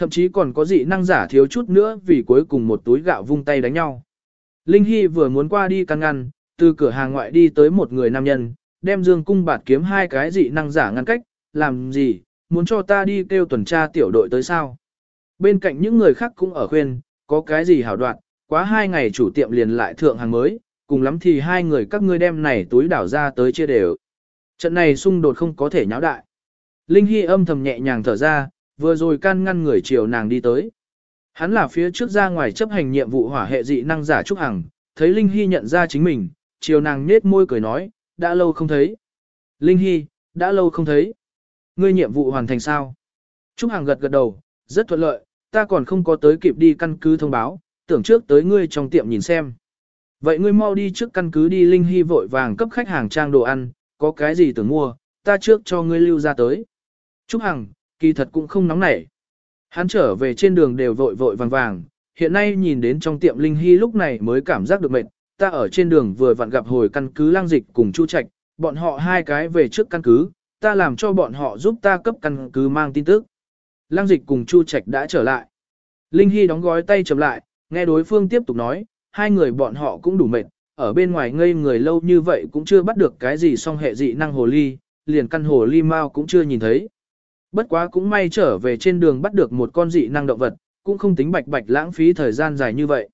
Thậm chí còn có dị năng giả thiếu chút nữa vì cuối cùng một túi gạo vung tay đánh nhau. Linh Hy vừa muốn qua đi căn ngăn, từ cửa hàng ngoại đi tới một người nam nhân, đem dương cung bạt kiếm hai cái dị năng giả ngăn cách, làm gì, muốn cho ta đi kêu tuần tra tiểu đội tới sao. Bên cạnh những người khác cũng ở khuyên, có cái gì hảo đoạn, quá hai ngày chủ tiệm liền lại thượng hàng mới, cùng lắm thì hai người các ngươi đem này túi đảo ra tới chia đều. Trận này xung đột không có thể nháo đại. Linh Hy âm thầm nhẹ nhàng thở ra, vừa rồi can ngăn người chiều nàng đi tới. Hắn là phía trước ra ngoài chấp hành nhiệm vụ hỏa hệ dị năng giả Trúc Hằng, thấy Linh Hy nhận ra chính mình, chiều nàng nết môi cười nói, đã lâu không thấy. Linh Hy, đã lâu không thấy. Ngươi nhiệm vụ hoàn thành sao? Trúc Hằng gật gật đầu, rất thuận lợi, ta còn không có tới kịp đi căn cứ thông báo, tưởng trước tới ngươi trong tiệm nhìn xem. Vậy ngươi mau đi trước căn cứ đi Linh Hy vội vàng cấp khách hàng trang đồ ăn, có cái gì tưởng mua, ta trước cho ngươi lưu ra tới. Trúc Hằng, kỳ thật cũng không nóng nảy. Hắn trở về trên đường đều vội vội vàng vàng, hiện nay nhìn đến trong tiệm Linh Hy lúc này mới cảm giác được mệt, ta ở trên đường vừa vặn gặp hồi căn cứ lang dịch cùng Chu Trạch, bọn họ hai cái về trước căn cứ, ta làm cho bọn họ giúp ta cấp căn cứ mang tin tức. Lang dịch cùng Chu Trạch đã trở lại. Linh Hy đóng gói tay chậm lại, nghe đối phương tiếp tục nói, hai người bọn họ cũng đủ mệt, ở bên ngoài ngây người lâu như vậy cũng chưa bắt được cái gì song hệ dị năng hồ ly, liền căn hồ ly mau cũng chưa nhìn thấy. Bất quá cũng may trở về trên đường bắt được một con dị năng động vật, cũng không tính bạch bạch lãng phí thời gian dài như vậy.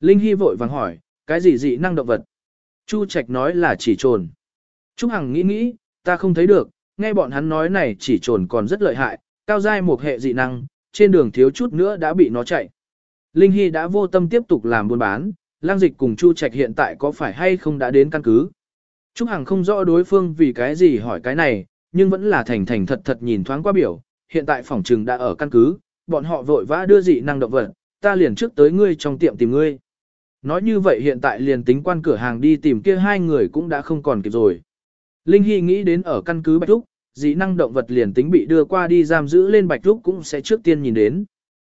Linh Hy vội vàng hỏi, cái gì dị năng động vật? Chu Trạch nói là chỉ trồn. Trúc Hằng nghĩ nghĩ, ta không thấy được, nghe bọn hắn nói này chỉ trồn còn rất lợi hại, cao giai một hệ dị năng, trên đường thiếu chút nữa đã bị nó chạy. Linh Hy đã vô tâm tiếp tục làm buôn bán, lang dịch cùng Chu Trạch hiện tại có phải hay không đã đến căn cứ. Trúc Hằng không rõ đối phương vì cái gì hỏi cái này, nhưng vẫn là thành thành thật thật nhìn thoáng qua biểu, hiện tại phòng trừng đã ở căn cứ, bọn họ vội vã đưa dị năng động vật, ta liền trước tới ngươi trong tiệm tìm ngươi. Nói như vậy hiện tại liền tính quan cửa hàng đi tìm kia hai người cũng đã không còn kịp rồi. Linh Hy nghĩ đến ở căn cứ Bạch Trúc, dị năng động vật liền tính bị đưa qua đi giam giữ lên Bạch Trúc cũng sẽ trước tiên nhìn đến.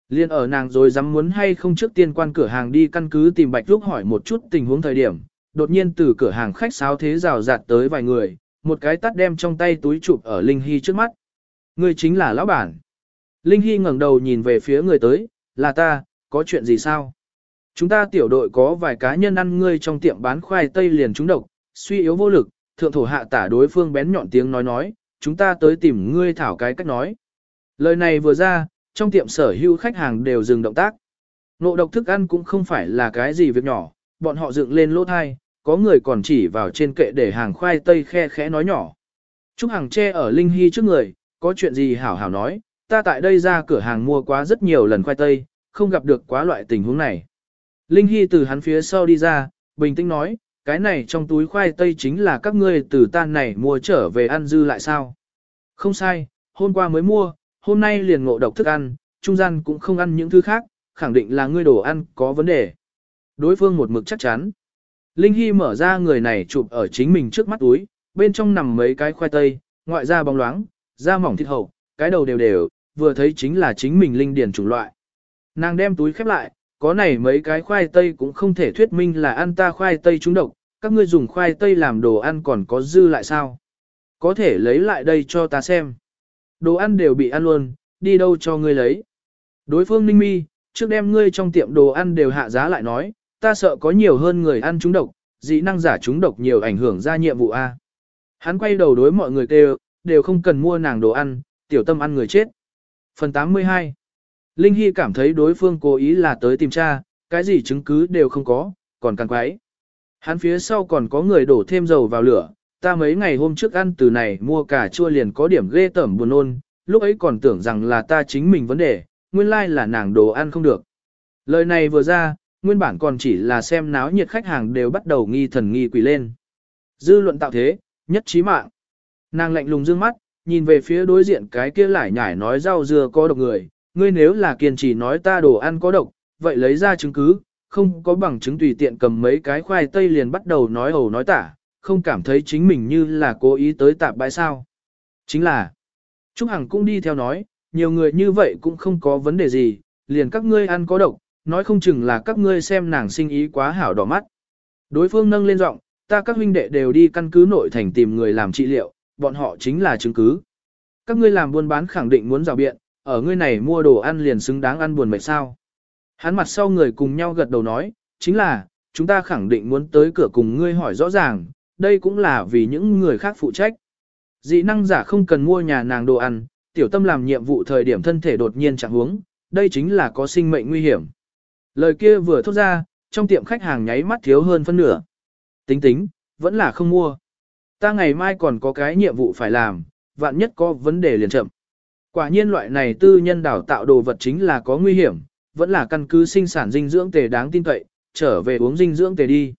Liên ở nàng rồi dám muốn hay không trước tiên quan cửa hàng đi căn cứ tìm Bạch trúc hỏi một chút tình huống thời điểm, đột nhiên từ cửa hàng khách sáo thế rào rạt tới vài người, một cái tắt đem trong tay túi chụp ở Linh Hy trước mắt. Người chính là lão bản. Linh Hy ngẩng đầu nhìn về phía người tới, là ta, có chuyện gì sao? Chúng ta tiểu đội có vài cá nhân ăn ngươi trong tiệm bán khoai tây liền trúng độc, suy yếu vô lực, thượng thổ hạ tả đối phương bén nhọn tiếng nói nói, chúng ta tới tìm ngươi thảo cái cách nói. Lời này vừa ra, trong tiệm sở hữu khách hàng đều dừng động tác. Nộ độc thức ăn cũng không phải là cái gì việc nhỏ, bọn họ dựng lên lỗ thai, có người còn chỉ vào trên kệ để hàng khoai tây khe khẽ nói nhỏ. Trúc Hằng che ở Linh Hy trước người, có chuyện gì hảo hảo nói, ta tại đây ra cửa hàng mua quá rất nhiều lần khoai tây, không gặp được quá loại tình huống này. Linh Hy từ hắn phía sau đi ra, bình tĩnh nói, cái này trong túi khoai tây chính là các ngươi từ tan này mua trở về ăn dư lại sao. Không sai, hôm qua mới mua, hôm nay liền ngộ độc thức ăn, trung gian cũng không ăn những thứ khác, khẳng định là ngươi đồ ăn có vấn đề. Đối phương một mực chắc chắn. Linh Hy mở ra người này chụp ở chính mình trước mắt túi, bên trong nằm mấy cái khoai tây, ngoại da bóng loáng, da mỏng thịt hậu, cái đầu đều đều, vừa thấy chính là chính mình linh điển chủng loại. Nàng đem túi khép lại, có này mấy cái khoai tây cũng không thể thuyết minh là ăn ta khoai tây trúng độc, các ngươi dùng khoai tây làm đồ ăn còn có dư lại sao? Có thể lấy lại đây cho ta xem. Đồ ăn đều bị ăn luôn, đi đâu cho ngươi lấy. Đối phương ninh mi, trước đem ngươi trong tiệm đồ ăn đều hạ giá lại nói, ta sợ có nhiều hơn người ăn trúng độc, dị năng giả trúng độc nhiều ảnh hưởng ra nhiệm vụ A. Hắn quay đầu đối mọi người kêu, đều không cần mua nàng đồ ăn, tiểu tâm ăn người chết. Phần 82 Linh Hy cảm thấy đối phương cố ý là tới tìm tra, cái gì chứng cứ đều không có, còn càng quái. Hắn phía sau còn có người đổ thêm dầu vào lửa, ta mấy ngày hôm trước ăn từ này mua cả chua liền có điểm ghê tởm buồn nôn, lúc ấy còn tưởng rằng là ta chính mình vấn đề, nguyên lai là nàng đồ ăn không được. Lời này vừa ra, nguyên bản còn chỉ là xem náo nhiệt khách hàng đều bắt đầu nghi thần nghi quỷ lên. Dư luận tạo thế, nhất trí mạng. Nàng lạnh lùng dương mắt, nhìn về phía đối diện cái kia lại nhải nói rau dưa có độc người, ngươi nếu là kiên trì nói ta đồ ăn có độc, vậy lấy ra chứng cứ, không có bằng chứng tùy tiện cầm mấy cái khoai tây liền bắt đầu nói ẩu nói tả, không cảm thấy chính mình như là cố ý tới tạp bãi sao. Chính là, Trúc Hằng cũng đi theo nói, nhiều người như vậy cũng không có vấn đề gì, liền các ngươi ăn có độc, nói không chừng là các ngươi xem nàng sinh ý quá hảo đỏ mắt. Đối phương nâng lên giọng, ta các huynh đệ đều đi căn cứ nội thành tìm người làm trị liệu, bọn họ chính là chứng cứ. Các ngươi làm buôn bán khẳng định muốn rào biện, ở ngươi này mua đồ ăn liền xứng đáng ăn buồn mệt sao. Hắn mặt sau người cùng nhau gật đầu nói, chính là, chúng ta khẳng định muốn tới cửa cùng ngươi hỏi rõ ràng, đây cũng là vì những người khác phụ trách. Dị năng giả không cần mua nhà nàng đồ ăn, tiểu tâm làm nhiệm vụ thời điểm thân thể đột nhiên chẳng huống, đây chính là có sinh mệnh nguy hiểm. Lời kia vừa thốt ra, trong tiệm khách hàng nháy mắt thiếu hơn phân nửa. Tính tính, vẫn là không mua. Ta ngày mai còn có cái nhiệm vụ phải làm, vạn nhất có vấn đề liền chậm. Quả nhiên loại này tư nhân đào tạo đồ vật chính là có nguy hiểm, vẫn là căn cứ sinh sản dinh dưỡng tề đáng tin cậy, trở về uống dinh dưỡng tề đi.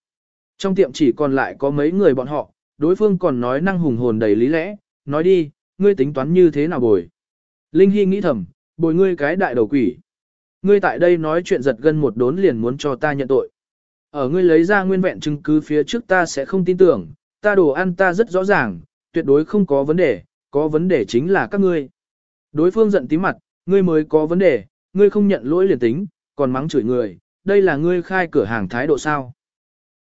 Trong tiệm chỉ còn lại có mấy người bọn họ, đối phương còn nói năng hùng hồn đầy lý lẽ, nói đi, ngươi tính toán như thế nào bồi. Linh Hy nghĩ thầm, bồi ngươi cái đại đầu quỷ. Ngươi tại đây nói chuyện giật gân một đốn liền muốn cho ta nhận tội. Ở ngươi lấy ra nguyên vẹn chứng cứ phía trước ta sẽ không tin tưởng, ta đồ ăn ta rất rõ ràng, tuyệt đối không có vấn đề, có vấn đề chính là các ngươi. Đối phương giận tí mặt, ngươi mới có vấn đề, ngươi không nhận lỗi liền tính, còn mắng chửi người, đây là ngươi khai cửa hàng thái độ sao.